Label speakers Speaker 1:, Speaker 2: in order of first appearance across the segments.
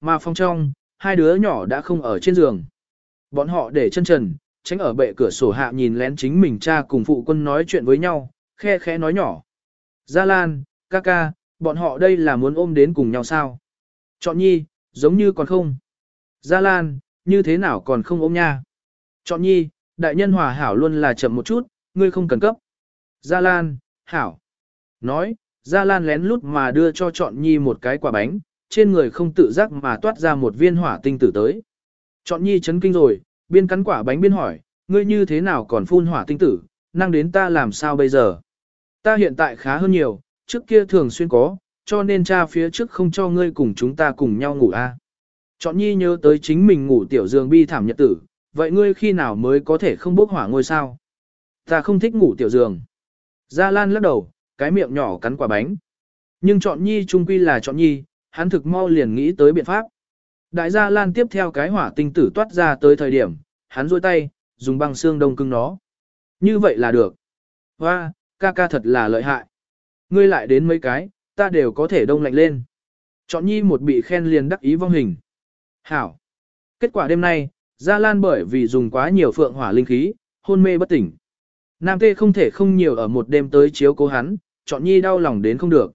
Speaker 1: Mà phòng trong, hai đứa nhỏ đã không ở trên giường. Bọn họ để chân trần, tránh ở bệ cửa sổ hạ nhìn lén chính mình cha cùng phụ quân nói chuyện với nhau, khe khẽ nói nhỏ. Gia Lan, ca ca, bọn họ đây là muốn ôm đến cùng nhau sao? Chọn nhi, giống như còn không. Gia Lan, như thế nào còn không ôm nha? Chọn nhi, đại nhân hòa hảo luôn là chậm một chút, ngươi không cần cấp. Gia Lan, hảo. Nói, Gia Lan lén lút mà đưa cho Chọn nhi một cái quả bánh, trên người không tự giác mà toát ra một viên hỏa tinh tử tới. Chọn nhi chấn kinh rồi, biên cắn quả bánh biên hỏi, ngươi như thế nào còn phun hỏa tinh tử, năng đến ta làm sao bây giờ? Ta hiện tại khá hơn nhiều, trước kia thường xuyên có, cho nên cha phía trước không cho ngươi cùng chúng ta cùng nhau ngủ a. Chọn nhi nhớ tới chính mình ngủ tiểu giường bi thảm nhật tử, vậy ngươi khi nào mới có thể không bốc hỏa ngôi sao? Ta không thích ngủ tiểu giường. Gia Lan lắc đầu, cái miệng nhỏ cắn quả bánh. Nhưng chọn nhi trung quy là chọn nhi, hắn thực mau liền nghĩ tới biện pháp. Đại gia Lan tiếp theo cái hỏa tinh tử toát ra tới thời điểm, hắn duỗi tay, dùng băng xương đông cưng nó. Như vậy là được. Hoa, ca ca thật là lợi hại. Ngươi lại đến mấy cái, ta đều có thể đông lạnh lên. Chọn nhi một bị khen liền đắc ý vong hình. Hảo. Kết quả đêm nay, Gia Lan bởi vì dùng quá nhiều phượng hỏa linh khí, hôn mê bất tỉnh. Nam Tê không thể không nhiều ở một đêm tới chiếu cố hắn, chọn nhi đau lòng đến không được.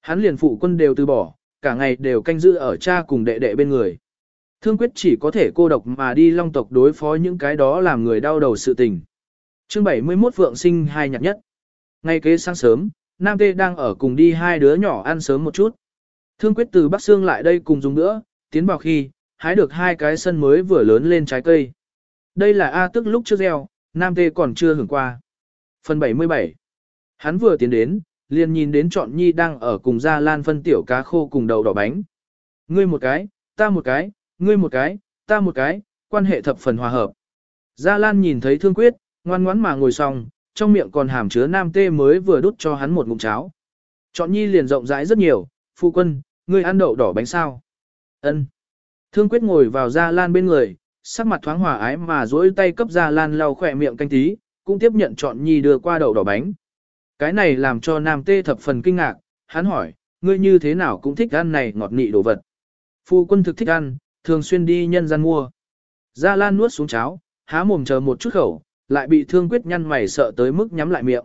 Speaker 1: Hắn liền phụ quân đều từ bỏ, cả ngày đều canh giữ ở cha cùng đệ đệ bên người. Thương quyết chỉ có thể cô độc mà đi long tộc đối phó những cái đó làm người đau đầu sự tình. Chương 71 Phượng sinh hai nhạc nhất. Ngay kế sáng sớm, Nam Tê đang ở cùng đi hai đứa nhỏ ăn sớm một chút. Thương quyết từ Bắc Sương lại đây cùng dùng nữa, tiến vào khi, hái được hai cái sân mới vừa lớn lên trái cây. Đây là A tức lúc trước gieo, Nam Tê còn chưa hưởng qua. Phần 77 Hắn vừa tiến đến, liền nhìn đến trọn nhi đang ở cùng gia lan phân tiểu cá khô cùng đầu đỏ bánh. Ngươi một cái, ta một cái, ngươi một cái, ta một cái, quan hệ thập phần hòa hợp. Gia Lan nhìn thấy thương quyết, ngoan ngoãn mà ngồi xong, trong miệng còn hàm chứa nam tê mới vừa đút cho hắn một ngụm cháo. Chọn nhi liền rộng rãi rất nhiều, phu quân, ngươi ăn đậu đỏ bánh sao? Ân. Thương quyết ngồi vào Gia Lan bên người, sắc mặt thoáng hòa ái mà duỗi tay cấp Gia Lan lau khỏe miệng canh tí, cũng tiếp nhận chọn nhi đưa qua đậu đỏ bánh. Cái này làm cho nam tê thập phần kinh ngạc, hắn hỏi, ngươi như thế nào cũng thích ăn này ngọt nị đồ vật. Phu quân thực thích ăn, thường xuyên đi nhân gian mua. Gia Lan nuốt xuống cháo, há mồm chờ một chút khẩu, lại bị Thương Quyết nhăn mày sợ tới mức nhắm lại miệng.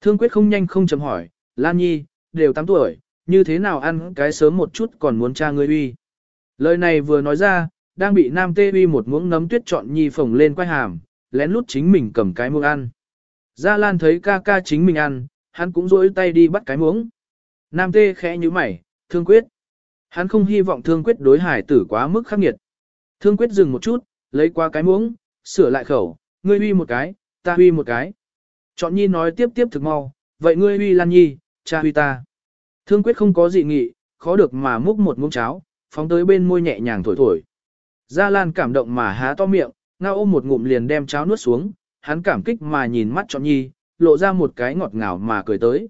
Speaker 1: Thương Quyết không nhanh không chậm hỏi, Lan Nhi, đều 8 tuổi, như thế nào ăn cái sớm một chút còn muốn cha ngươi uy. Lời này vừa nói ra, đang bị Nam Tê uy một muỗng nấm tuyết chọn Nhi phồng lên quay hàm, lén lút chính mình cầm cái muỗng ăn. Gia Lan thấy ca ca chính mình ăn, hắn cũng rỗi tay đi bắt cái muỗng. Nam Tê khẽ như mày, Thương Quyết. Hắn không hy vọng Thương Quyết đối hải tử quá mức khắc nghiệt. Thương Quyết dừng một chút, lấy qua cái muỗng, sửa lại khẩu, ngươi uy một cái, ta uy một cái. Chọn nhi nói tiếp tiếp thực mau, vậy ngươi uy Lan Nhi, cha uy ta. Thương quyết không có dị nghị, khó được mà múc một muỗng cháo, phóng tới bên môi nhẹ nhàng thổi thổi. Gia Lan cảm động mà há to miệng, ngao ôm một ngụm liền đem cháo nuốt xuống, hắn cảm kích mà nhìn mắt chọn nhi, lộ ra một cái ngọt ngào mà cười tới.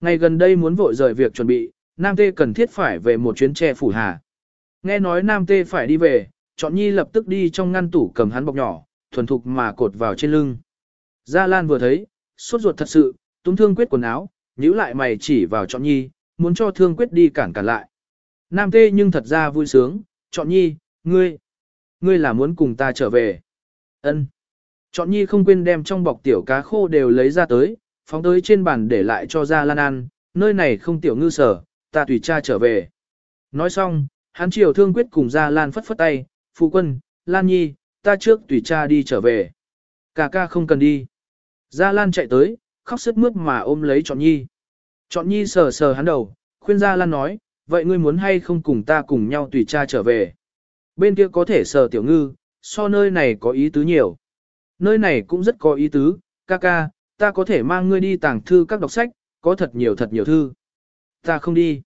Speaker 1: Ngày gần đây muốn vội rời việc chuẩn bị, Nam Tê cần thiết phải về một chuyến tre phủ hà. Nghe nói Nam Tê phải đi về, chọn nhi lập tức đi trong ngăn tủ cầm hắn bọc nhỏ, thuần thục mà cột vào trên lưng. Gia Lan vừa thấy, sốt ruột thật sự, túm thương quyết quần áo, nhíu lại mày chỉ vào chọn nhi, muốn cho thương quyết đi cản cản lại. Nam tê nhưng thật ra vui sướng, chọn nhi, ngươi, ngươi là muốn cùng ta trở về. ân Chọn nhi không quên đem trong bọc tiểu cá khô đều lấy ra tới, phóng tới trên bàn để lại cho Gia Lan ăn, nơi này không tiểu ngư sở, ta tùy cha trở về. Nói xong, hắn chiều thương quyết cùng Gia Lan phất phất tay, phụ quân, Lan nhi, ta trước tùy cha đi trở về. Cà ca không cần đi. Gia Lan chạy tới, khóc sức mướt mà ôm lấy Trọn Nhi. Trọn Nhi sờ sờ hắn đầu, khuyên Gia Lan nói, vậy ngươi muốn hay không cùng ta cùng nhau tùy cha trở về. Bên kia có thể sờ tiểu ngư, so nơi này có ý tứ nhiều. Nơi này cũng rất có ý tứ, ca ca, ta có thể mang ngươi đi tàng thư các đọc sách, có thật nhiều thật nhiều thư. Ta không đi.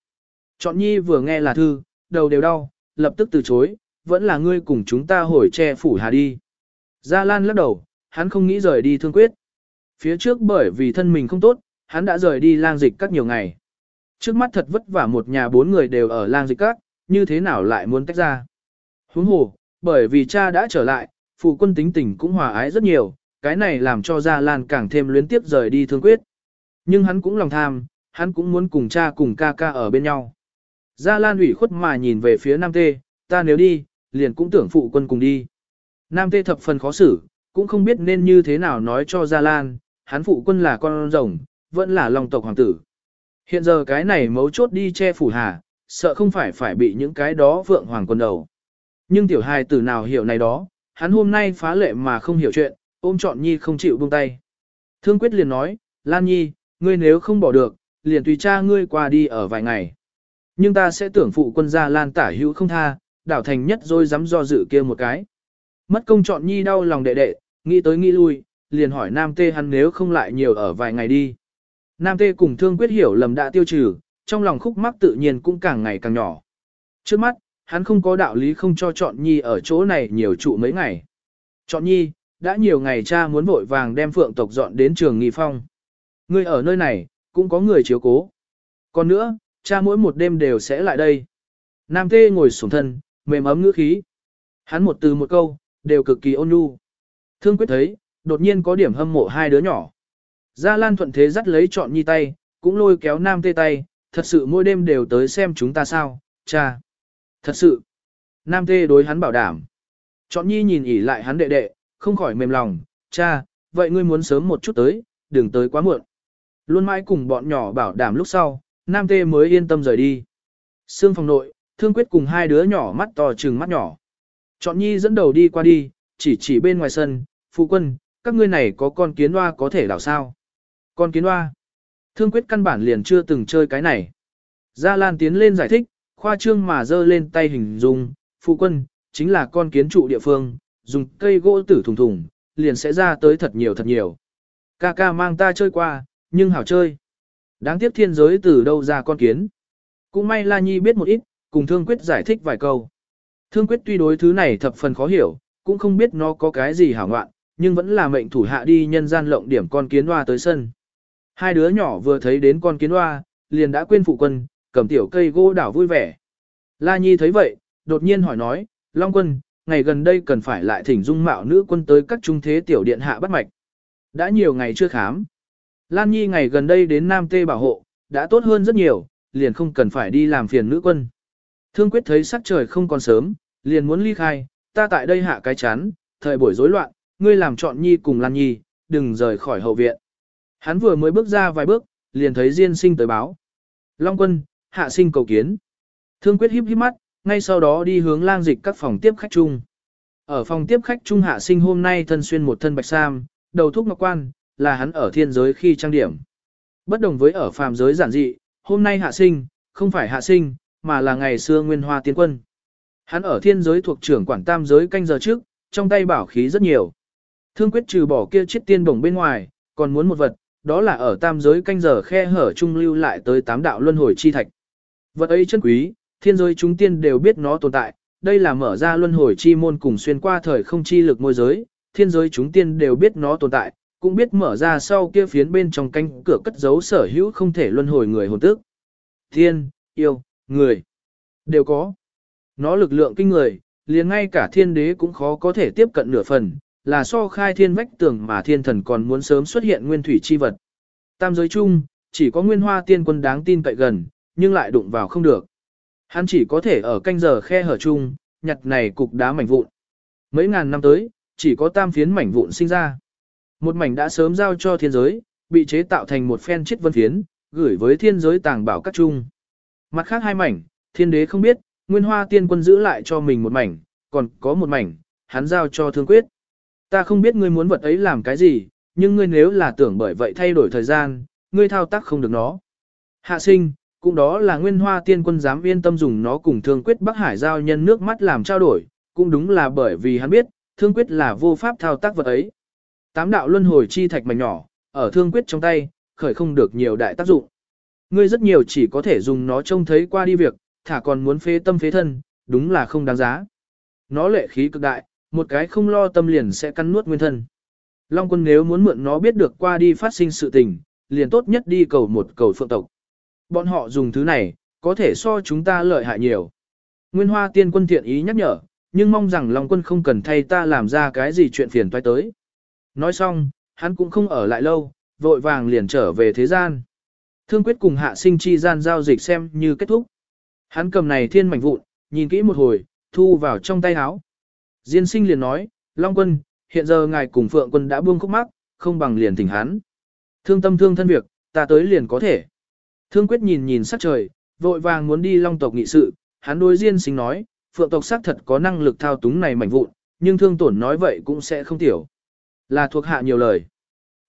Speaker 1: Chọn Nhi vừa nghe là thư, đầu đều đau, lập tức từ chối, vẫn là ngươi cùng chúng ta hồi che phủ hà đi. Gia Lan lắc đầu, hắn không nghĩ rời đi thương quyết. Phía trước bởi vì thân mình không tốt, hắn đã rời đi lang dịch các nhiều ngày. Trước mắt thật vất vả một nhà bốn người đều ở lang dịch các, như thế nào lại muốn tách ra. Huống hồ, bởi vì cha đã trở lại, phụ quân tính tình cũng hòa ái rất nhiều, cái này làm cho Gia Lan càng thêm luyến tiếp rời đi thương quyết. Nhưng hắn cũng lòng tham, hắn cũng muốn cùng cha cùng ca ca ở bên nhau. Gia Lan ủy khuất mà nhìn về phía Nam Tê, ta nếu đi, liền cũng tưởng phụ quân cùng đi. Nam tê thập phần khó xử, cũng không biết nên như thế nào nói cho Gia Lan, hắn phụ quân là con rồng, vẫn là lòng tộc hoàng tử. Hiện giờ cái này mấu chốt đi che phủ hà, sợ không phải phải bị những cái đó vượng hoàng quân đầu. Nhưng tiểu hài tử nào hiểu này đó, hắn hôm nay phá lệ mà không hiểu chuyện, ôm trọn nhi không chịu buông tay. Thương quyết liền nói, Lan nhi, ngươi nếu không bỏ được, liền tùy cha ngươi qua đi ở vài ngày. Nhưng ta sẽ tưởng phụ quân gia Lan tả hữu không tha, đảo thành nhất rồi dám do dự kia một cái. Mất công chọn nhi đau lòng đệ đệ, nghĩ tới nghĩ lui, liền hỏi Nam Tê hắn nếu không lại nhiều ở vài ngày đi. Nam Tê cùng thương quyết hiểu lầm đã tiêu trừ, trong lòng khúc mắc tự nhiên cũng càng ngày càng nhỏ. Trước mắt, hắn không có đạo lý không cho chọn nhi ở chỗ này nhiều trụ mấy ngày. Chọn nhi, đã nhiều ngày cha muốn vội vàng đem phượng tộc dọn đến trường nghi phong. Người ở nơi này, cũng có người chiếu cố. Còn nữa, cha mỗi một đêm đều sẽ lại đây. Nam Tê ngồi sổng thân, mềm ấm ngữ khí. Hắn một từ một câu, đều cực kỳ ôn nhu. Thương quyết thấy, đột nhiên có điểm hâm mộ hai đứa nhỏ. Gia Lan thuận thế dắt lấy chọn nhi tay, cũng lôi kéo Nam Tê tay, thật sự mỗi đêm đều tới xem chúng ta sao, cha. Thật sự. Nam Tê đối hắn bảo đảm. Chọn nhi nhìn ỉ lại hắn đệ đệ, không khỏi mềm lòng, cha, vậy ngươi muốn sớm một chút tới, đừng tới quá muộn. Luôn mãi cùng bọn nhỏ bảo đảm lúc sau, Nam Tê mới yên tâm rời đi. Sương phòng nội, thương quyết cùng hai đứa nhỏ mắt to trừng mắt nhỏ. Chọn nhi dẫn đầu đi qua đi, chỉ chỉ bên ngoài sân, phụ quân, các ngươi này có con kiến hoa có thể đảo sao. Con kiến hoa. Thương quyết căn bản liền chưa từng chơi cái này. Gia Lan tiến lên giải thích, khoa trương mà giơ lên tay hình dung, phụ quân, chính là con kiến trụ địa phương, dùng cây gỗ tử thùng thùng, liền sẽ ra tới thật nhiều thật nhiều. Ca ca mang ta chơi qua, nhưng hảo chơi. Đáng tiếc thiên giới từ đâu ra con kiến. Cũng may La Nhi biết một ít, cùng Thương Quyết giải thích vài câu. Thương Quyết tuy đối thứ này thập phần khó hiểu, cũng không biết nó có cái gì hảo ngoạn, nhưng vẫn là mệnh thủ hạ đi nhân gian lộng điểm con kiến hoa tới sân. Hai đứa nhỏ vừa thấy đến con kiến hoa, liền đã quên phụ quân, cầm tiểu cây gỗ đảo vui vẻ. La Nhi thấy vậy, đột nhiên hỏi nói, Long quân, ngày gần đây cần phải lại thỉnh dung mạo nữ quân tới các trung thế tiểu điện hạ bắt mạch. Đã nhiều ngày chưa khám. Lan Nhi ngày gần đây đến Nam Tê bảo hộ, đã tốt hơn rất nhiều, liền không cần phải đi làm phiền nữ quân. Thương quyết thấy sắc trời không còn sớm, liền muốn ly khai, ta tại đây hạ cái chán, thời buổi rối loạn, ngươi làm chọn Nhi cùng Lan Nhi, đừng rời khỏi hậu viện. Hắn vừa mới bước ra vài bước, liền thấy Diên sinh tới báo. Long quân, hạ sinh cầu kiến. Thương quyết híp híp mắt, ngay sau đó đi hướng lang dịch các phòng tiếp khách chung. Ở phòng tiếp khách chung hạ sinh hôm nay thân xuyên một thân bạch sam, đầu thúc ngọc quan, là hắn ở thiên giới khi trang điểm. Bất đồng với ở phàm giới giản dị, hôm nay hạ sinh, không phải hạ sinh, mà là ngày xưa nguyên hoa tiến quân. Hắn ở thiên giới thuộc trưởng quản tam giới canh giờ trước, trong tay bảo khí rất nhiều. Thương quyết trừ bỏ kia chiếc tiên bổng bên ngoài, còn muốn một vật, đó là ở tam giới canh giờ khe hở trung lưu lại tới tám đạo luân hồi chi thạch. Vật ấy chân quý, thiên giới chúng tiên đều biết nó tồn tại, đây là mở ra luân hồi chi môn cùng xuyên qua thời không chi lực môi giới, thiên giới chúng tiên đều biết nó tồn tại, cũng biết mở ra sau kia phiến bên trong canh cửa cất giấu sở hữu không thể luân hồi người hồn tức. Thiên, yêu, người, đều có. Nó lực lượng kinh người, liền ngay cả thiên đế cũng khó có thể tiếp cận nửa phần, là so khai thiên vách tường mà thiên thần còn muốn sớm xuất hiện nguyên thủy chi vật. Tam giới chung, chỉ có nguyên hoa tiên quân đáng tin cậy gần, nhưng lại đụng vào không được. Hắn chỉ có thể ở canh giờ khe hở chung, nhặt này cục đá mảnh vụn. Mấy ngàn năm tới, chỉ có tam phiến mảnh vụn sinh ra. Một mảnh đã sớm giao cho thiên giới, bị chế tạo thành một phen chiết vân phiến, gửi với thiên giới tàng bảo các chung. Mặt khác hai mảnh, thiên đế không biết, nguyên hoa tiên quân giữ lại cho mình một mảnh, còn có một mảnh, hắn giao cho thương quyết. Ta không biết ngươi muốn vật ấy làm cái gì, nhưng ngươi nếu là tưởng bởi vậy thay đổi thời gian, ngươi thao tác không được nó. Hạ sinh, cũng đó là nguyên hoa tiên quân dám yên tâm dùng nó cùng thương quyết Bắc Hải giao nhân nước mắt làm trao đổi, cũng đúng là bởi vì hắn biết, thương quyết là vô pháp thao tác vật ấy. Tám đạo luân hồi chi thạch mảnh nhỏ, ở thương quyết trong tay, khởi không được nhiều đại tác dụng. Ngươi rất nhiều chỉ có thể dùng nó trông thấy qua đi việc, thả còn muốn phế tâm phế thân, đúng là không đáng giá. Nó lệ khí cực đại, một cái không lo tâm liền sẽ cắn nuốt nguyên thân. Long quân nếu muốn mượn nó biết được qua đi phát sinh sự tình, liền tốt nhất đi cầu một cầu phượng tộc. Bọn họ dùng thứ này, có thể so chúng ta lợi hại nhiều. Nguyên hoa tiên quân thiện ý nhắc nhở, nhưng mong rằng Long quân không cần thay ta làm ra cái gì chuyện phiền toái tới. Nói xong, hắn cũng không ở lại lâu, vội vàng liền trở về thế gian. Thương quyết cùng hạ sinh chi gian giao dịch xem như kết thúc. Hắn cầm này thiên mảnh vụn, nhìn kỹ một hồi, thu vào trong tay áo. Diên sinh liền nói, Long quân, hiện giờ ngài cùng Phượng quân đã buông khúc mắc, không bằng liền thỉnh hắn. Thương tâm thương thân việc, ta tới liền có thể. Thương quyết nhìn nhìn sắc trời, vội vàng muốn đi long tộc nghị sự, hắn đối Diên sinh nói, Phượng tộc xác thật có năng lực thao túng này mảnh vụn, nhưng thương tổn nói vậy cũng sẽ không tiểu. Là thuộc hạ nhiều lời.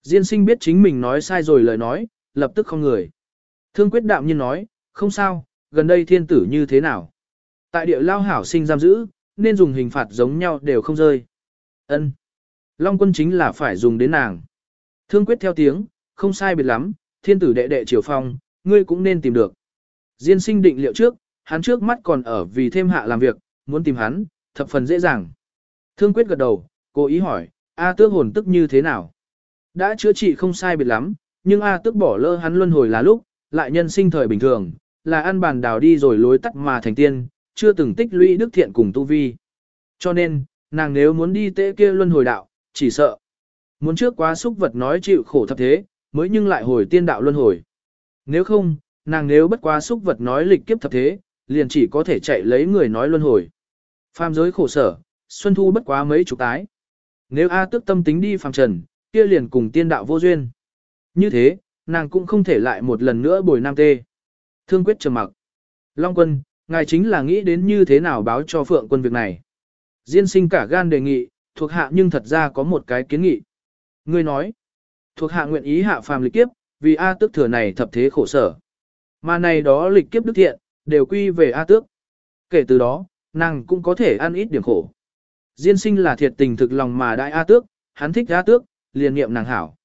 Speaker 1: Diên sinh biết chính mình nói sai rồi lời nói, lập tức không người. Thương quyết đạm nhiên nói, không sao, gần đây thiên tử như thế nào. Tại địa lao hảo sinh giam giữ, nên dùng hình phạt giống nhau đều không rơi. Ân. Long quân chính là phải dùng đến nàng. Thương quyết theo tiếng, không sai biệt lắm, thiên tử đệ đệ triều phong, ngươi cũng nên tìm được. Diên sinh định liệu trước, hắn trước mắt còn ở vì thêm hạ làm việc, muốn tìm hắn, thập phần dễ dàng. Thương quyết gật đầu, cố ý hỏi, A tước hồn tức như thế nào? Đã chữa trị không sai biệt lắm, nhưng A tước bỏ lỡ hắn luân hồi là lúc, lại nhân sinh thời bình thường, là ăn bàn đào đi rồi lối tắt mà thành tiên, chưa từng tích lũy đức thiện cùng tu vi. Cho nên, nàng nếu muốn đi tế kia luân hồi đạo, chỉ sợ. Muốn trước quá xúc vật nói chịu khổ thập thế, mới nhưng lại hồi tiên đạo luân hồi. Nếu không, nàng nếu bất quá xúc vật nói lịch kiếp thập thế, liền chỉ có thể chạy lấy người nói luân hồi. Phàm giới khổ sở, xuân thu bất quá mấy chục tái. Nếu A tức tâm tính đi phàm trần, kia liền cùng tiên đạo vô duyên. Như thế, nàng cũng không thể lại một lần nữa bồi nam tê. Thương quyết trầm mặc. Long quân, ngài chính là nghĩ đến như thế nào báo cho phượng quân việc này. Diên sinh cả gan đề nghị, thuộc hạ nhưng thật ra có một cái kiến nghị. Ngươi nói, thuộc hạ nguyện ý hạ phàm lịch kiếp, vì A tước thừa này thập thế khổ sở. Mà này đó lịch kiếp đức thiện, đều quy về A tước. Kể từ đó, nàng cũng có thể ăn ít điểm khổ. Diên sinh là thiệt tình thực lòng mà đại A tước, hắn thích A tước, liền nghiệm nàng hảo.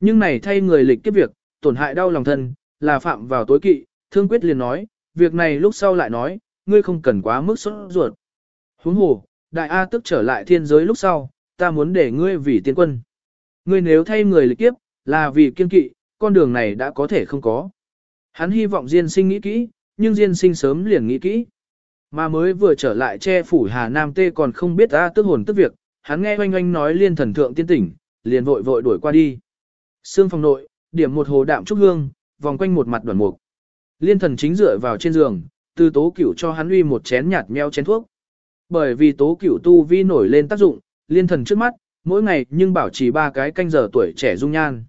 Speaker 1: Nhưng này thay người lịch kiếp việc, tổn hại đau lòng thân, là phạm vào tối kỵ, thương quyết liền nói, việc này lúc sau lại nói, ngươi không cần quá mức sốt ruột. Huống hồ, đại A tức trở lại thiên giới lúc sau, ta muốn để ngươi vì tiên quân. Ngươi nếu thay người lịch kiếp, là vì kiên kỵ, con đường này đã có thể không có. Hắn hy vọng Diên sinh nghĩ kỹ, nhưng Diên sinh sớm liền nghĩ kỹ. Mà mới vừa trở lại che phủ Hà Nam Tê còn không biết ra tức hồn tức việc, hắn nghe oanh oanh nói liên thần thượng tiên tỉnh, liền vội vội đuổi qua đi. Sương phòng nội, điểm một hồ đạm trúc hương, vòng quanh một mặt đoàn mục. Liên thần chính dựa vào trên giường, từ tố cửu cho hắn uy một chén nhạt meo chén thuốc. Bởi vì tố cửu tu vi nổi lên tác dụng, liên thần trước mắt, mỗi ngày nhưng bảo trì ba cái canh giờ tuổi trẻ dung nhan.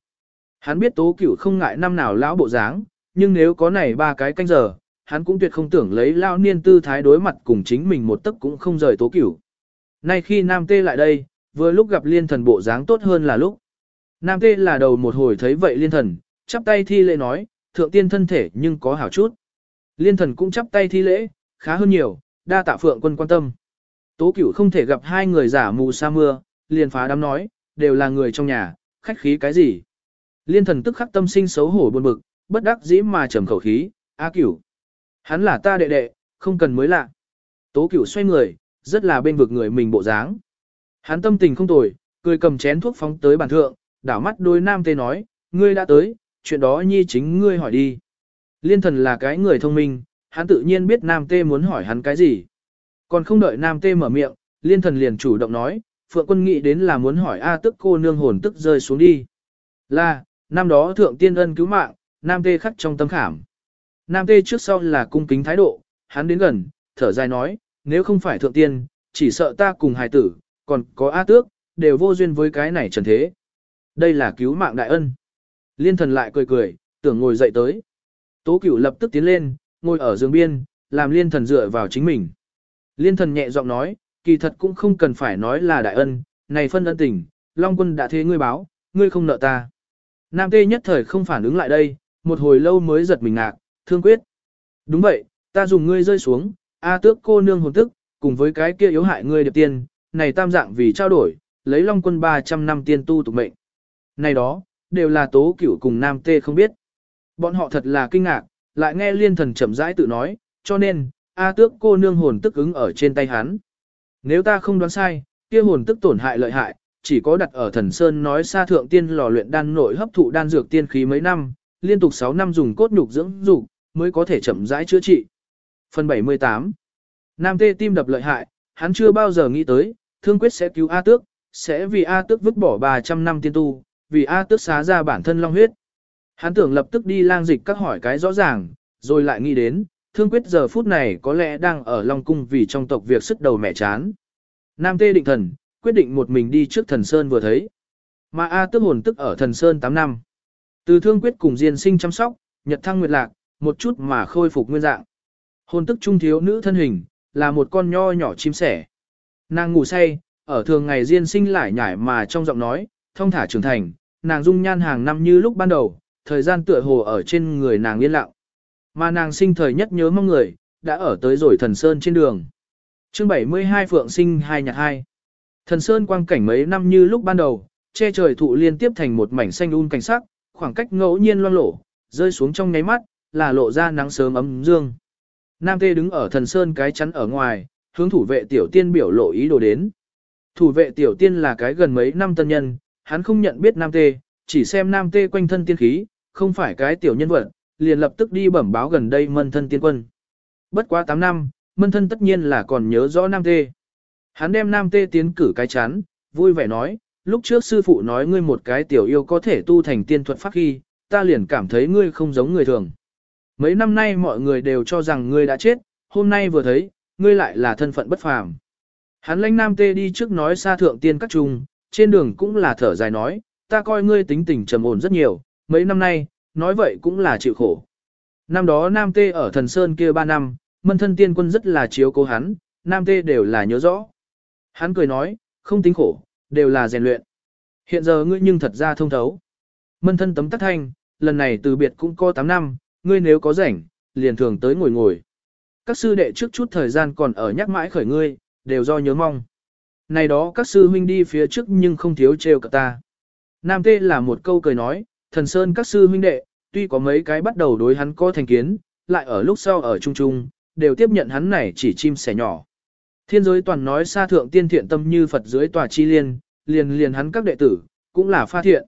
Speaker 1: Hắn biết tố cửu không ngại năm nào lão bộ dáng, nhưng nếu có này ba cái canh giờ, hắn cũng tuyệt không tưởng lấy lao niên tư thái đối mặt cùng chính mình một tấc cũng không rời tố cửu. Nay khi Nam Tê lại đây, vừa lúc gặp liên thần bộ dáng tốt hơn là lúc. Nam Tê là đầu một hồi thấy vậy liên thần, chắp tay thi lễ nói, thượng tiên thân thể nhưng có hảo chút. Liên thần cũng chắp tay thi lễ, khá hơn nhiều, đa tạ phượng quân quan tâm. Tố cửu không thể gặp hai người giả mù sa mưa, liền phá đám nói, đều là người trong nhà, khách khí cái gì. Liên thần tức khắc tâm sinh xấu hổ buồn bực, bất đắc dĩ mà trầm khẩu khí, A cửu. Hắn là ta đệ đệ, không cần mới lạ. Tố cửu xoay người, rất là bên vực người mình bộ dáng. Hắn tâm tình không tồi, cười cầm chén thuốc phóng tới bàn thượng, đảo mắt đôi nam tê nói, ngươi đã tới, chuyện đó nhi chính ngươi hỏi đi. Liên thần là cái người thông minh, hắn tự nhiên biết nam tê muốn hỏi hắn cái gì. Còn không đợi nam tê mở miệng, liên thần liền chủ động nói, phượng quân nghĩ đến là muốn hỏi A tức cô nương hồn tức rơi xuống đi. Là, năm đó thượng tiên ân cứu mạng, nam tê khắc trong tâm khảm. Nam tê trước sau là cung kính thái độ, hắn đến gần, thở dài nói, nếu không phải thượng tiên, chỉ sợ ta cùng hài tử, còn có A tước, đều vô duyên với cái này trần thế. Đây là cứu mạng đại ân. Liên thần lại cười cười, tưởng ngồi dậy tới. Tố cửu lập tức tiến lên, ngồi ở giường biên, làm liên thần dựa vào chính mình. Liên thần nhẹ giọng nói, kỳ thật cũng không cần phải nói là đại ân, này phân ân tình, Long quân đã thế ngươi báo, ngươi không nợ ta. Nam tê nhất thời không phản ứng lại đây, một hồi lâu mới giật mình ngạc, thương quyết. Đúng vậy, ta dùng ngươi rơi xuống, A tước cô nương hồn tức, cùng với cái kia yếu hại ngươi điệp tiên, này tam dạng vì trao đổi, lấy Long quân 300 năm tiên tu tục mệnh. Này đó, đều là tố cửu cùng nam tê không biết. Bọn họ thật là kinh ngạc, lại nghe liên thần chậm rãi tự nói, cho nên, A tước cô nương hồn tức ứng ở trên tay hắn. Nếu ta không đoán sai, kia hồn tức tổn hại lợi hại, chỉ có đặt ở thần sơn nói xa thượng tiên lò luyện đan nội hấp thụ đan dược tiên khí mấy năm, liên tục 6 năm dùng cốt nhục dưỡng dục mới có thể chậm rãi chữa trị. Phần 78 Nam tê tim đập lợi hại, hắn chưa bao giờ nghĩ tới, thương quyết sẽ cứu A tước, sẽ vì A tước vứt bỏ 300 năm tiên tu, vì A tước xá ra bản thân long huyết. Hắn tưởng lập tức đi lang dịch các hỏi cái rõ ràng, rồi lại nghĩ đến, thương quyết giờ phút này có lẽ đang ở Long Cung vì trong tộc việc sức đầu mẹ chán. Nam Tê định thần, quyết định một mình đi trước thần Sơn vừa thấy. Mà A tức hồn tức ở thần Sơn 8 năm. Từ thương quyết cùng diên sinh chăm sóc, nhật thăng nguyệt lạc, một chút mà khôi phục nguyên dạng. Hồn tức trung thiếu nữ thân hình, là một con nho nhỏ chim sẻ. Nàng ngủ say, ở thường ngày diên sinh lại nhải mà trong giọng nói, thông thả trưởng thành, nàng dung nhan hàng năm như lúc ban đầu, thời gian tựa hồ ở trên người nàng yên lặng. Mà nàng sinh thời nhất nhớ mong người, đã ở tới rồi thần sơn trên đường. chương 72 Phượng sinh hai nhạc hai. Thần sơn quang cảnh mấy năm như lúc ban đầu, che trời thụ liên tiếp thành một mảnh xanh un cảnh sắc, khoảng cách ngẫu nhiên loang lổ, rơi xuống trong nháy mắt, là lộ ra nắng sớm ấm dương. Nam Tê đứng ở thần sơn cái chắn ở ngoài, hướng thủ vệ tiểu tiên biểu lộ ý đồ đến. Thủ vệ tiểu tiên là cái gần mấy năm tân nhân, hắn không nhận biết Nam Tê, chỉ xem Nam Tê quanh thân tiên khí, không phải cái tiểu nhân vật, liền lập tức đi bẩm báo gần đây mân thân tiên quân. Bất quá 8 năm, mân thân tất nhiên là còn nhớ rõ Nam Tê. Hắn đem Nam Tê tiến cử cái chán, vui vẻ nói, lúc trước sư phụ nói ngươi một cái tiểu yêu có thể tu thành tiên thuật pháp khi, ta liền cảm thấy ngươi không giống người thường. Mấy năm nay mọi người đều cho rằng ngươi đã chết, hôm nay vừa thấy, ngươi lại là thân phận bất phàm. Hắn lãnh nam tê đi trước nói xa thượng tiên các trung, trên đường cũng là thở dài nói, ta coi ngươi tính tình trầm ổn rất nhiều, mấy năm nay, nói vậy cũng là chịu khổ. Năm đó nam tê ở thần sơn kia ba năm, mân thân tiên quân rất là chiếu cố hắn, nam tê đều là nhớ rõ. Hắn cười nói, không tính khổ, đều là rèn luyện. Hiện giờ ngươi nhưng thật ra thông thấu. Mân thân tấm tắc thanh, lần này từ biệt cũng có 8 năm, ngươi nếu có rảnh, liền thường tới ngồi ngồi. Các sư đệ trước chút thời gian còn ở nhắc mãi khởi ngươi, đều do nhớ mong. Này đó các sư huynh đi phía trước nhưng không thiếu trêu cả ta. Nam Tê là một câu cười nói, thần sơn các sư huynh đệ, tuy có mấy cái bắt đầu đối hắn có thành kiến, lại ở lúc sau ở chung chung, đều tiếp nhận hắn này chỉ chim sẻ nhỏ. Thiên giới toàn nói xa thượng tiên thiện tâm như Phật dưới tòa chi liên, liền liền hắn các đệ tử, cũng là pha thiện.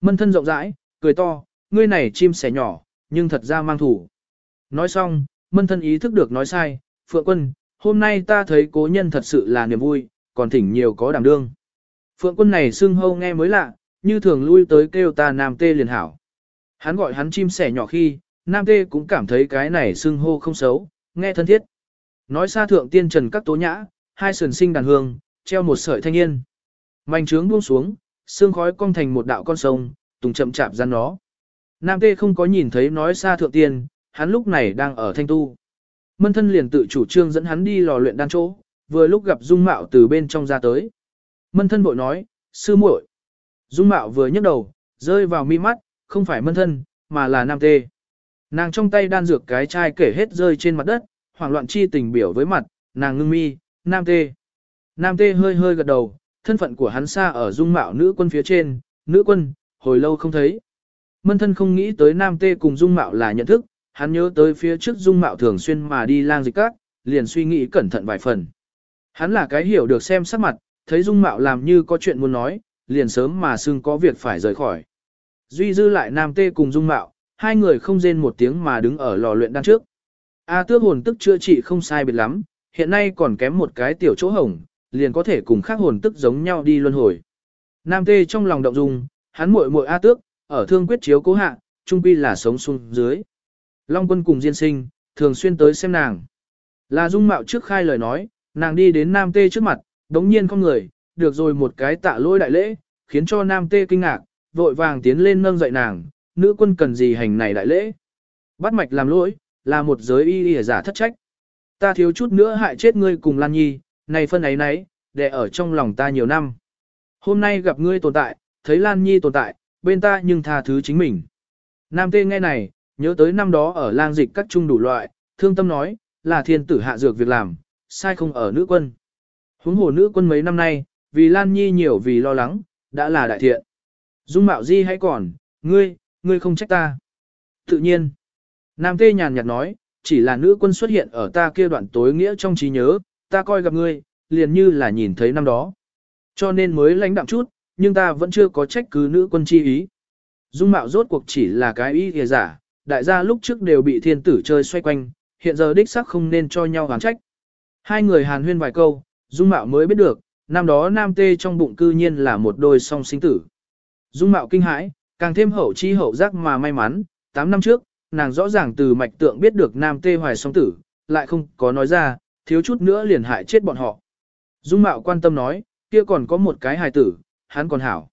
Speaker 1: Mân thân rộng rãi, cười to, ngươi này chim sẻ nhỏ, nhưng thật ra mang thủ. Nói xong, mân thân ý thức được nói sai, Phượng quân, hôm nay ta thấy cố nhân thật sự là niềm vui, còn thỉnh nhiều có đảm đương. Phượng quân này xưng hâu nghe mới lạ, như thường lui tới kêu ta nam tê liền hảo. Hắn gọi hắn chim sẻ nhỏ khi, nam tê cũng cảm thấy cái này xưng hô không xấu, nghe thân thiết. Nói xa thượng tiên trần các tố nhã, hai sườn sinh đàn hương, treo một sợi thanh yên. manh trướng buông xuống, xương khói cong thành một đạo con sông, tùng chậm chạp ra nó. Nam tê không có nhìn thấy nói xa thượng tiên, hắn lúc này đang ở thanh tu. Mân thân liền tự chủ trương dẫn hắn đi lò luyện đan chỗ, vừa lúc gặp Dung Mạo từ bên trong ra tới. Mân thân bội nói, sư muội. Dung Mạo vừa nhấc đầu, rơi vào mi mắt, không phải mân thân, mà là nam tê. Nàng trong tay đan dược cái chai kể hết rơi trên mặt đất, hoảng loạn chi tình biểu với mặt, nàng ngưng mi, nam tê. Nam tê hơi hơi gật đầu, thân phận của hắn xa ở dung mạo nữ quân phía trên, nữ quân, hồi lâu không thấy. Mân thân không nghĩ tới nam tê cùng dung mạo là nhận thức, hắn nhớ tới phía trước dung mạo thường xuyên mà đi lang dịch các, liền suy nghĩ cẩn thận vài phần. Hắn là cái hiểu được xem sắc mặt, thấy dung mạo làm như có chuyện muốn nói, liền sớm mà xưng có việc phải rời khỏi. Duy dư lại nam tê cùng dung mạo, hai người không rên một tiếng mà đứng ở lò luyện đan trước. A tước hồn tức chữa trị không sai biệt lắm, hiện nay còn kém một cái tiểu chỗ hồng, liền có thể cùng khác hồn tức giống nhau đi luân hồi. Nam tê trong lòng động dung, hắn muội muội A tước, ở thương quyết chiếu cố hạ, trung quy là sống xuống dưới. Long quân cùng diên sinh, thường xuyên tới xem nàng. Là dung mạo trước khai lời nói, nàng đi đến nam tê trước mặt, đống nhiên con người, được rồi một cái tạ lôi đại lễ, khiến cho nam tê kinh ngạc, vội vàng tiến lên nâng dậy nàng, nữ quân cần gì hành này đại lễ. Bắt mạch làm lỗi, là một giới y y giả thất trách. Ta thiếu chút nữa hại chết ngươi cùng Lan Nhi, này phân ấy nấy, để ở trong lòng ta nhiều năm. Hôm nay gặp ngươi tồn tại, thấy Lan Nhi tồn tại, bên ta nhưng tha thứ chính mình. Nam tê nghe này, nhớ tới năm đó ở lang dịch các trung đủ loại, thương tâm nói, là thiên tử hạ dược việc làm, sai không ở nữ quân. Huống hồ nữ quân mấy năm nay, vì Lan Nhi nhiều vì lo lắng, đã là đại thiện. Dung mạo di hãy còn, ngươi, ngươi không trách ta. Tự nhiên, Nam Tê nhàn nhạt nói, chỉ là nữ quân xuất hiện ở ta kia đoạn tối nghĩa trong trí nhớ, ta coi gặp ngươi, liền như là nhìn thấy năm đó. Cho nên mới lãnh đạm chút, nhưng ta vẫn chưa có trách cứ nữ quân chi ý. Dung mạo rốt cuộc chỉ là cái ý kìa giả, đại gia lúc trước đều bị thiên tử chơi xoay quanh, hiện giờ đích xác không nên cho nhau hán trách. Hai người hàn huyên vài câu, Dung mạo mới biết được, năm đó nam tê trong bụng cư nhiên là một đôi song sinh tử. Dung mạo kinh hãi, càng thêm hậu chi hậu giác mà may mắn, 8 năm trước, nàng rõ ràng từ mạch tượng biết được nam tê hoài song tử, lại không có nói ra, thiếu chút nữa liền hại chết bọn họ. Dung Mạo quan tâm nói, kia còn có một cái hài tử, hắn còn hảo.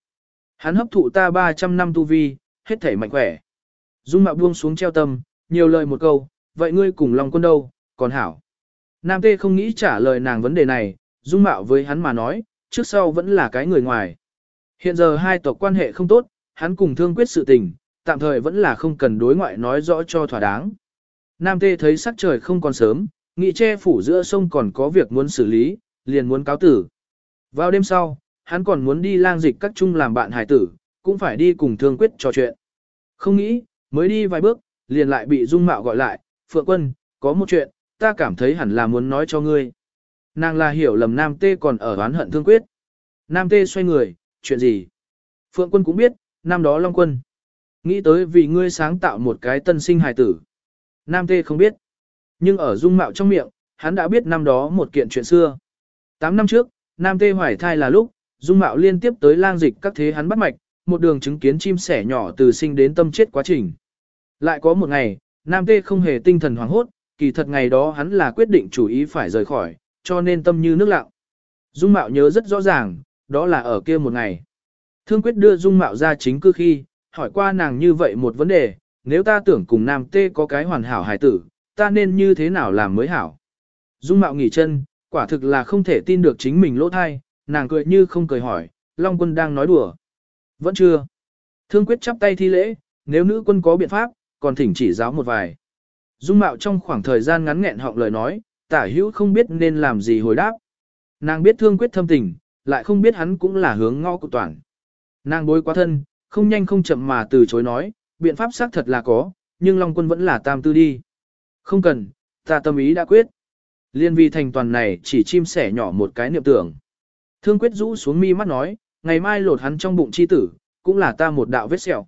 Speaker 1: Hắn hấp thụ ta 300 năm tu vi, hết thể mạnh khỏe. Dung Mạo buông xuống treo tâm, nhiều lời một câu, vậy ngươi cùng Long Quân đâu, còn hảo. Nam Tê không nghĩ trả lời nàng vấn đề này, Dung Mạo với hắn mà nói, trước sau vẫn là cái người ngoài. Hiện giờ hai tộc quan hệ không tốt, hắn cùng thương quyết sự tình, tạm thời vẫn là không cần đối ngoại nói rõ cho thỏa đáng. Nam Tê thấy sắc trời không còn sớm, nghị che phủ giữa sông còn có việc muốn xử lý, liền muốn cáo tử. Vào đêm sau, hắn còn muốn đi lang dịch các chung làm bạn hải tử, cũng phải đi cùng thương quyết trò chuyện. Không nghĩ, mới đi vài bước, liền lại bị Dung Mạo gọi lại, Phượng Quân, có một chuyện, ta cảm thấy hẳn là muốn nói cho ngươi. Nàng là hiểu lầm Nam Tê còn ở oán hận thương quyết. Nam Tê xoay người, chuyện gì? Phượng Quân cũng biết, năm đó Long Quân. Nghĩ tới vì ngươi sáng tạo một cái tân sinh hài tử. Nam Tê không biết. Nhưng ở dung mạo trong miệng, hắn đã biết năm đó một kiện chuyện xưa. Tám năm trước, Nam Tê hoài thai là lúc, dung mạo liên tiếp tới lang dịch các thế hắn bắt mạch, một đường chứng kiến chim sẻ nhỏ từ sinh đến tâm chết quá trình. Lại có một ngày, Nam Tê không hề tinh thần hoảng hốt, kỳ thật ngày đó hắn là quyết định chủ ý phải rời khỏi, cho nên tâm như nước lặng. Dung mạo nhớ rất rõ ràng, đó là ở kia một ngày. Thương quyết đưa Dung mạo ra chính cư khi, hỏi qua nàng như vậy một vấn đề, nếu ta tưởng cùng Nam Tê có cái hoàn hảo hài tử, ta nên như thế nào làm mới hảo. Dung mạo nghỉ chân, quả thực là không thể tin được chính mình lỗ thai, nàng cười như không cười hỏi, Long quân đang nói đùa. Vẫn chưa. Thương quyết chắp tay thi lễ, nếu nữ quân có biện pháp, còn thỉnh chỉ giáo một vài. Dung mạo trong khoảng thời gian ngắn nghẹn họng lời nói, tả hữu không biết nên làm gì hồi đáp. Nàng biết thương quyết thâm tình, lại không biết hắn cũng là hướng ngõ của toàn. Nàng bối quá thân, không nhanh không chậm mà từ chối nói, biện pháp xác thật là có, nhưng Long quân vẫn là tam tư đi. Không cần, ta tâm ý đã quyết. Liên vi thành toàn này chỉ chim sẻ nhỏ một cái niệm tưởng. Thương quyết rũ xuống mi mắt nói, ngày mai lột hắn trong bụng chi tử, cũng là ta một đạo vết sẹo.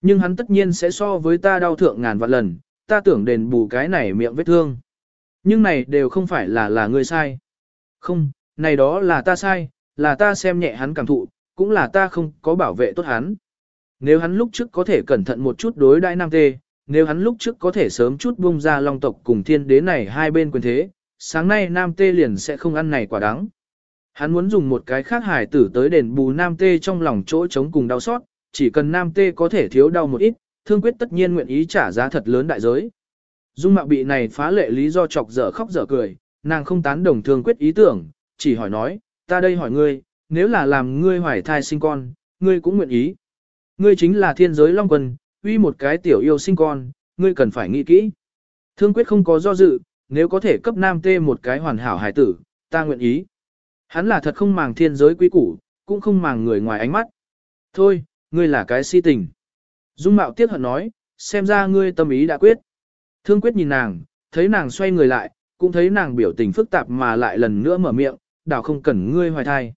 Speaker 1: Nhưng hắn tất nhiên sẽ so với ta đau thượng ngàn vạn lần, ta tưởng đền bù cái này miệng vết thương. Nhưng này đều không phải là là ngươi sai. Không, này đó là ta sai, là ta xem nhẹ hắn cảm thụ, cũng là ta không có bảo vệ tốt hắn. Nếu hắn lúc trước có thể cẩn thận một chút đối đại nam tê, nếu hắn lúc trước có thể sớm chút bung ra long tộc cùng thiên đế này hai bên quyền thế, sáng nay nam tê liền sẽ không ăn này quả đắng. Hắn muốn dùng một cái khác hải tử tới đền bù nam tê trong lòng chỗ chống cùng đau xót, chỉ cần nam tê có thể thiếu đau một ít, thương quyết tất nhiên nguyện ý trả giá thật lớn đại giới. Dung mạo bị này phá lệ lý do chọc dở khóc dở cười, nàng không tán đồng thương quyết ý tưởng, chỉ hỏi nói, ta đây hỏi ngươi, nếu là làm ngươi hoài thai sinh con, ngươi cũng nguyện ý. Ngươi chính là thiên giới long quân, uy một cái tiểu yêu sinh con, ngươi cần phải nghĩ kỹ. Thương quyết không có do dự, nếu có thể cấp nam tê một cái hoàn hảo hài tử, ta nguyện ý. Hắn là thật không màng thiên giới quý củ, cũng không màng người ngoài ánh mắt. Thôi, ngươi là cái si tình. Dung mạo tiếc hận nói, xem ra ngươi tâm ý đã quyết. Thương quyết nhìn nàng, thấy nàng xoay người lại, cũng thấy nàng biểu tình phức tạp mà lại lần nữa mở miệng, đảo không cần ngươi hoài thai.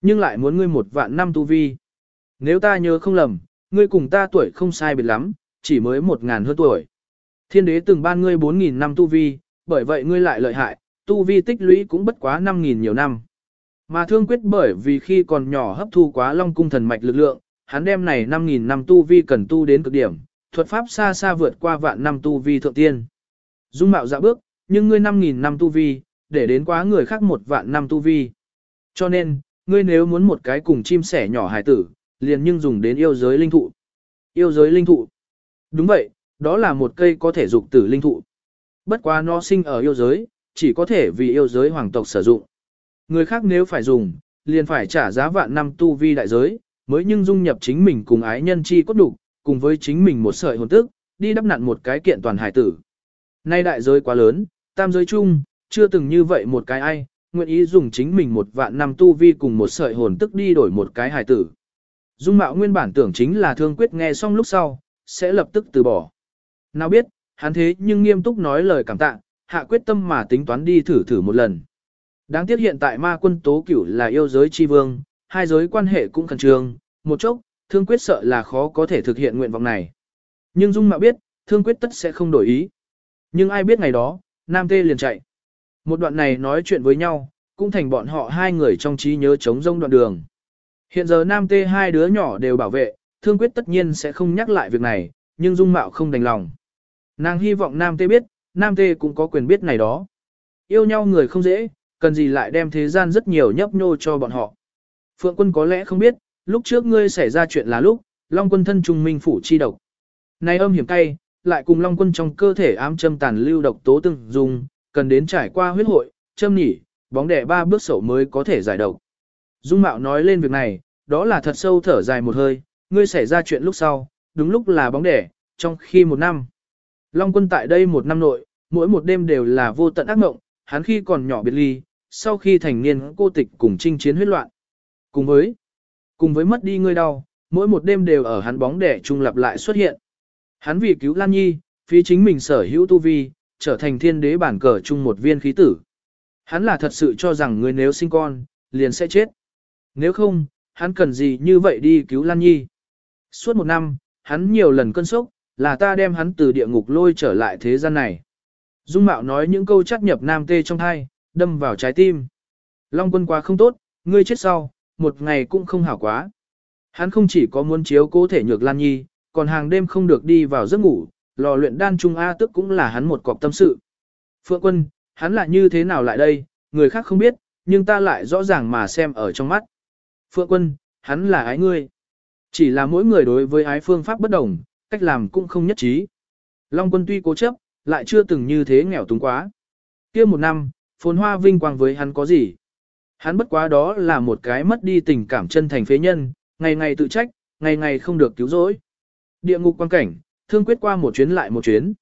Speaker 1: Nhưng lại muốn ngươi một vạn năm tu vi. Nếu ta nhớ không lầm, ngươi cùng ta tuổi không sai biệt lắm, chỉ mới một ngàn hơn tuổi. Thiên đế từng ban ngươi bốn nghìn năm tu vi, bởi vậy ngươi lại lợi hại, tu vi tích lũy cũng bất quá năm nghìn nhiều năm. Mà thương quyết bởi vì khi còn nhỏ hấp thu quá long cung thần mạch lực lượng, hắn đem này năm nghìn năm tu vi cần tu đến cực điểm, thuật pháp xa xa vượt qua vạn năm tu vi thượng tiên. Dung mạo dạ bước, nhưng ngươi năm nghìn năm tu vi, để đến quá người khác một vạn năm tu vi. Cho nên, ngươi nếu muốn một cái cùng chim sẻ nhỏ hài tử, liền nhưng dùng đến yêu giới linh thụ. Yêu giới linh thụ. Đúng vậy, đó là một cây có thể dục tử linh thụ. Bất quá nó sinh ở yêu giới, chỉ có thể vì yêu giới hoàng tộc sử dụng. Người khác nếu phải dùng, liền phải trả giá vạn năm tu vi đại giới, mới nhưng dung nhập chính mình cùng ái nhân chi cốt đủ, cùng với chính mình một sợi hồn tức, đi đắp nặn một cái kiện toàn hải tử. Nay đại giới quá lớn, tam giới chung, chưa từng như vậy một cái ai, nguyện ý dùng chính mình một vạn năm tu vi cùng một sợi hồn tức đi đổi một cái hải tử. Dung mạo nguyên bản tưởng chính là thương quyết nghe xong lúc sau, sẽ lập tức từ bỏ. Nào biết, hắn thế nhưng nghiêm túc nói lời cảm tạ, hạ quyết tâm mà tính toán đi thử thử một lần. Đáng tiếc hiện tại ma quân tố cửu là yêu giới chi vương, hai giới quan hệ cũng khẩn trương, một chốc, thương quyết sợ là khó có thể thực hiện nguyện vọng này. Nhưng Dung mạo biết, thương quyết tất sẽ không đổi ý. Nhưng ai biết ngày đó, Nam Tê liền chạy. Một đoạn này nói chuyện với nhau, cũng thành bọn họ hai người trong trí nhớ chống rông đoạn đường. Hiện giờ Nam Tê hai đứa nhỏ đều bảo vệ, thương quyết tất nhiên sẽ không nhắc lại việc này, nhưng Dung Mạo không đành lòng. Nàng hy vọng nam tê biết, nam tê cũng có quyền biết này đó. Yêu nhau người không dễ, cần gì lại đem thế gian rất nhiều nhấp nhô cho bọn họ. Phượng quân có lẽ không biết, lúc trước ngươi xảy ra chuyện là lúc, Long quân thân trung minh phủ chi độc. Này âm hiểm cay, lại cùng Long quân trong cơ thể ám châm tàn lưu độc tố từng dùng, cần đến trải qua huyết hội, châm nhỉ, bóng đẻ ba bước sổ mới có thể giải độc. Dung Mạo nói lên việc này, đó là thật sâu thở dài một hơi, ngươi xảy ra chuyện lúc sau, đúng lúc là bóng đẻ, trong khi một năm. Long quân tại đây một năm nội, mỗi một đêm đều là vô tận ác mộng, hắn khi còn nhỏ biệt ly, sau khi thành niên cô tịch cùng chinh chiến huyết loạn. Cùng với, cùng với mất đi ngươi đau, mỗi một đêm đều ở hắn bóng đẻ trung lập lại xuất hiện. Hắn vì cứu Lan Nhi, phí chính mình sở hữu tu vi, trở thành thiên đế bản cờ chung một viên khí tử. Hắn là thật sự cho rằng ngươi nếu sinh con, liền sẽ chết. Nếu không, hắn cần gì như vậy đi cứu Lan Nhi. Suốt một năm, hắn nhiều lần cơn sốc, là ta đem hắn từ địa ngục lôi trở lại thế gian này. Dung Mạo nói những câu chắc nhập nam tê trong thai, đâm vào trái tim. Long quân quá không tốt, ngươi chết sau, một ngày cũng không hảo quá. Hắn không chỉ có muốn chiếu cố thể nhược Lan Nhi, còn hàng đêm không được đi vào giấc ngủ, lò luyện đan trung A tức cũng là hắn một cọc tâm sự. Phượng quân, hắn lại như thế nào lại đây, người khác không biết, nhưng ta lại rõ ràng mà xem ở trong mắt. Phượng quân, hắn là ái ngươi. Chỉ là mỗi người đối với ái phương pháp bất đồng, cách làm cũng không nhất trí. Long quân tuy cố chấp, lại chưa từng như thế nghèo túng quá. kia một năm, phồn hoa vinh quang với hắn có gì? Hắn bất quá đó là một cái mất đi tình cảm chân thành phế nhân, ngày ngày tự trách, ngày ngày không được cứu rỗi. Địa ngục quan cảnh, thương quyết qua một chuyến lại một chuyến.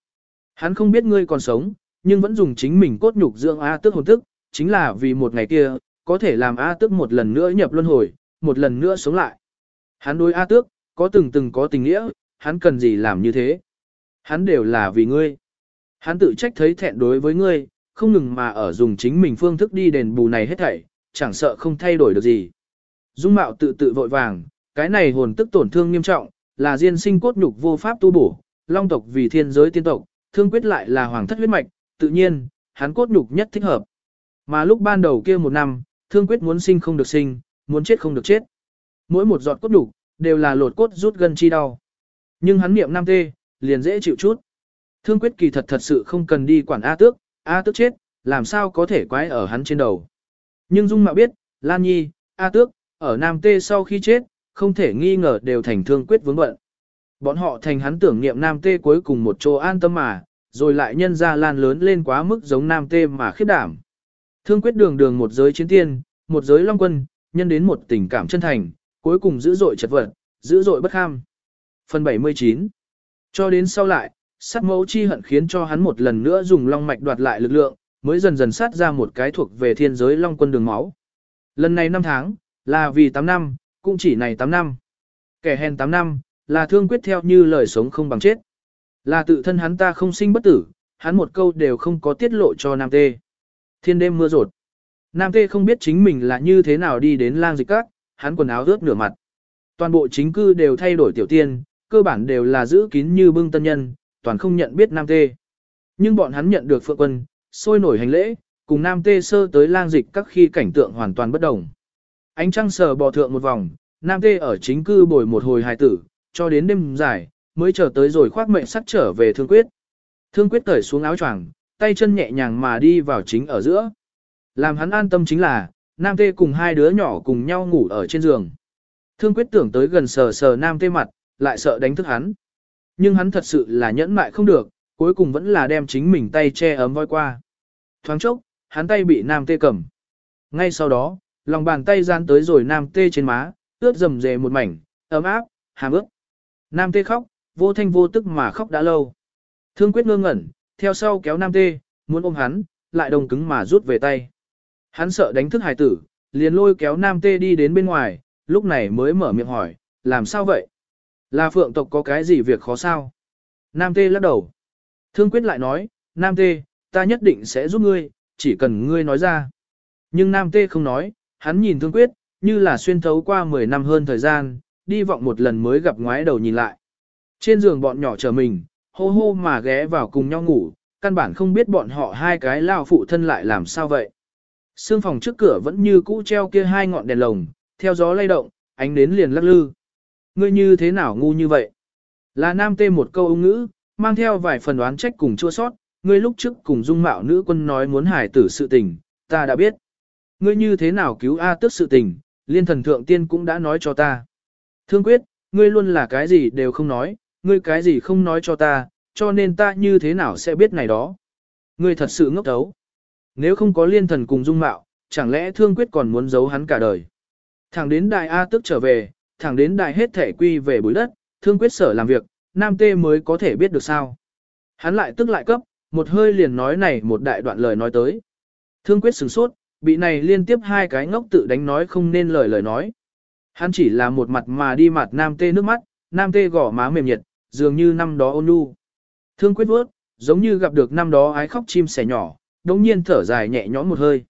Speaker 1: Hắn không biết ngươi còn sống, nhưng vẫn dùng chính mình cốt nhục dưỡng A tức hồn tức, chính là vì một ngày kia, có thể làm A tước một lần nữa nhập luân hồi, một lần nữa sống lại. Hắn đối A tước, có từng từng có tình nghĩa, hắn cần gì làm như thế. Hắn đều là vì ngươi. Hắn tự trách thấy thẹn đối với ngươi, không ngừng mà ở dùng chính mình phương thức đi đền bù này hết thảy, chẳng sợ không thay đổi được gì. Dung mạo tự tự vội vàng, cái này hồn tức tổn thương nghiêm trọng, là diên sinh cốt nhục vô pháp tu bổ, long tộc vì thiên giới tiên tộc, thương quyết lại là hoàng thất huyết mạch, tự nhiên, hắn cốt nhục nhất thích hợp. Mà lúc ban đầu kia một năm, thương quyết muốn sinh không được sinh, muốn chết không được chết. Mỗi một giọt cốt đủ, đều là lột cốt rút gần chi đau. Nhưng hắn niệm nam tê, liền dễ chịu chút. Thương quyết kỳ thật thật sự không cần đi quản A tước, A tước chết, làm sao có thể quái ở hắn trên đầu. Nhưng Dung Mạo biết, Lan Nhi, A tước, ở Nam Tê sau khi chết, không thể nghi ngờ đều thành thương quyết vướng bận. Bọn họ thành hắn tưởng niệm Nam Tê cuối cùng một chỗ an tâm mà, rồi lại nhân ra lan lớn lên quá mức giống Nam Tê mà khiếp đảm. Thương quyết đường đường một giới chiến tiên, một giới long quân, nhân đến một tình cảm chân thành, cuối cùng dữ dội chật vật, dữ dội bất kham. Phần 79 Cho đến sau lại, sát mẫu chi hận khiến cho hắn một lần nữa dùng long mạch đoạt lại lực lượng, mới dần dần sát ra một cái thuộc về thiên giới long quân đường máu. Lần này 5 tháng, là vì 8 năm, cũng chỉ này 8 năm. Kẻ hèn 8 năm, là thương quyết theo như lời sống không bằng chết. Là tự thân hắn ta không sinh bất tử, hắn một câu đều không có tiết lộ cho Nam Tê. Thiên đêm mưa rột. Nam Tê không biết chính mình là như thế nào đi đến lang dịch các, hắn quần áo ướt nửa mặt. Toàn bộ chính cư đều thay đổi tiểu tiên, cơ bản đều là giữ kín như bưng tân nhân, toàn không nhận biết Nam Tê. Nhưng bọn hắn nhận được Phượng Quân, sôi nổi hành lễ, cùng Nam Tê sơ tới lang dịch các khi cảnh tượng hoàn toàn bất đồng. Ánh trăng sờ bò thượng một vòng, Nam Tê ở chính cư bồi một hồi hài tử, cho đến đêm dài, mới chờ tới rồi khoác mệnh sắc trở về thương quyết. Thương quyết cởi xuống áo choàng, tay chân nhẹ nhàng mà đi vào chính ở giữa. Làm hắn an tâm chính là, Nam Tê cùng hai đứa nhỏ cùng nhau ngủ ở trên giường. Thương quyết tưởng tới gần sờ sờ Nam Tê mặt, lại sợ đánh thức hắn. Nhưng hắn thật sự là nhẫn mại không được, cuối cùng vẫn là đem chính mình tay che ấm voi qua. Thoáng chốc, hắn tay bị Nam Tê cầm. Ngay sau đó, lòng bàn tay gian tới rồi Nam Tê trên má, ướt rầm rề một mảnh, ấm áp, hàm ướt. Nam Tê khóc, vô thanh vô tức mà khóc đã lâu. Thương quyết ngơ ngẩn, theo sau kéo Nam Tê, muốn ôm hắn, lại đồng cứng mà rút về tay. Hắn sợ đánh thức hài tử, liền lôi kéo Nam Tê đi đến bên ngoài, lúc này mới mở miệng hỏi, làm sao vậy? Là phượng tộc có cái gì việc khó sao? Nam Tê lắc đầu. Thương quyết lại nói, Nam Tê, ta nhất định sẽ giúp ngươi, chỉ cần ngươi nói ra. Nhưng Nam Tê không nói, hắn nhìn Thương quyết, như là xuyên thấu qua 10 năm hơn thời gian, đi vọng một lần mới gặp ngoái đầu nhìn lại. Trên giường bọn nhỏ chờ mình, hô hô mà ghé vào cùng nhau ngủ, căn bản không biết bọn họ hai cái lao phụ thân lại làm sao vậy. Sương phòng trước cửa vẫn như cũ treo kia hai ngọn đèn lồng, theo gió lay động, ánh đến liền lắc lư. Ngươi như thế nào ngu như vậy? Là nam tê một câu ung ngữ, mang theo vài phần đoán trách cùng chua sót, ngươi lúc trước cùng dung mạo nữ quân nói muốn hải tử sự tình, ta đã biết. Ngươi như thế nào cứu A tước sự tình, liên thần thượng tiên cũng đã nói cho ta. Thương quyết, ngươi luôn là cái gì đều không nói, ngươi cái gì không nói cho ta, cho nên ta như thế nào sẽ biết này đó. Ngươi thật sự ngốc đấu. Nếu không có liên thần cùng dung mạo, chẳng lẽ thương quyết còn muốn giấu hắn cả đời. Thẳng đến đại A tức trở về, thẳng đến đại hết thể quy về bụi đất, thương quyết sở làm việc, nam tê mới có thể biết được sao. Hắn lại tức lại cấp, một hơi liền nói này một đại đoạn lời nói tới. Thương quyết sửng sốt, bị này liên tiếp hai cái ngốc tự đánh nói không nên lời lời nói. Hắn chỉ là một mặt mà đi mặt nam tê nước mắt, nam tê gỏ má mềm nhiệt, dường như năm đó ôn nhu. Thương quyết vớt, giống như gặp được năm đó ái khóc chim sẻ nhỏ, đống nhiên thở dài nhẹ nhõm một hơi.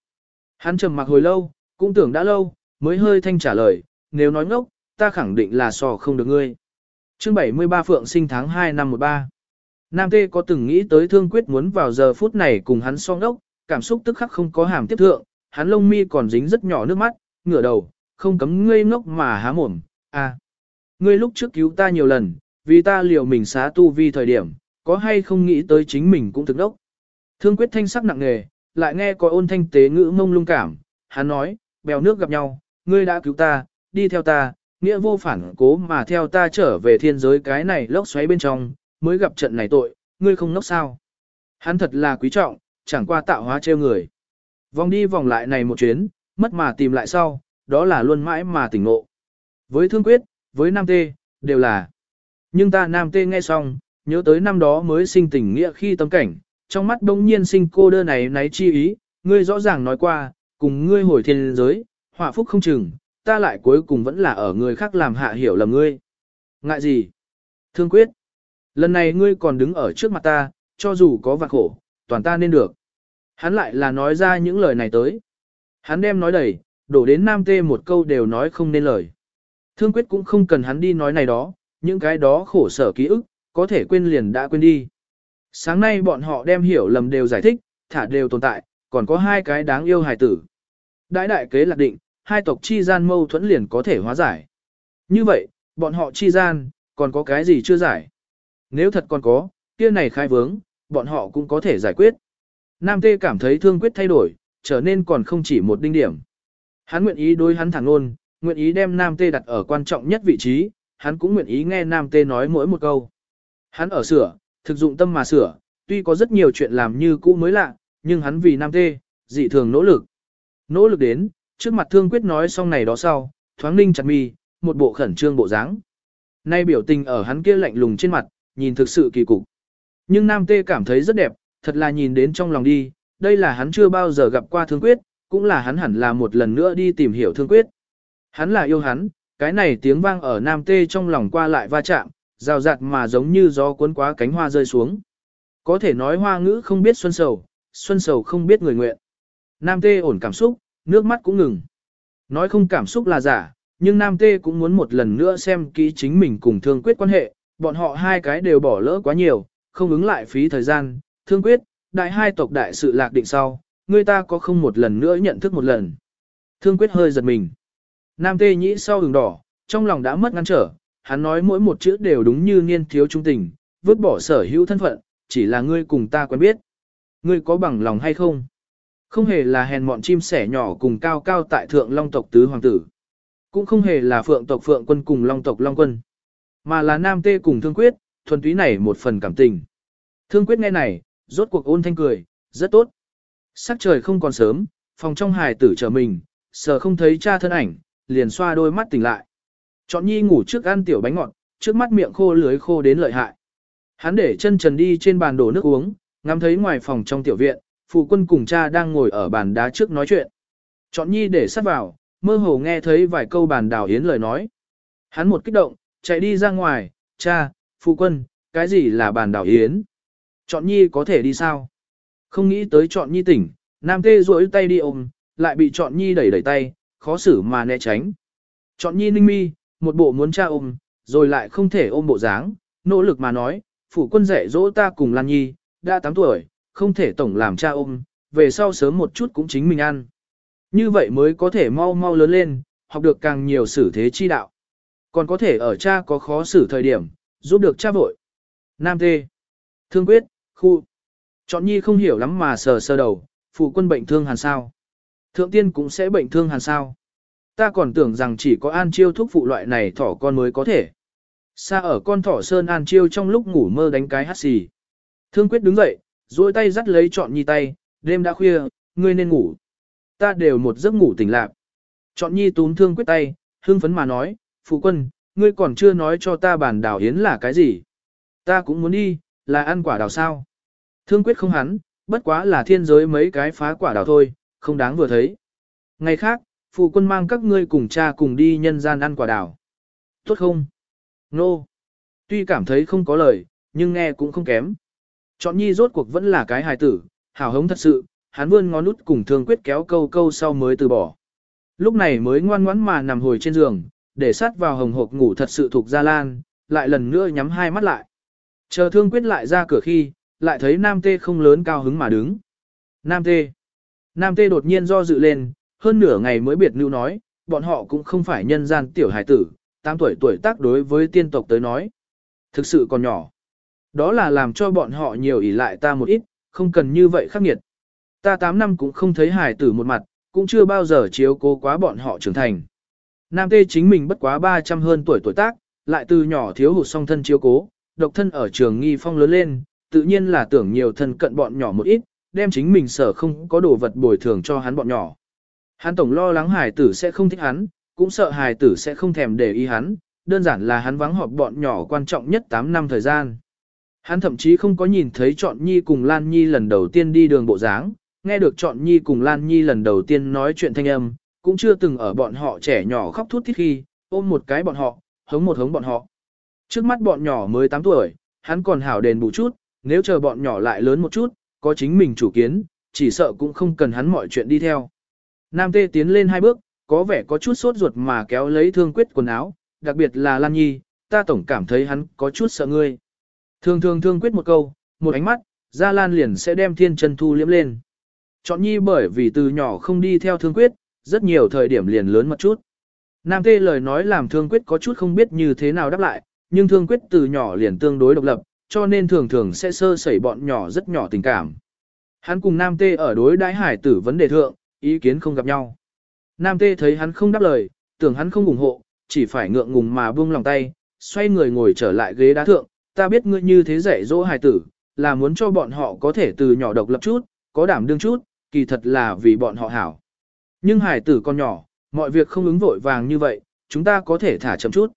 Speaker 1: Hắn trầm mặc hồi lâu, cũng tưởng đã lâu, mới hơi thanh trả lời, nếu nói ngốc, ta khẳng định là sò không được ngươi. Chương 73 Phượng sinh tháng 2 năm 13. Nam Tê có từng nghĩ tới thương quyết muốn vào giờ phút này cùng hắn so ngốc, cảm xúc tức khắc không có hàm tiếp thượng, hắn lông mi còn dính rất nhỏ nước mắt, ngửa đầu, không cấm ngây ngốc mà há mồm, à. Ngươi lúc trước cứu ta nhiều lần, vì ta liều mình xá tu vi thời điểm, có hay không nghĩ tới chính mình cũng thực đốc. Thương quyết thanh sắc nặng nề, lại nghe có ôn thanh tế ngữ mông lung cảm, hắn nói, bèo nước gặp nhau, ngươi đã cứu ta, đi theo ta, nghĩa vô phản cố mà theo ta trở về thiên giới cái này lốc xoáy bên trong, mới gặp trận này tội, ngươi không nốc sao. Hắn thật là quý trọng, chẳng qua tạo hóa trêu người. Vòng đi vòng lại này một chuyến, mất mà tìm lại sau, đó là luôn mãi mà tỉnh ngộ. Với thương quyết, với nam tê, đều là. Nhưng ta nam tê nghe xong, nhớ tới năm đó mới sinh tình nghĩa khi tâm cảnh, trong mắt đông nhiên sinh cô đơn này náy chi ý, ngươi rõ ràng nói qua, cùng ngươi hồi thiên giới, họa phúc không chừng, ta lại cuối cùng vẫn là ở người khác làm hạ hiểu lầm ngươi. Ngại gì? Thương quyết. Lần này ngươi còn đứng ở trước mặt ta, cho dù có vạn khổ, toàn ta nên được. Hắn lại là nói ra những lời này tới. Hắn đem nói đầy, đổ đến nam tê một câu đều nói không nên lời. Thương quyết cũng không cần hắn đi nói này đó, những cái đó khổ sở ký ức, có thể quên liền đã quên đi. Sáng nay bọn họ đem hiểu lầm đều giải thích, thả đều tồn tại, còn có hai cái đáng yêu hài tử. Đại đại kế lạc định, hai tộc chi gian mâu thuẫn liền có thể hóa giải. Như vậy, bọn họ chi gian, còn có cái gì chưa giải? Nếu thật còn có, kia này khai vướng, bọn họ cũng có thể giải quyết. Nam Tê cảm thấy thương quyết thay đổi, trở nên còn không chỉ một đinh điểm. Hắn nguyện ý đối hắn thẳng luôn, nguyện ý đem Nam Tê đặt ở quan trọng nhất vị trí, hắn cũng nguyện ý nghe Nam Tê nói mỗi một câu. Hắn ở sửa, thực dụng tâm mà sửa, tuy có rất nhiều chuyện làm như cũ mới lạ, nhưng hắn vì Nam Tê, dị thường nỗ lực. Nỗ lực đến, trước mặt thương quyết nói xong này đó sau, thoáng ninh chặt mi, một bộ khẩn trương bộ dáng. Nay biểu tình ở hắn kia lạnh lùng trên mặt, nhìn thực sự kỳ cục. Nhưng Nam Tê cảm thấy rất đẹp, thật là nhìn đến trong lòng đi, đây là hắn chưa bao giờ gặp qua thương quyết, cũng là hắn hẳn là một lần nữa đi tìm hiểu thương quyết. Hắn là yêu hắn, cái này tiếng vang ở Nam Tê trong lòng qua lại va chạm, rào rạt mà giống như gió cuốn quá cánh hoa rơi xuống. Có thể nói hoa ngữ không biết xuân sầu, xuân sầu không biết người nguyện. Nam Tê ổn cảm xúc, nước mắt cũng ngừng. Nói không cảm xúc là giả, nhưng Nam Tê cũng muốn một lần nữa xem kỹ chính mình cùng thương quyết quan hệ, bọn họ hai cái đều bỏ lỡ quá nhiều, không ứng lại phí thời gian, thương quyết, đại hai tộc đại sự lạc định sau, người ta có không một lần nữa nhận thức một lần. Thương quyết hơi giật mình. Nam Tê nhĩ sau đường đỏ, trong lòng đã mất ngăn trở, hắn nói mỗi một chữ đều đúng như niên thiếu trung tình, vứt bỏ sở hữu thân phận, chỉ là ngươi cùng ta quen biết. Ngươi có bằng lòng hay không? Không hề là hèn mọn chim sẻ nhỏ cùng cao cao tại thượng long tộc tứ hoàng tử. Cũng không hề là phượng tộc phượng quân cùng long tộc long quân. Mà là nam tê cùng thương quyết, thuần túy này một phần cảm tình. Thương quyết nghe này, rốt cuộc ôn thanh cười, rất tốt. Sắc trời không còn sớm, phòng trong hài tử chờ mình, sợ không thấy cha thân ảnh, liền xoa đôi mắt tỉnh lại. Chọn nhi ngủ trước ăn tiểu bánh ngọt, trước mắt miệng khô lưới khô đến lợi hại. Hắn để chân trần đi trên bàn đổ nước uống, ngắm thấy ngoài phòng trong tiểu viện, phụ quân cùng cha đang ngồi ở bàn đá trước nói chuyện. Chọn nhi để sát vào, mơ hồ nghe thấy vài câu bàn đào hiến lời nói. Hắn một kích động, chạy đi ra ngoài, cha, phụ quân, cái gì là bàn đào hiến? Chọn nhi có thể đi sao? Không nghĩ tới chọn nhi tỉnh, nam tê duỗi tay đi ôm, lại bị chọn nhi đẩy đẩy tay, khó xử mà né tránh. Chọn nhi ninh mi, một bộ muốn cha ôm, rồi lại không thể ôm bộ dáng, nỗ lực mà nói, phủ quân dạy dỗ ta cùng Lan Nhi, đã 8 tuổi, không thể tổng làm cha ôm, về sau sớm một chút cũng chính mình ăn. Như vậy mới có thể mau mau lớn lên, học được càng nhiều xử thế chi đạo. Còn có thể ở cha có khó xử thời điểm, giúp được cha vội. Nam Tê. Thương quyết, khu. Chọn nhi không hiểu lắm mà sờ sờ đầu, phụ quân bệnh thương hàn sao. Thượng tiên cũng sẽ bệnh thương hàn sao. Ta còn tưởng rằng chỉ có an chiêu thuốc phụ loại này thỏ con mới có thể. Xa ở con thỏ sơn an chiêu trong lúc ngủ mơ đánh cái hát xì. Thương quyết đứng dậy, duỗi tay dắt lấy chọn nhi tay, đêm đã khuya, ngươi nên ngủ. Ta đều một giấc ngủ tỉnh lạc. Chọn nhi túm thương quyết tay, hưng phấn mà nói, phụ quân, ngươi còn chưa nói cho ta bản đào yến là cái gì. Ta cũng muốn đi, là ăn quả đào sao. Thương quyết không hắn, bất quá là thiên giới mấy cái phá quả đào thôi, không đáng vừa thấy. Ngày khác, phụ quân mang các ngươi cùng cha cùng đi nhân gian ăn quả đào. Tốt không? Nô. No. Tuy cảm thấy không có lời, nhưng nghe cũng không kém. Chọn nhi rốt cuộc vẫn là cái hài tử, hào hống thật sự, hắn vươn ngón út cùng thương quyết kéo câu câu sau mới từ bỏ. Lúc này mới ngoan ngoãn mà nằm hồi trên giường, để sát vào hồng hộp ngủ thật sự thuộc Gia Lan, lại lần nữa nhắm hai mắt lại. Chờ thương quyết lại ra cửa khi, lại thấy Nam Tê không lớn cao hứng mà đứng. Nam Tê. Nam Tê đột nhiên do dự lên, hơn nửa ngày mới biệt lưu nói, bọn họ cũng không phải nhân gian tiểu hải tử, 8 tuổi tuổi tác đối với tiên tộc tới nói. Thực sự còn nhỏ. Đó là làm cho bọn họ nhiều ỷ lại ta một ít, không cần như vậy khắc nghiệt. Ta 8 năm cũng không thấy hải tử một mặt, cũng chưa bao giờ chiếu cố quá bọn họ trưởng thành. Nam Tê chính mình bất quá 300 hơn tuổi tuổi tác, lại từ nhỏ thiếu hụt song thân chiếu cố, độc thân ở trường nghi phong lớn lên, tự nhiên là tưởng nhiều thân cận bọn nhỏ một ít, đem chính mình sở không có đồ vật bồi thường cho hắn bọn nhỏ. Hắn tổng lo lắng hải tử sẽ không thích hắn, cũng sợ hải tử sẽ không thèm để ý hắn, đơn giản là hắn vắng họp bọn nhỏ quan trọng nhất 8 năm thời gian. Hắn thậm chí không có nhìn thấy Trọn Nhi cùng Lan Nhi lần đầu tiên đi đường bộ dáng, nghe được Trọn Nhi cùng Lan Nhi lần đầu tiên nói chuyện thanh âm, cũng chưa từng ở bọn họ trẻ nhỏ khóc thút thít khi, ôm một cái bọn họ, hống một hống bọn họ. Trước mắt bọn nhỏ mới 8 tuổi, hắn còn hảo đền bù chút, nếu chờ bọn nhỏ lại lớn một chút, có chính mình chủ kiến, chỉ sợ cũng không cần hắn mọi chuyện đi theo. Nam Tê tiến lên hai bước, có vẻ có chút sốt ruột mà kéo lấy thương quyết quần áo, đặc biệt là Lan Nhi, ta tổng cảm thấy hắn có chút sợ ngươi. Thường thường thương quyết một câu, một ánh mắt, Gia Lan liền sẽ đem thiên chân thu liếm lên. Chọn Nhi bởi vì từ nhỏ không đi theo thương quyết, rất nhiều thời điểm liền lớn một chút. Nam Tê lời nói làm thương quyết có chút không biết như thế nào đáp lại, nhưng thương quyết từ nhỏ liền tương đối độc lập, cho nên thường thường sẽ sơ sẩy bọn nhỏ rất nhỏ tình cảm. Hắn cùng Nam Tê ở đối đãi hải tử vấn đề thượng, ý kiến không gặp nhau. Nam Tê thấy hắn không đáp lời, tưởng hắn không ủng hộ, chỉ phải ngượng ngùng mà buông lòng tay, xoay người ngồi trở lại ghế đá thượng, ta biết ngươi như thế dạy dỗ hải tử, là muốn cho bọn họ có thể từ nhỏ độc lập chút, có đảm đương chút, kỳ thật là vì bọn họ hảo. Nhưng hải tử con nhỏ, mọi việc không ứng vội vàng như vậy, chúng ta có thể thả chậm chút.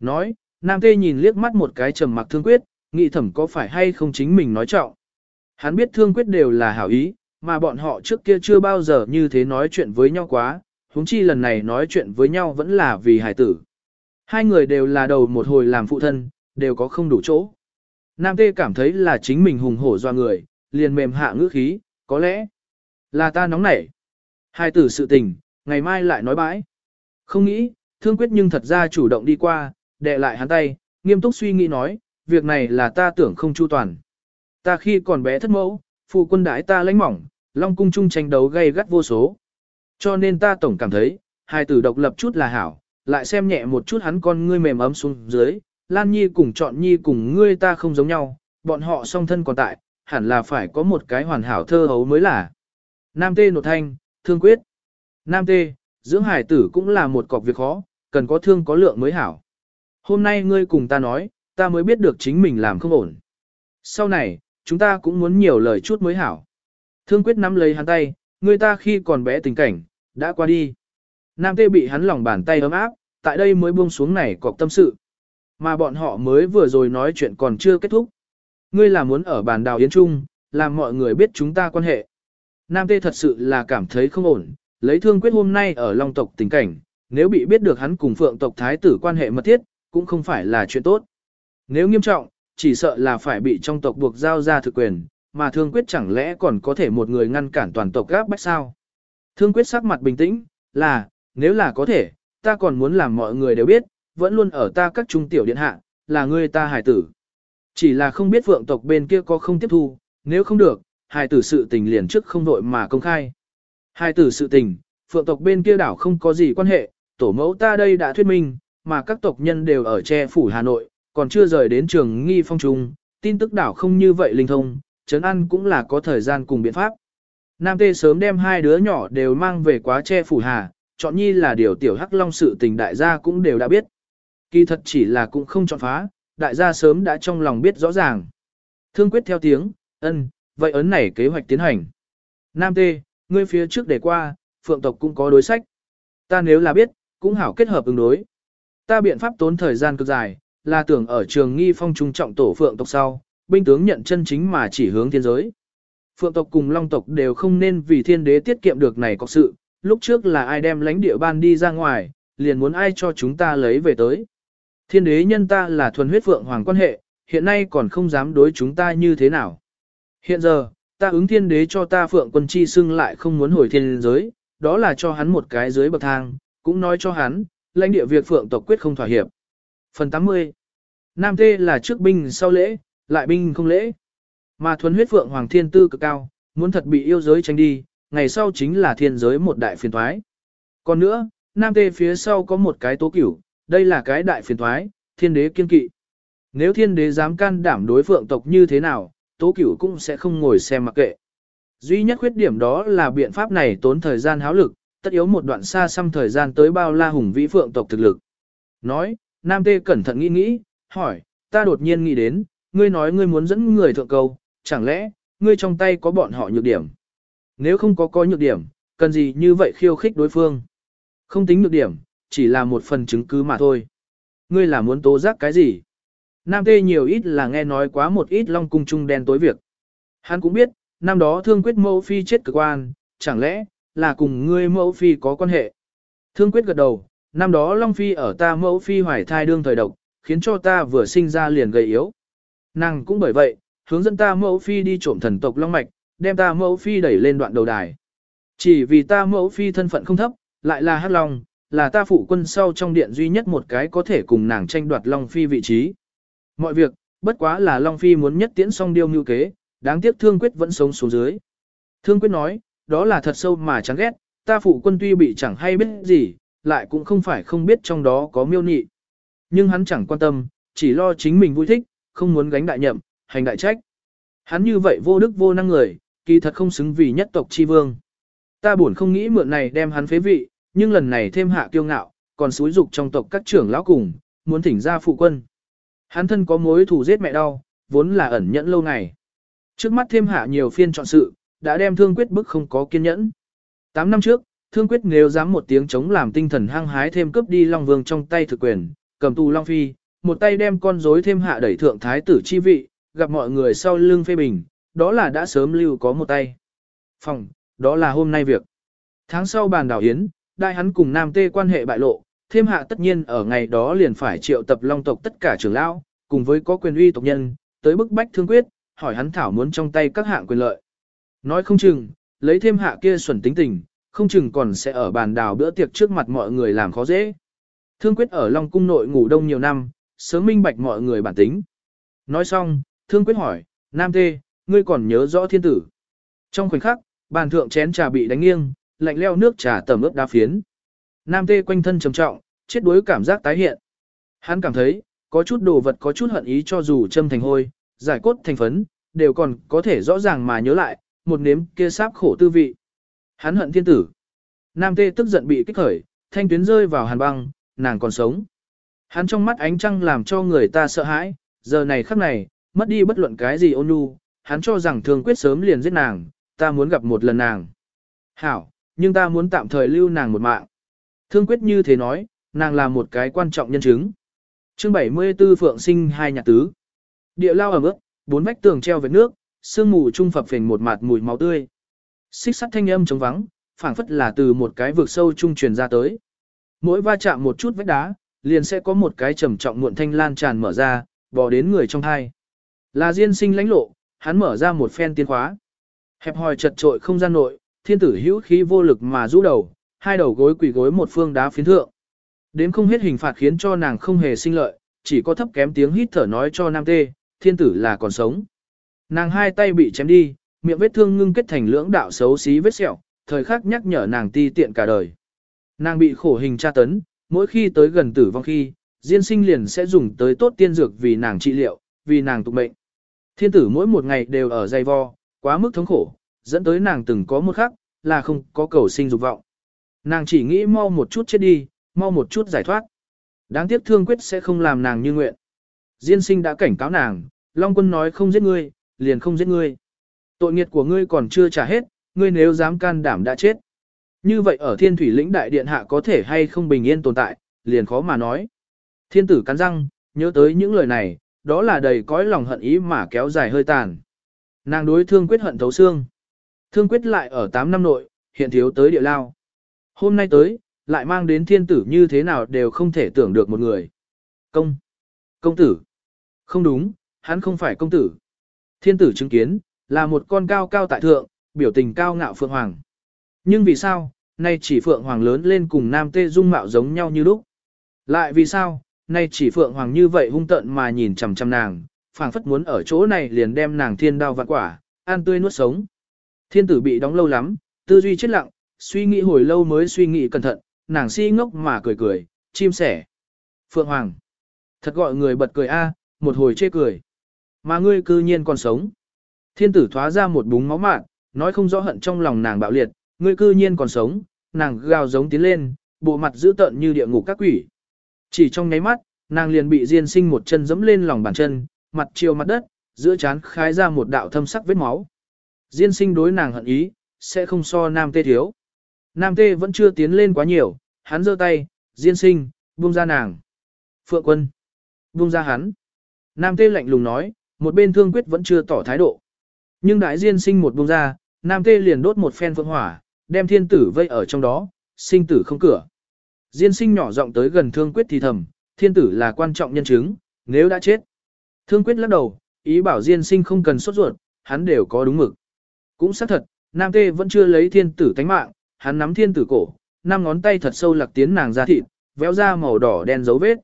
Speaker 1: Nói, Nam Tê nhìn liếc mắt một cái trầm mặc thương quyết, nghĩ thẩm có phải hay không chính mình nói trọng. Hắn biết thương quyết đều là hảo ý, mà bọn họ trước kia chưa bao giờ như thế nói chuyện với nhau quá, huống chi lần này nói chuyện với nhau vẫn là vì hải tử. Hai người đều là đầu một hồi làm phụ thân, đều có không đủ chỗ. Nam Tê cảm thấy là chính mình hùng hổ do người, liền mềm hạ ngữ khí, có lẽ là ta nóng nảy. Hai tử sự tình, ngày mai lại nói bãi. Không nghĩ, thương quyết nhưng thật ra chủ động đi qua, đè lại hắn tay, nghiêm túc suy nghĩ nói, việc này là ta tưởng không chu toàn. Ta khi còn bé thất mẫu, phụ quân đãi ta lãnh mỏng, long cung chung tranh đấu gây gắt vô số. Cho nên ta tổng cảm thấy, hai tử độc lập chút là hảo, lại xem nhẹ một chút hắn con ngươi mềm ấm xuống dưới, Lan Nhi cùng chọn Nhi cùng ngươi ta không giống nhau, bọn họ song thân còn tại, hẳn là phải có một cái hoàn hảo thơ hấu mới là. Nam Tê nột thanh, thương quyết. Nam Tê, dưỡng hải tử cũng là một cọc việc khó, cần có thương có lượng mới hảo. Hôm nay ngươi cùng ta nói, ta mới biết được chính mình làm không ổn. Sau này, chúng ta cũng muốn nhiều lời chút mới hảo. Thương quyết nắm lấy hắn tay, người ta khi còn bé tình cảnh, đã qua đi. Nam tê bị hắn lòng bàn tay ấm áp, tại đây mới buông xuống này cọc tâm sự. Mà bọn họ mới vừa rồi nói chuyện còn chưa kết thúc. Ngươi là muốn ở bàn đào yến trung, làm mọi người biết chúng ta quan hệ. Nam tê thật sự là cảm thấy không ổn, lấy thương quyết hôm nay ở Long tộc tình cảnh, nếu bị biết được hắn cùng phượng tộc thái tử quan hệ mật thiết, cũng không phải là chuyện tốt. Nếu nghiêm trọng, chỉ sợ là phải bị trong tộc buộc giao ra thực quyền, mà thương quyết chẳng lẽ còn có thể một người ngăn cản toàn tộc gáp bách sao? Thương quyết sắc mặt bình tĩnh, là, nếu là có thể, ta còn muốn làm mọi người đều biết, vẫn luôn ở ta các trung tiểu điện hạ, là ngươi ta hài tử. Chỉ là không biết phượng tộc bên kia có không tiếp thu, nếu không được, hài tử sự tình liền trước không đội mà công khai. Hài tử sự tình, phượng tộc bên kia đảo không có gì quan hệ, tổ mẫu ta đây đã thuyết minh, mà các tộc nhân đều ở che phủ Hà Nội, còn chưa rời đến trường nghi phong trung, tin tức đảo không như vậy linh thông, trấn ăn cũng là có thời gian cùng biện pháp. Nam Tê sớm đem hai đứa nhỏ đều mang về quá che phủ hà, chọn nhi là điều tiểu hắc long sự tình đại gia cũng đều đã biết. Kỳ thật chỉ là cũng không chọn phá, đại gia sớm đã trong lòng biết rõ ràng. Thương quyết theo tiếng, ân, vậy ấn này kế hoạch tiến hành. Nam Tê, ngươi phía trước để qua, phượng tộc cũng có đối sách. Ta nếu là biết, cũng hảo kết hợp ứng đối. Ta biện pháp tốn thời gian cực dài, là tưởng ở trường nghi phong trung trọng tổ phượng tộc sau, binh tướng nhận chân chính mà chỉ hướng thiên giới. Phượng tộc cùng long tộc đều không nên vì thiên đế tiết kiệm được này có sự, lúc trước là ai đem lãnh địa ban đi ra ngoài, liền muốn ai cho chúng ta lấy về tới. Thiên đế nhân ta là thuần huyết phượng hoàng quan hệ, hiện nay còn không dám đối chúng ta như thế nào. Hiện giờ, ta ứng thiên đế cho ta phượng quân chi xưng lại không muốn hồi thiên giới, đó là cho hắn một cái dưới bậc thang, cũng nói cho hắn, lãnh địa việc phượng tộc quyết không thỏa hiệp. Phần 80 Nam Tê là trước binh sau lễ, lại binh không lễ. Mà thuần huyết phượng hoàng thiên tư cực cao, muốn thật bị yêu giới tranh đi, ngày sau chính là thiên giới một đại phiền thoái. Còn nữa, Nam Tê phía sau có một cái tố cửu, đây là cái đại phiền thoái, thiên đế kiên kỵ. Nếu thiên đế dám can đảm đối phượng tộc như thế nào, tố cửu cũng sẽ không ngồi xem mặc kệ. Duy nhất khuyết điểm đó là biện pháp này tốn thời gian háo lực, tất yếu một đoạn xa xăm thời gian tới bao la hùng vĩ phượng tộc thực lực. Nói, Nam Tê cẩn thận nghĩ nghĩ, hỏi, ta đột nhiên nghĩ đến, ngươi nói ngươi muốn dẫn người thượng cầu, chẳng lẽ, ngươi trong tay có bọn họ nhược điểm? Nếu không có có nhược điểm, cần gì như vậy khiêu khích đối phương? Không tính nhược điểm, chỉ là một phần chứng cứ mà thôi. Ngươi là muốn tố giác cái gì? Nam Tê nhiều ít là nghe nói quá một ít long cung trung đen tối việc. Hắn cũng biết, năm đó thương quyết mẫu phi chết cực quan, chẳng lẽ, là cùng ngươi mẫu phi có quan hệ? Thương quyết gật đầu, năm đó long phi ở ta mẫu phi hoài thai đương thời độc, khiến cho ta vừa sinh ra liền gầy yếu. Nàng cũng bởi vậy, hướng dẫn ta mẫu phi đi trộm thần tộc long mạch, đem ta mẫu phi đẩy lên đoạn đầu đài. Chỉ vì ta mẫu phi thân phận không thấp, lại là hắc long, là ta phụ quân sau trong điện duy nhất một cái có thể cùng nàng tranh đoạt long phi vị trí. Mọi việc, bất quá là long phi muốn nhất tiễn song điêu mưu kế, đáng tiếc thương quyết vẫn sống xuống dưới. Thương quyết nói, đó là thật sâu mà chán ghét, ta phụ quân tuy bị chẳng hay biết gì, lại cũng không phải không biết trong đó có miêu nị. Nhưng hắn chẳng quan tâm, chỉ lo chính mình vui thích, không muốn gánh đại nhậm, hành đại trách. Hắn như vậy vô đức vô năng người, kỳ thật không xứng vì nhất tộc chi vương. Ta buồn không nghĩ mượn này đem hắn phế vị, nhưng lần này thêm hạ kiêu ngạo, còn xúi dục trong tộc các trưởng lão cùng, muốn thỉnh ra phụ quân. Hắn thân có mối thù giết mẹ đau, vốn là ẩn nhẫn lâu ngày. Trước mắt thêm hạ nhiều phiên chọn sự, đã đem thương quyết bức không có kiên nhẫn. Tám năm trước, thương quyết nếu dám một tiếng chống làm tinh thần hăng hái thêm cướp đi Long Vương trong tay thực quyền, cầm tù Long Phi, một tay đem con rối thêm hạ đẩy thượng thái tử chi vị, gặp mọi người sau lưng phê bình, đó là đã sớm lưu có một tay. Phòng, đó là hôm nay việc. Tháng sau bàn đảo Yến, đại hắn cùng Nam Tê quan hệ bại lộ, thêm hạ tất nhiên ở ngày đó liền phải triệu tập long tộc tất cả trưởng lão, cùng với có quyền uy tộc nhân, tới bức bách thương quyết, hỏi hắn thảo muốn trong tay các hạng quyền lợi. Nói không chừng, lấy thêm hạ kia xuẩn tính tình, không chừng còn sẽ ở bàn đào bữa tiệc trước mặt mọi người làm khó dễ. Thương quyết ở Long Cung nội ngủ đông nhiều năm, sớm minh bạch mọi người bản tính. Nói xong, thương quyết hỏi, Nam Tê, ngươi còn nhớ rõ thiên tử. Trong khoảnh khắc, bàn thượng chén trà bị đánh nghiêng, lạnh leo nước trà tẩm ướp đá phiến. Nam Tê quanh thân trầm trọng, chết đuối cảm giác tái hiện. Hắn cảm thấy, có chút đồ vật có chút hận ý cho dù châm thành hôi, giải cốt thành phấn, đều còn có thể rõ ràng mà nhớ lại, một nếm kia sáp khổ tư vị. Hắn hận thiên tử. Nam Tê tức giận bị kích khởi, thanh tuyến rơi vào hàn băng, nàng còn sống. Hắn trong mắt ánh trăng làm cho người ta sợ hãi, giờ này khắc này, mất đi bất luận cái gì ôn nhu, hắn cho rằng thường quyết sớm liền giết nàng, ta muốn gặp một lần nàng. Hảo, nhưng ta muốn tạm thời lưu nàng một mạng. Thương quyết như thế nói, nàng là một cái quan trọng nhân chứng. chương 74 Phượng sinh hai nhà tứ. Địa lao ở mức, bốn vách tường treo vết nước, sương mù trung phập phình một mặt mùi máu tươi. Xích sắt thanh âm trống vắng, phảng phất là từ một cái vực sâu trung truyền ra tới. Mỗi va chạm một chút vách đá, liền sẽ có một cái trầm trọng muộn thanh lan tràn mở ra, bò đến người trong hai. Là diên sinh lãnh lộ, hắn mở ra một phen tiên khóa. Hẹp hòi chật trội không gian nội, thiên tử hữu khí vô lực mà rũ đầu, hai đầu gối quỳ gối một phương đá phiến thượng. Đến không hết hình phạt khiến cho nàng không hề sinh lợi, chỉ có thấp kém tiếng hít thở nói cho nam tê, thiên tử là còn sống. Nàng hai tay bị chém đi, miệng vết thương ngưng kết thành lưỡng đạo xấu xí vết sẹo, thời khắc nhắc nhở nàng ti tiện cả đời. Nàng bị khổ hình tra tấn, mỗi khi tới gần tử vong khi, Diên sinh liền sẽ dùng tới tốt tiên dược vì nàng trị liệu, vì nàng tục mệnh. Thiên tử mỗi một ngày đều ở dày vo, quá mức thống khổ, dẫn tới nàng từng có một khắc, là không có cầu sinh dục vọng. Nàng chỉ nghĩ mau một chút chết đi, mau một chút giải thoát. Đáng tiếc thương quyết sẽ không làm nàng như nguyện. Diên sinh đã cảnh cáo nàng, Long quân nói không giết ngươi, liền không giết ngươi. Tội nghiệt của ngươi còn chưa trả hết, ngươi nếu dám can đảm đã chết. Như vậy ở thiên thủy lĩnh đại điện hạ có thể hay không bình yên tồn tại, liền khó mà nói. Thiên tử cắn răng, nhớ tới những lời này, đó là đầy cõi lòng hận ý mà kéo dài hơi tàn. Nàng đối thương quyết hận thấu xương. Thương quyết lại ở 8 năm nội, hiện thiếu tới địa lao. Hôm nay tới, lại mang đến thiên tử như thế nào đều không thể tưởng được một người. Công. Công tử. Không đúng, hắn không phải công tử. Thiên tử chứng kiến, là một con cao cao tại thượng, biểu tình cao ngạo phượng hoàng. Nhưng vì sao, nay chỉ phượng hoàng lớn lên cùng nam tê dung mạo giống nhau như lúc. Lại vì sao, nay chỉ phượng hoàng như vậy hung tận mà nhìn chằm chằm nàng, phảng phất muốn ở chỗ này liền đem nàng thiên đao vạn quả, an tươi nuốt sống. Thiên tử bị đóng lâu lắm, tư duy chết lặng, suy nghĩ hồi lâu mới suy nghĩ cẩn thận, nàng si ngốc mà cười cười, chim sẻ. Phượng Hoàng. Thật gọi người bật cười a, một hồi chê cười. Mà ngươi cư nhiên còn sống. Thiên tử thoá ra một búng máu mạn, nói không rõ hận trong lòng nàng bạo liệt, ngươi cư nhiên còn sống, nàng gào giống tiến lên, bộ mặt dữ tợn như địa ngục các quỷ. Chỉ trong nháy mắt, nàng liền bị diên sinh một chân giẫm lên lòng bàn chân, mặt chiều mặt đất, giữa chán khai ra một đạo thâm sắc vết máu. Diên sinh đối nàng hận ý, sẽ không so nam tê thiếu. Nam tê vẫn chưa tiến lên quá nhiều, hắn giơ tay, diên sinh, buông ra nàng. Phượng quân, buông ra hắn. Nam tê lạnh lùng nói, một bên thương quyết vẫn chưa tỏ thái độ. Nhưng đại diên sinh một buông ra, nam tê liền đốt một phen phượng hỏa, đem thiên tử vây ở trong đó, sinh tử không cửa. Diên sinh nhỏ giọng tới gần thương quyết thì thầm, thiên tử là quan trọng nhân chứng, nếu đã chết. Thương quyết lắc đầu, ý bảo diên sinh không cần sốt ruột, hắn đều có đúng mực. Cũng xác thật, nam tê vẫn chưa lấy thiên tử tánh mạng, hắn nắm thiên tử cổ, năm ngón tay thật sâu lạc tiến nàng ra thịt, véo ra màu đỏ đen dấu vết.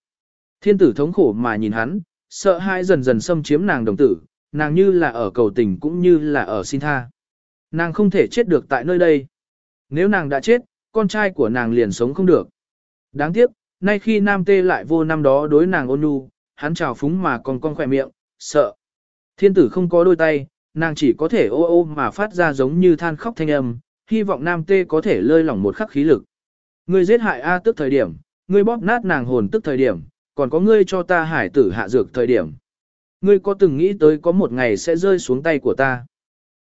Speaker 1: Thiên tử thống khổ mà nhìn hắn, sợ hãi dần dần xâm chiếm nàng đồng tử, nàng như là ở cầu tình cũng như là ở xin tha. Nàng không thể chết được tại nơi đây. Nếu nàng đã chết, con trai của nàng liền sống không được. Đáng tiếc, nay khi nam tê lại vô năm đó đối nàng ôn nhu, hắn trào phúng mà còn con khỏe miệng, sợ. Thiên tử không có đôi tay, nàng chỉ có thể ô ô mà phát ra giống như than khóc thanh âm, hy vọng nam tê có thể lơi lỏng một khắc khí lực. Ngươi giết hại A tức thời điểm, ngươi bóp nát nàng hồn tức thời điểm, còn có ngươi cho ta hải tử hạ dược thời điểm. Ngươi có từng nghĩ tới có một ngày sẽ rơi xuống tay của ta.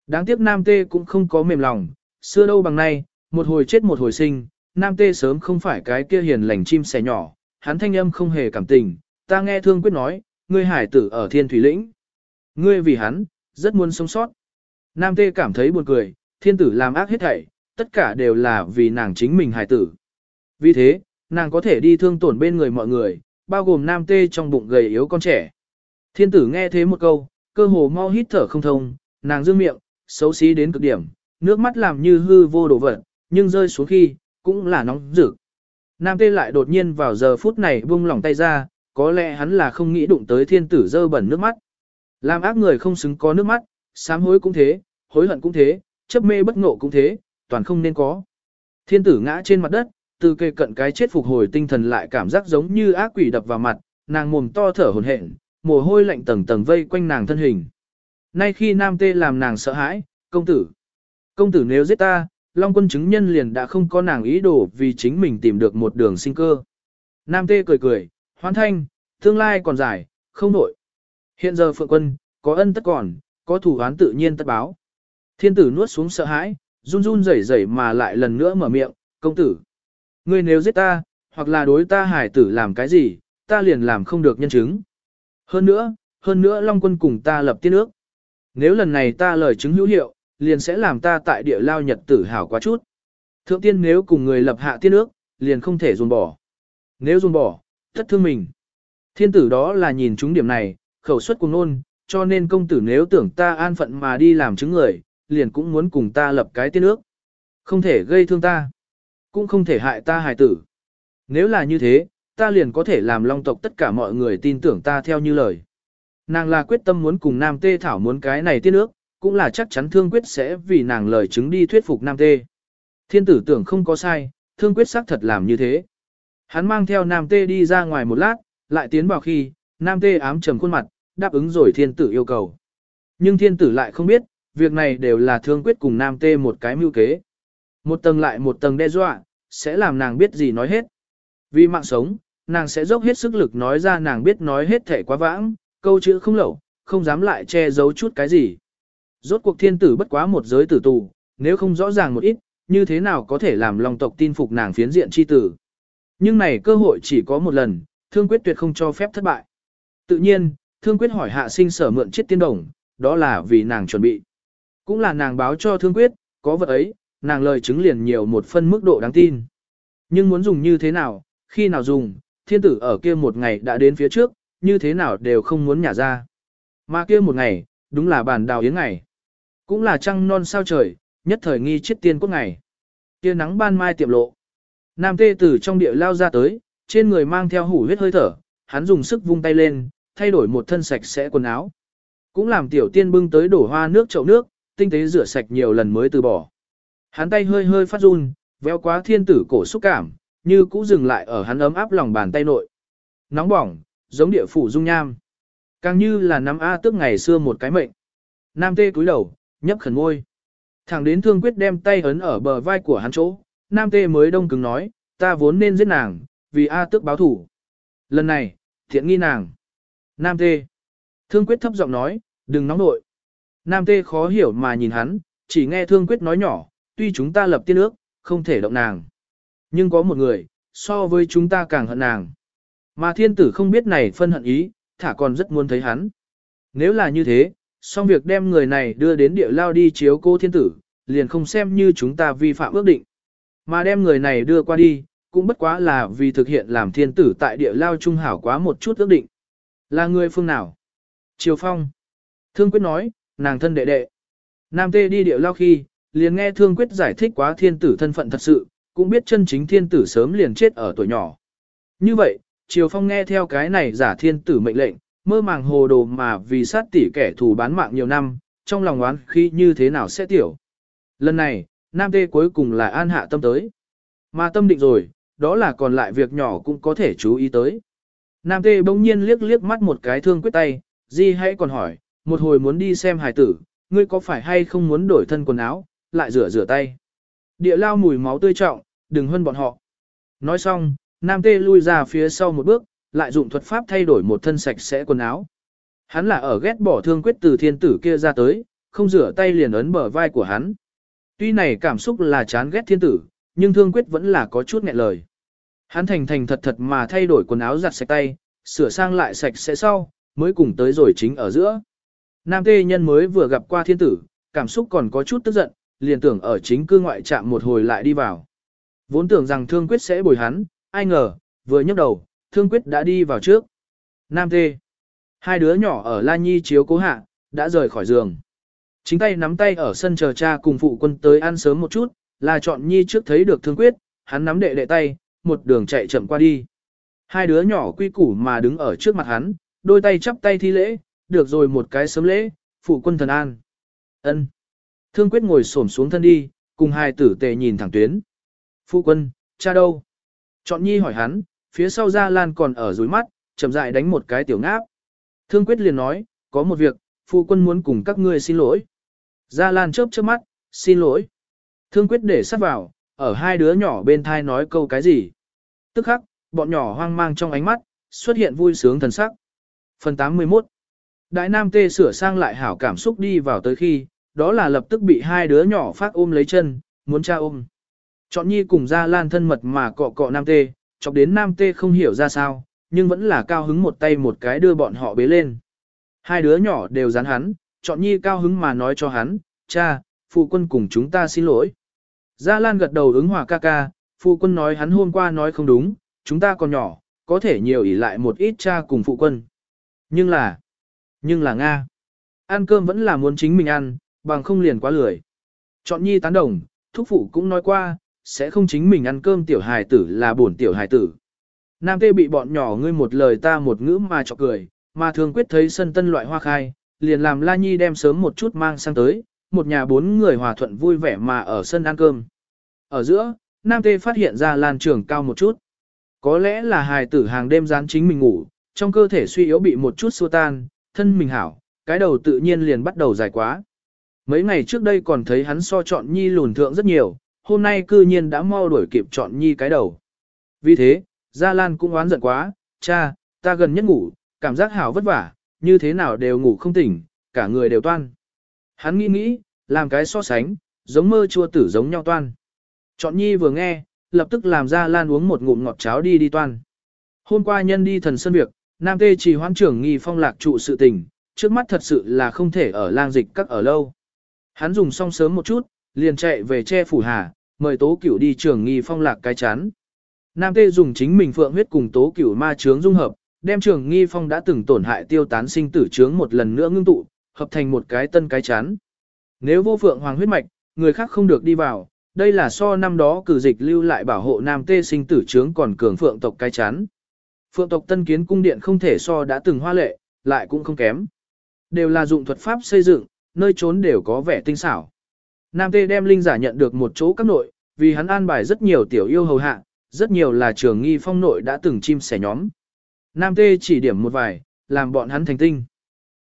Speaker 1: Đáng tiếc nam tê cũng không có mềm lòng, xưa đâu bằng nay, một hồi chết một hồi sinh, nam tê sớm không phải cái kia hiền lành chim sẻ nhỏ, hắn thanh âm không hề cảm tình, ta nghe thương quyết nói, ngươi hải tử ở thiên thủy lĩnh. Ngươi vì hắn, rất muốn sống sót. Nam tê cảm thấy buồn cười, thiên tử làm ác hết thảy, tất cả đều là vì nàng chính mình hải tử. Vì thế, nàng có thể đi thương tổn bên người mọi người, bao gồm nam tê trong bụng gầy yếu con trẻ. Thiên tử nghe thế một câu, cơ hồ mau hít thở không thông, nàng dương miệng, xấu xí đến cực điểm, nước mắt làm như hư vô đồ vật, nhưng rơi xuống khi, cũng là nóng rực. Nam tê lại đột nhiên vào giờ phút này buông lỏng tay ra, có lẽ hắn là không nghĩ đụng tới thiên tử dơ bẩn nước mắt. Làm ác người không xứng có nước mắt, sám hối cũng thế, hối hận cũng thế, chấp mê bất ngộ cũng thế, toàn không nên có. Thiên tử ngã trên mặt đất, từ kề cận cái chết phục hồi tinh thần lại cảm giác giống như ác quỷ đập vào mặt, nàng mồm to thở hổn hển, mồ hôi lạnh tầng tầng vây quanh nàng thân hình. Nay khi nam tê làm nàng sợ hãi, công tử. Công tử nếu giết ta, Long quân chứng nhân liền đã không có nàng ý đồ vì chính mình tìm được một đường sinh cơ. Nam tê cười cười, hoan thanh, tương lai còn dài, không nổi. Hiện giờ phượng quân, có ân tất còn, có thủ án tự nhiên tất báo. Thiên tử nuốt xuống sợ hãi, run run rẩy rẩy mà lại lần nữa mở miệng, công tử. Ngươi nếu giết ta, hoặc là đối ta hải tử làm cái gì, ta liền làm không được nhân chứng. Hơn nữa, hơn nữa Long quân cùng ta lập tiên ước. Nếu lần này ta lời chứng hữu hiệu, liền sẽ làm ta tại địa lao nhật tử hảo quá chút. Thượng tiên nếu cùng người lập hạ tiên ước, liền không thể dùng bỏ. Nếu dùng bỏ, thất thương mình. Thiên tử đó là nhìn chúng điểm này, khẩu suất cùng nôn, cho nên công tử nếu tưởng ta an phận mà đi làm chứng người, liền cũng muốn cùng ta lập cái tiên ước. Không thể gây thương ta, cũng không thể hại ta hài tử. Nếu là như thế, ta liền có thể làm long tộc tất cả mọi người tin tưởng ta theo như lời. Nàng là quyết tâm muốn cùng Nam Tê Thảo muốn cái này tiên ước, cũng là chắc chắn thương quyết sẽ vì nàng lời chứng đi thuyết phục Nam Tê. Thiên tử tưởng không có sai, thương quyết xác thật làm như thế. Hắn mang theo Nam Tê đi ra ngoài một lát, lại tiến vào khi, Nam Tê ám trầm khuôn mặt, đáp ứng rồi thiên tử yêu cầu. Nhưng thiên tử lại không biết, việc này đều là thương quyết cùng nam tê một cái mưu kế. Một tầng lại một tầng đe dọa, sẽ làm nàng biết gì nói hết. Vì mạng sống, nàng sẽ dốc hết sức lực nói ra nàng biết nói hết thể quá vãng, câu chữ không lậu, không dám lại che giấu chút cái gì. Rốt cuộc thiên tử bất quá một giới tử tù, nếu không rõ ràng một ít, như thế nào có thể làm lòng tộc tin phục nàng phiến diện chi tử. Nhưng này cơ hội chỉ có một lần, thương quyết tuyệt không cho phép thất bại. Tự nhiên, thương quyết hỏi hạ sinh sở mượn chiếc tiên đồng, đó là vì nàng chuẩn bị. Cũng là nàng báo cho thương quyết, có vật ấy, nàng lời chứng liền nhiều một phân mức độ đáng tin. Nhưng muốn dùng như thế nào, khi nào dùng, thiên tử ở kia một ngày đã đến phía trước, như thế nào đều không muốn nhả ra. Mà kia một ngày, đúng là bản đào yến ngày. Cũng là trăng non sao trời, nhất thời nghi chết tiên cốt ngày. Kia nắng ban mai tiệm lộ. Nam tê tử trong địa lao ra tới, trên người mang theo hủ huyết hơi thở, hắn dùng sức vung tay lên, thay đổi một thân sạch sẽ quần áo. Cũng làm tiểu tiên bưng tới đổ hoa nước chậu nước, tinh tế rửa sạch nhiều lần mới từ bỏ. Hắn tay hơi hơi phát run, véo quá thiên tử cổ xúc cảm, như cũ dừng lại ở hắn ấm áp lòng bàn tay nội. Nóng bỏng, giống địa phủ dung nham. Càng như là nắm A tước ngày xưa một cái mệnh. Nam tê cúi đầu, nhấp khẩn môi. Thẳng đến thương quyết đem tay ấn ở bờ vai của hắn chỗ, Nam tê mới đông cứng nói, ta vốn nên giết nàng, vì A tức báo thủ. Lần này, thiện nghi nàng. Nam tê. Thương quyết thấp giọng nói, đừng nóng nội. Nam tê khó hiểu mà nhìn hắn, chỉ nghe thương quyết nói nhỏ, tuy chúng ta lập tiên ước, không thể động nàng. Nhưng có một người, so với chúng ta càng hận nàng. Mà thiên tử không biết này phân hận ý, thả còn rất muốn thấy hắn. Nếu là như thế, xong việc đem người này đưa đến địa lao đi chiếu cô thiên tử, liền không xem như chúng ta vi phạm ước định. Mà đem người này đưa qua đi, cũng bất quá là vì thực hiện làm thiên tử tại địa lao trung hảo quá một chút ước định. Là người phương nào? Triều Phong. Thương Quyết nói, nàng thân đệ đệ. Nam Tê đi địa lao khi, liền nghe Thương Quyết giải thích quá thiên tử thân phận thật sự, cũng biết chân chính thiên tử sớm liền chết ở tuổi nhỏ. Như vậy, Triều Phong nghe theo cái này giả thiên tử mệnh lệnh, mơ màng hồ đồ mà vì sát tỷ kẻ thù bán mạng nhiều năm, trong lòng oán khi như thế nào sẽ tiểu. Lần này, Nam Tê cuối cùng là an hạ tâm tới. Mà tâm định rồi, đó là còn lại việc nhỏ cũng có thể chú ý tới. Nam Tê bỗng nhiên liếc liếc mắt một cái thương quyết tay, Di hãy còn hỏi, một hồi muốn đi xem hài tử, ngươi có phải hay không muốn đổi thân quần áo, lại rửa rửa tay. Địa lao mùi máu tươi trọng, đừng hơn bọn họ. Nói xong, Nam Tê lui ra phía sau một bước, lại dụng thuật pháp thay đổi một thân sạch sẽ quần áo. Hắn là ở ghét bỏ thương quyết từ thiên tử kia ra tới, không rửa tay liền ấn bờ vai của hắn. Tuy này cảm xúc là chán ghét thiên tử, nhưng thương quyết vẫn là có chút nghẹn lời. Hắn thành thành thật thật mà thay đổi quần áo giặt sạch tay, sửa sang lại sạch sẽ sau, mới cùng tới rồi chính ở giữa. Nam tê nhân mới vừa gặp qua thiên tử, cảm xúc còn có chút tức giận, liền tưởng ở chính cư ngoại trạm một hồi lại đi vào. Vốn tưởng rằng thương quyết sẽ bồi hắn, ai ngờ, vừa nhấc đầu, thương quyết đã đi vào trước. Nam tê. Hai đứa nhỏ ở La Nhi chiếu cố hạ, đã rời khỏi giường. Chính tay nắm tay ở sân chờ cha cùng phụ quân tới ăn sớm một chút, là chọn Nhi trước thấy được thương quyết, hắn nắm đệ đệ tay, một đường chạy chậm qua đi. Hai đứa nhỏ quy củ mà đứng ở trước mặt hắn, đôi tay chắp tay thi lễ, được rồi một cái sớm lễ, phụ quân thần an. ân Thương quyết ngồi xổm xuống thân đi, cùng hai tử tề nhìn thẳng tuyến. Phụ quân, cha đâu? Chọn nhi hỏi hắn, phía sau gia lan còn ở dưới mắt, chậm rãi đánh một cái tiểu ngáp. Thương quyết liền nói, có một việc, phụ quân muốn cùng các ngươi xin lỗi. Gia Lan chớp chớp mắt, xin lỗi. Thương quyết để sát vào, ở hai đứa nhỏ bên thai nói câu cái gì. Tức khắc, bọn nhỏ hoang mang trong ánh mắt, xuất hiện vui sướng thần sắc. Phần 81 Đại Nam Tê sửa sang lại hảo cảm xúc đi vào tới khi, đó là lập tức bị hai đứa nhỏ phát ôm lấy chân, muốn cha ôm. Chọn nhi cùng gia lan thân mật mà cọ cọ Nam Tê, chọc đến Nam Tê không hiểu ra sao, nhưng vẫn là cao hứng một tay một cái đưa bọn họ bế lên. Hai đứa nhỏ đều dán hắn, chọn nhi cao hứng mà nói cho hắn, cha, phụ quân cùng chúng ta xin lỗi. Gia Lan gật đầu ứng hòa ca ca, phụ quân nói hắn hôm qua nói không đúng, chúng ta còn nhỏ, có thể nhiều ỷ lại một ít cha cùng phụ quân. Nhưng là, nhưng là Nga. Ăn cơm vẫn là muốn chính mình ăn, bằng không liền quá lười. Chọn nhi tán đồng, thúc phụ cũng nói qua, sẽ không chính mình ăn cơm tiểu hài tử là bổn tiểu hài tử. Nam tê bị bọn nhỏ ngươi một lời ta một ngữ mà chọc cười, mà thường quyết thấy sân tân loại hoa khai, liền làm La Nhi đem sớm một chút mang sang tới, một nhà bốn người hòa thuận vui vẻ mà ở sân ăn cơm. Ở giữa, Nam tê phát hiện ra lan trường cao một chút. Có lẽ là hài tử hàng đêm dán chính mình ngủ, trong cơ thể suy yếu bị một chút xua tan, thân mình hảo, cái đầu tự nhiên liền bắt đầu dài quá. Mấy ngày trước đây còn thấy hắn so chọn nhi lùn thượng rất nhiều, hôm nay cư nhiên đã mau đuổi kịp chọn nhi cái đầu. Vì thế, Gia Lan cũng oán giận quá, cha, ta gần nhất ngủ, cảm giác hảo vất vả, như thế nào đều ngủ không tỉnh, cả người đều toan. Hắn nghĩ nghĩ, làm cái so sánh, giống mơ chua tử giống nhau toan. Chọn nhi vừa nghe, lập tức làm Gia Lan uống một ngụm ngọt cháo đi đi toan. Hôm qua nhân đi thần sân việc, Nam Tê chỉ hoãn trưởng nghi phong lạc trụ sự tình, trước mắt thật sự là không thể ở lang dịch các ở lâu. Hắn dùng xong sớm một chút, liền chạy về che phủ hà, mời tố cửu đi trưởng nghi phong lạc cái chán. Nam Tê dùng chính mình phượng huyết cùng tố cửu ma chướng dung hợp, đem trưởng nghi phong đã từng tổn hại tiêu tán sinh tử chướng một lần nữa ngưng tụ, hợp thành một cái tân cái chán. Nếu vô phượng hoàng huyết mạch, người khác không được đi vào, đây là so năm đó cử dịch lưu lại bảo hộ Nam Tê sinh tử chướng còn cường phượng tộc cái chán. Phượng tộc tân kiến cung điện không thể so đã từng hoa lệ, lại cũng không kém. Đều là dụng thuật pháp xây dựng, nơi trốn đều có vẻ tinh xảo. Nam Tê đem linh giả nhận được một chỗ các nội, vì hắn an bài rất nhiều tiểu yêu hầu hạ, rất nhiều là trường nghi phong nội đã từng chim sẻ nhóm. Nam Tê chỉ điểm một vài, làm bọn hắn thành tinh.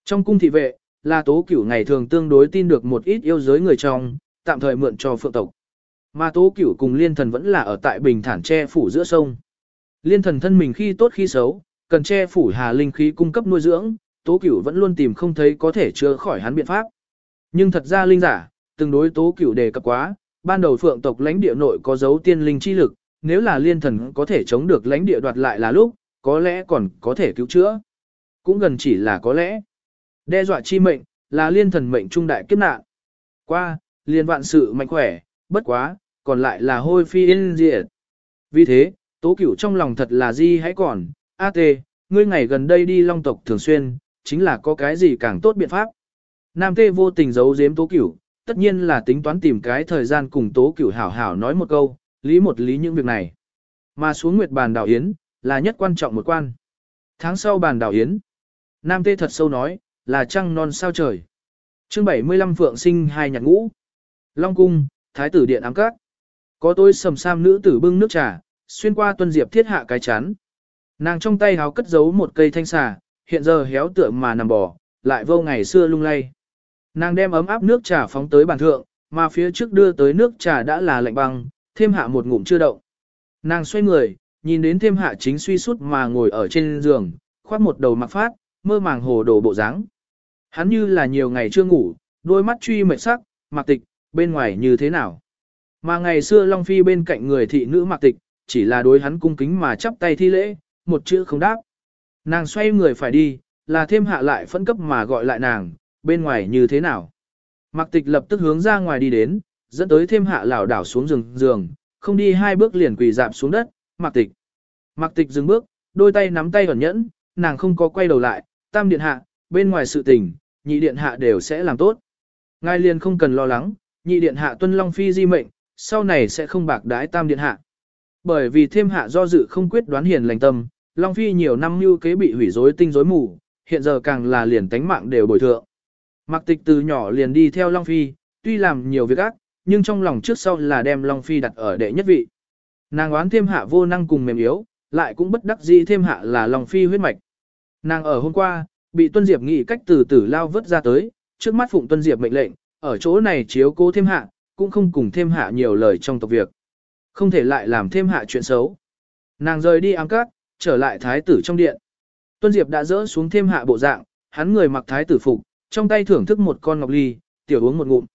Speaker 1: Trong cung thị vệ, là tố cửu ngày thường tương đối tin được một ít yêu giới người trong, tạm thời mượn cho phượng tộc. Mà tố cửu cùng liên thần vẫn là ở tại bình thản che phủ giữa sông. Liên thần thân mình khi tốt khi xấu, cần che phủ hà linh khí cung cấp nuôi dưỡng, tố cửu vẫn luôn tìm không thấy có thể chữa khỏi hắn biện pháp. Nhưng thật ra linh giả, từng đối tố cửu đề cập quá, ban đầu phượng tộc lãnh địa nội có dấu tiên linh chi lực, nếu là liên thần có thể chống được lãnh địa đoạt lại là lúc, có lẽ còn có thể cứu chữa. Cũng gần chỉ là có lẽ. Đe dọa chi mệnh, là liên thần mệnh trung đại kiếp nạn. Qua, liên vạn sự mạnh khỏe, bất quá, còn lại là hôi phi yên diệt. Vì thế, tố cửu trong lòng thật là di hãy còn, a tê, ngươi ngày gần đây đi long tộc thường xuyên, chính là có cái gì càng tốt biện pháp. Nam tê vô tình giấu giếm tố cửu, tất nhiên là tính toán tìm cái thời gian cùng tố cửu hảo hảo nói một câu, lý một lý những việc này. Mà xuống nguyệt bàn đảo yến, là nhất quan trọng một quan. Tháng sau bàn đảo yến, Nam tê thật sâu nói, là trăng non sao trời. chương 75 Phượng sinh hai nhạc ngũ. Long cung, thái tử điện ám các. Có tôi sầm sam nữ tử bưng nước trà, xuyên qua tuân diệp thiết hạ cái chán. Nàng trong tay háo cất giấu một cây thanh xà, hiện giờ héo tựa mà nằm bò, lại vô ngày xưa lung lay. Nàng đem ấm áp nước trà phóng tới bàn thượng, mà phía trước đưa tới nước trà đã là lạnh băng, thêm hạ một ngụm chưa động. Nàng xoay người, nhìn đến thêm hạ chính suy sút mà ngồi ở trên giường, khoát một đầu mặc phát, mơ màng hồ đồ bộ dáng. Hắn như là nhiều ngày chưa ngủ, đôi mắt truy mệt sắc, mặc tịch, bên ngoài như thế nào. Mà ngày xưa Long Phi bên cạnh người thị nữ mặc tịch, chỉ là đối hắn cung kính mà chắp tay thi lễ, một chữ không đáp. Nàng xoay người phải đi, là thêm hạ lại phân cấp mà gọi lại nàng, bên ngoài như thế nào. Mặc tịch lập tức hướng ra ngoài đi đến, dẫn tới thêm hạ lảo đảo xuống giường giường, không đi hai bước liền quỳ dạp xuống đất, mặc tịch. Mặc tịch dừng bước, đôi tay nắm tay ẩn nhẫn, nàng không có quay đầu lại, tam điện hạ, bên ngoài sự tình, nhị điện hạ đều sẽ làm tốt. Ngài liền không cần lo lắng, nhị điện hạ tuân long phi di mệnh, sau này sẽ không bạc đái tam điện hạ. Bởi vì thêm hạ do dự không quyết đoán hiền lành tâm, Long Phi nhiều năm như kế bị hủy rối tinh rối mù, hiện giờ càng là liền tánh mạng đều bồi thượng. Mạc tịch từ nhỏ liền đi theo Long Phi, tuy làm nhiều việc ác, nhưng trong lòng trước sau là đem Long Phi đặt ở đệ nhất vị. Nàng oán thêm hạ vô năng cùng mềm yếu, lại cũng bất đắc dĩ thêm hạ là Long Phi huyết mạch. Nàng ở hôm qua, bị Tuân Diệp nghĩ cách từ tử lao vứt ra tới, trước mắt Phụng Tuân Diệp mệnh lệnh, ở chỗ này chiếu cố thêm hạ, cũng không cùng thêm hạ nhiều lời trong tộc việc. Không thể lại làm thêm hạ chuyện xấu. Nàng rời đi ám cát, trở lại thái tử trong điện. Tuân Diệp đã dỡ xuống thêm hạ bộ dạng, hắn người mặc thái tử phục, trong tay thưởng thức một con ngọc ly, tiểu uống một ngụm.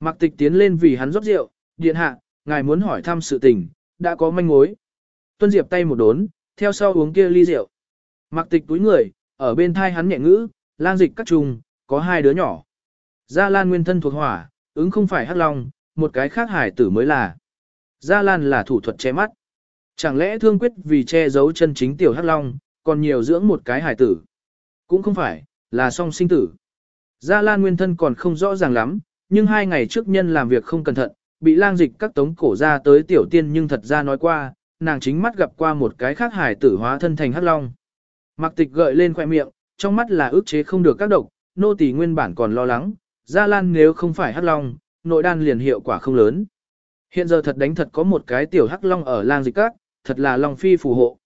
Speaker 1: Mặc tịch tiến lên vì hắn rót rượu, điện hạ, ngài muốn hỏi thăm sự tình, đã có manh mối. Tuân Diệp tay một đốn, theo sau uống kia ly rượu. Mặc tịch túi người, ở bên thai hắn nhẹ ngữ, lang dịch các trùng, có hai đứa nhỏ. Gia Lan nguyên thân thuộc hỏa, ứng không phải hắc long, một cái khác hải tử mới là. Gia Lan là thủ thuật che mắt. Chẳng lẽ thương quyết vì che giấu chân chính tiểu hắc long, còn nhiều dưỡng một cái hải tử? Cũng không phải, là song sinh tử. Gia Lan nguyên thân còn không rõ ràng lắm, nhưng hai ngày trước nhân làm việc không cẩn thận, bị lang dịch các tống cổ ra tới tiểu tiên nhưng thật ra nói qua, nàng chính mắt gặp qua một cái khác hải tử hóa thân thành hắc long. Mặc tịch gợi lên khoẻ miệng, trong mắt là ức chế không được các độc, nô tỳ nguyên bản còn lo lắng, Gia Lan nếu không phải hắc long, nội đan liền hiệu quả không lớn. Hiện giờ thật đánh thật có một cái tiểu hắc long ở lang dịch các, thật là long phi phù hộ.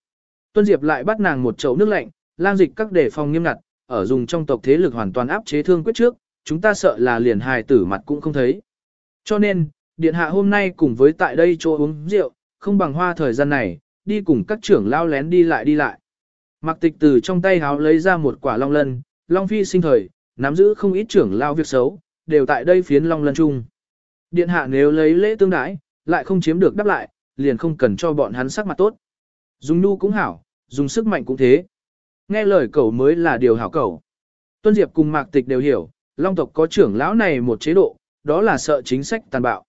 Speaker 1: Tuân Diệp lại bắt nàng một chậu nước lạnh, lang dịch các để phòng nghiêm ngặt, ở dùng trong tộc thế lực hoàn toàn áp chế thương quyết trước, chúng ta sợ là liền hài tử mặt cũng không thấy. Cho nên, điện hạ hôm nay cùng với tại đây chỗ uống rượu, không bằng hoa thời gian này, đi cùng các trưởng lao lén đi lại đi lại. mặc tịch từ trong tay háo lấy ra một quả long lân, long phi sinh thời, nắm giữ không ít trưởng lao việc xấu, đều tại đây phiến long lân chung. Điện hạ nếu lấy lễ tương đãi, lại không chiếm được đáp lại, liền không cần cho bọn hắn sắc mặt tốt. Dùng nu cũng hảo, dùng sức mạnh cũng thế. Nghe lời cậu mới là điều hảo cậu. Tuân Diệp cùng Mạc Tịch đều hiểu, Long tộc có trưởng lão này một chế độ, đó là sợ chính sách tàn bạo.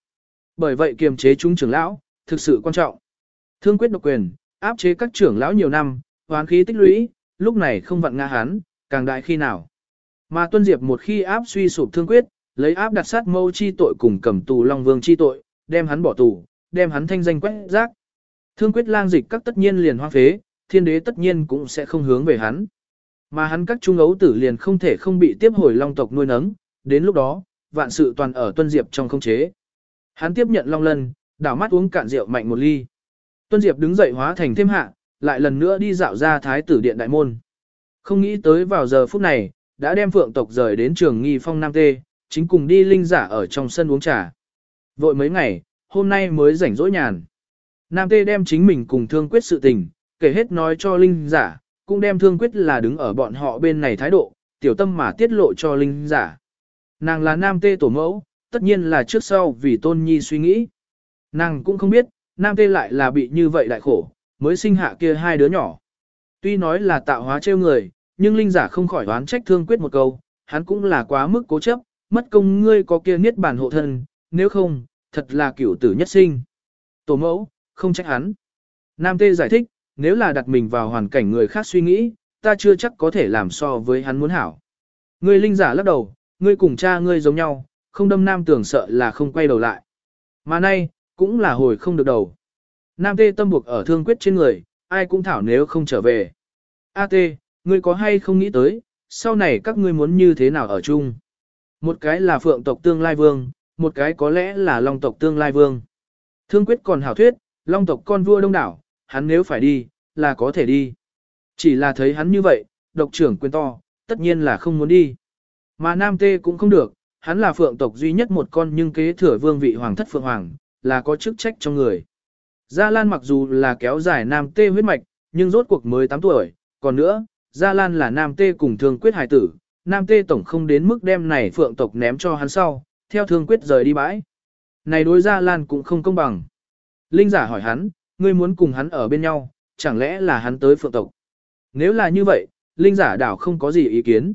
Speaker 1: Bởi vậy kiềm chế chúng trưởng lão, thực sự quan trọng. Thương quyết độc quyền, áp chế các trưởng lão nhiều năm, hoán khí tích lũy, lúc này không vặn ngã hắn, càng đại khi nào. Mà Tuân Diệp một khi áp suy sụp thương quyết, lấy áp đặt sát mâu chi tội cùng cầm tù Long Vương chi tội, đem hắn bỏ tù, đem hắn thanh danh quét rác. Thương quyết lang dịch các tất nhiên liền hoang phế, thiên đế tất nhiên cũng sẽ không hướng về hắn. Mà hắn các trung ấu tử liền không thể không bị tiếp hồi long tộc nuôi nấng, đến lúc đó, vạn sự toàn ở tuân diệp trong không chế. Hắn tiếp nhận long lân, đảo mắt uống cạn rượu mạnh một ly. Tuân diệp đứng dậy hóa thành thêm hạ, lại lần nữa đi dạo ra thái tử điện đại môn. Không nghĩ tới vào giờ phút này, đã đem phượng tộc rời đến trường nghi phong Nam Tê, chính cùng đi linh giả ở trong sân uống trà. Vội mấy ngày, hôm nay mới rảnh rỗi nhàn. Nam Tê đem chính mình cùng thương quyết sự tình, kể hết nói cho linh giả, cũng đem thương quyết là đứng ở bọn họ bên này thái độ, tiểu tâm mà tiết lộ cho linh giả. Nàng là Nam Tê tổ mẫu, tất nhiên là trước sau vì tôn nhi suy nghĩ. Nàng cũng không biết, Nam Tê lại là bị như vậy đại khổ, mới sinh hạ kia hai đứa nhỏ. Tuy nói là tạo hóa trêu người, nhưng linh giả không khỏi đoán trách thương quyết một câu, hắn cũng là quá mức cố chấp, mất công ngươi có kia niết bàn hộ thân, nếu không, thật là cửu tử nhất sinh. Tổ mẫu, không trách hắn. Nam Tê giải thích, nếu là đặt mình vào hoàn cảnh người khác suy nghĩ, ta chưa chắc có thể làm so với hắn muốn hảo. Ngươi linh giả lắc đầu, ngươi cùng cha ngươi giống nhau, không đâm nam tưởng sợ là không quay đầu lại. Mà nay, cũng là hồi không được đầu. Nam tê tâm buộc ở thương quyết trên người, ai cũng thảo nếu không trở về. A tê, ngươi có hay không nghĩ tới, sau này các ngươi muốn như thế nào ở chung? Một cái là phượng tộc tương lai vương, một cái có lẽ là long tộc tương lai vương. Thương quyết còn hảo thuyết, long tộc con vua đông đảo, hắn nếu phải đi, là có thể đi. Chỉ là thấy hắn như vậy, độc trưởng quyền to, tất nhiên là không muốn đi. Mà nam tê cũng không được, hắn là phượng tộc duy nhất một con nhưng kế thừa vương vị hoàng thất phượng hoàng, là có chức trách trong người. Gia Lan mặc dù là kéo dài nam tê huyết mạch, nhưng rốt cuộc mới 8 tuổi, còn nữa, Gia Lan là nam tê cùng thương quyết hài tử, nam tê tổng không đến mức đem này phượng tộc ném cho hắn sau, theo thương quyết rời đi bãi. Này đối Gia Lan cũng không công bằng. Linh giả hỏi hắn, ngươi muốn cùng hắn ở bên nhau, chẳng lẽ là hắn tới phượng tộc. Nếu là như vậy, linh giả đảo không có gì ý kiến.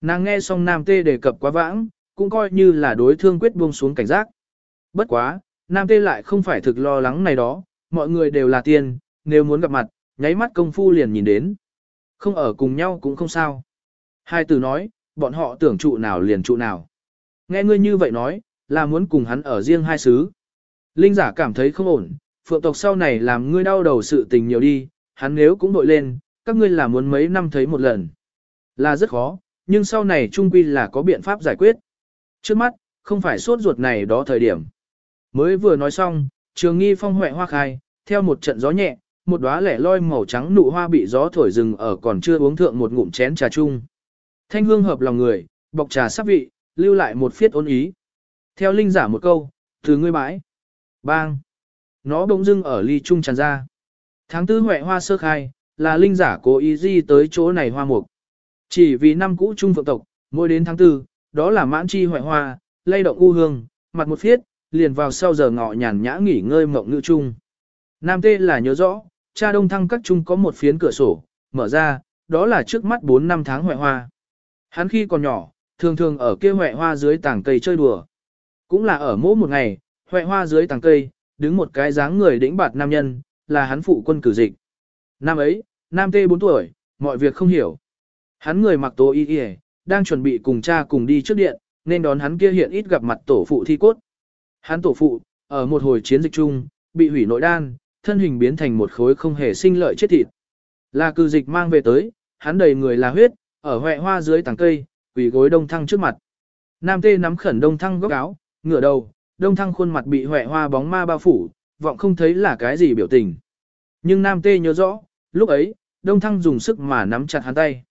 Speaker 1: Nàng nghe xong Nam Tê đề cập quá vãng, cũng coi như là đối thương quyết buông xuống cảnh giác. Bất quá, Nam Tê lại không phải thực lo lắng này đó, mọi người đều là tiên, nếu muốn gặp mặt, nháy mắt công phu liền nhìn đến. Không ở cùng nhau cũng không sao. Hai từ nói, bọn họ tưởng trụ nào liền trụ nào. Nghe ngươi như vậy nói, là muốn cùng hắn ở riêng hai xứ. Linh giả cảm thấy không ổn, phượng tộc sau này làm ngươi đau đầu sự tình nhiều đi, hắn nếu cũng đội lên, các ngươi là muốn mấy năm thấy một lần. Là rất khó, nhưng sau này trung quy là có biện pháp giải quyết. Trước mắt, không phải suốt ruột này đó thời điểm. Mới vừa nói xong, trường nghi phong huệ hoa khai, theo một trận gió nhẹ, một đóa lẻ loi màu trắng nụ hoa bị gió thổi rừng ở còn chưa uống thượng một ngụm chén trà chung. Thanh hương hợp lòng người, bọc trà sắp vị, lưu lại một phiết ôn ý. Theo linh giả một câu, từ ngươi bãi. Bang. Nó bỗng dưng ở ly trung tràn ra. Tháng tư huệ hoa sơ khai, là linh giả cố ý di tới chỗ này hoa mục. Chỉ vì năm cũ trung phượng tộc, mỗi đến tháng tư, đó là mãn chi huệ hoa, lay động u hương, mặt một phiết, liền vào sau giờ ngọ nhàn nhã nghỉ ngơi mộng nữ trung. Nam tê là nhớ rõ, cha đông thăng các trung có một phiến cửa sổ, mở ra, đó là trước mắt 4 năm tháng huệ hoa. Hắn khi còn nhỏ, thường thường ở kia huệ hoa dưới tảng cây chơi đùa. Cũng là ở mỗi một ngày, huệ hoa dưới tảng cây, đứng một cái dáng người đĩnh bạt nam nhân, là hắn phụ quân cử dịch. Năm ấy, nam tê 4 tuổi, mọi việc không hiểu. Hắn người mặc tố y y, đang chuẩn bị cùng cha cùng đi trước điện, nên đón hắn kia hiện ít gặp mặt tổ phụ thi cốt. Hắn tổ phụ, ở một hồi chiến dịch chung, bị hủy nội đan, thân hình biến thành một khối không hề sinh lợi chết thịt. Là cử dịch mang về tới, hắn đầy người là huyết, ở hoẹ hoa dưới tàng cây, quỳ gối đông thăng trước mặt. Nam tê nắm khẩn đông thăng góc áo, ngửa đầu, đông thăng khuôn mặt bị hoẹ hoa bóng ma bao phủ, vọng không thấy là cái gì biểu tình. Nhưng Nam Tê nhớ rõ, lúc ấy, Đông Thăng dùng sức mà nắm chặt hắn tay.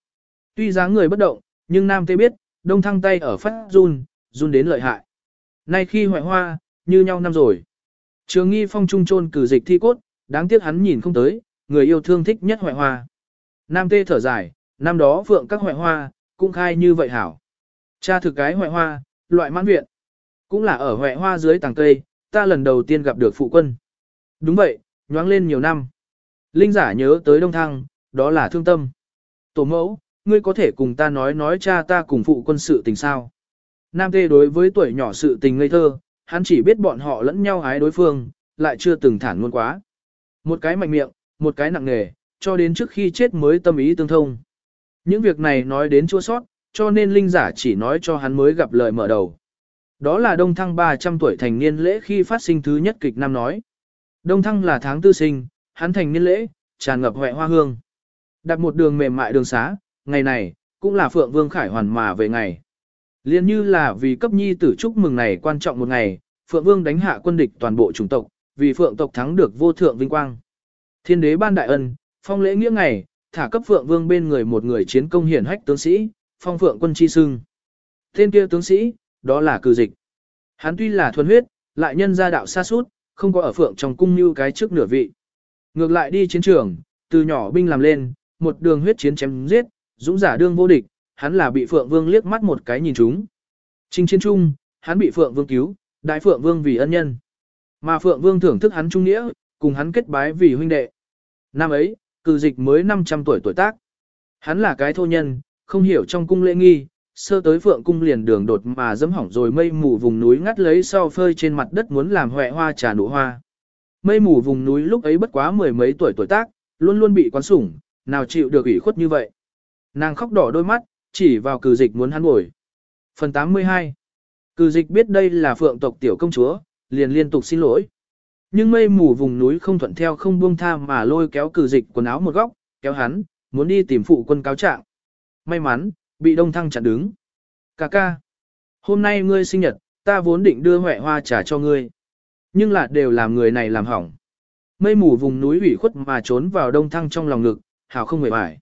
Speaker 1: Tuy dáng người bất động, nhưng Nam Tê biết, đông thăng tay ở phát run, run đến lợi hại. Nay khi hoại hoa, như nhau năm rồi. Trường nghi phong trung trôn cử dịch thi cốt, đáng tiếc hắn nhìn không tới, người yêu thương thích nhất hoại hoa. Nam Tê thở dài, năm đó phượng các hoại hoa, cũng khai như vậy hảo. Cha thực cái hoại hoa, loại mãn viện. Cũng là ở huệ hoa dưới tàng cây, ta lần đầu tiên gặp được phụ quân. Đúng vậy, nhoáng lên nhiều năm. Linh giả nhớ tới Đông Thăng, đó là thương tâm. Tổ mẫu, ngươi có thể cùng ta nói nói cha ta cùng phụ quân sự tình sao. Nam Tê đối với tuổi nhỏ sự tình ngây thơ, hắn chỉ biết bọn họ lẫn nhau ái đối phương, lại chưa từng thản luôn quá. Một cái mạnh miệng, một cái nặng nề, cho đến trước khi chết mới tâm ý tương thông. Những việc này nói đến chua sót, cho nên linh giả chỉ nói cho hắn mới gặp lời mở đầu. Đó là Đông Thăng 300 tuổi thành niên lễ khi phát sinh thứ nhất kịch năm nói. Đông Thăng là tháng tư sinh, hắn thành niên lễ, tràn ngập hoẹ hoa hương. Đặt một đường mềm mại đường xá, ngày này, cũng là Phượng Vương Khải hoàn mà về ngày. Liên như là vì cấp nhi tử chúc mừng này quan trọng một ngày, Phượng Vương đánh hạ quân địch toàn bộ chủng tộc, vì Phượng tộc thắng được vô thượng vinh quang. Thiên đế ban đại ân, phong lễ nghĩa ngày, thả cấp Phượng Vương bên người một người chiến công hiển hách tướng sĩ, phong Phượng quân chi sưng. Tên kia tướng sĩ, đó là cử dịch. Hắn tuy là thuần huyết, lại nhân gia đạo xa sút không có ở Phượng trong cung như cái trước nửa vị. Ngược lại đi chiến trường, từ nhỏ binh làm lên, một đường huyết chiến chém giết, dũng giả đương vô địch, hắn là bị Phượng Vương liếc mắt một cái nhìn chúng. Trình chiến trung, hắn bị Phượng Vương cứu, đại Phượng Vương vì ân nhân. Mà Phượng Vương thưởng thức hắn trung nghĩa, cùng hắn kết bái vì huynh đệ. Năm ấy, cử dịch mới 500 tuổi tuổi tác. Hắn là cái thô nhân, không hiểu trong cung lễ nghi, sơ tới Phượng cung liền đường đột mà dẫm hỏng rồi mây mù vùng núi ngắt lấy sau phơi trên mặt đất muốn làm hoẹ hoa trà nụ hoa. Mây mù vùng núi lúc ấy bất quá mười mấy tuổi tuổi tác, luôn luôn bị quán sủng, nào chịu được ủy khuất như vậy. Nàng khóc đỏ đôi mắt, chỉ vào cử dịch muốn hắn ngồi. Phần 82 Cử dịch biết đây là phượng tộc tiểu công chúa, liền liên tục xin lỗi. Nhưng mây mù vùng núi không thuận theo không buông tha mà lôi kéo cử dịch quần áo một góc, kéo hắn, muốn đi tìm phụ quân cáo trạng. May mắn, bị đông thăng chặn đứng. Cà ca, hôm nay ngươi sinh nhật, ta vốn định đưa huệ hoa trả cho ngươi. Nhưng là đều làm người này làm hỏng. Mây mù vùng núi ủy khuất mà trốn vào đông thăng trong lòng ngực, hảo không hề bại.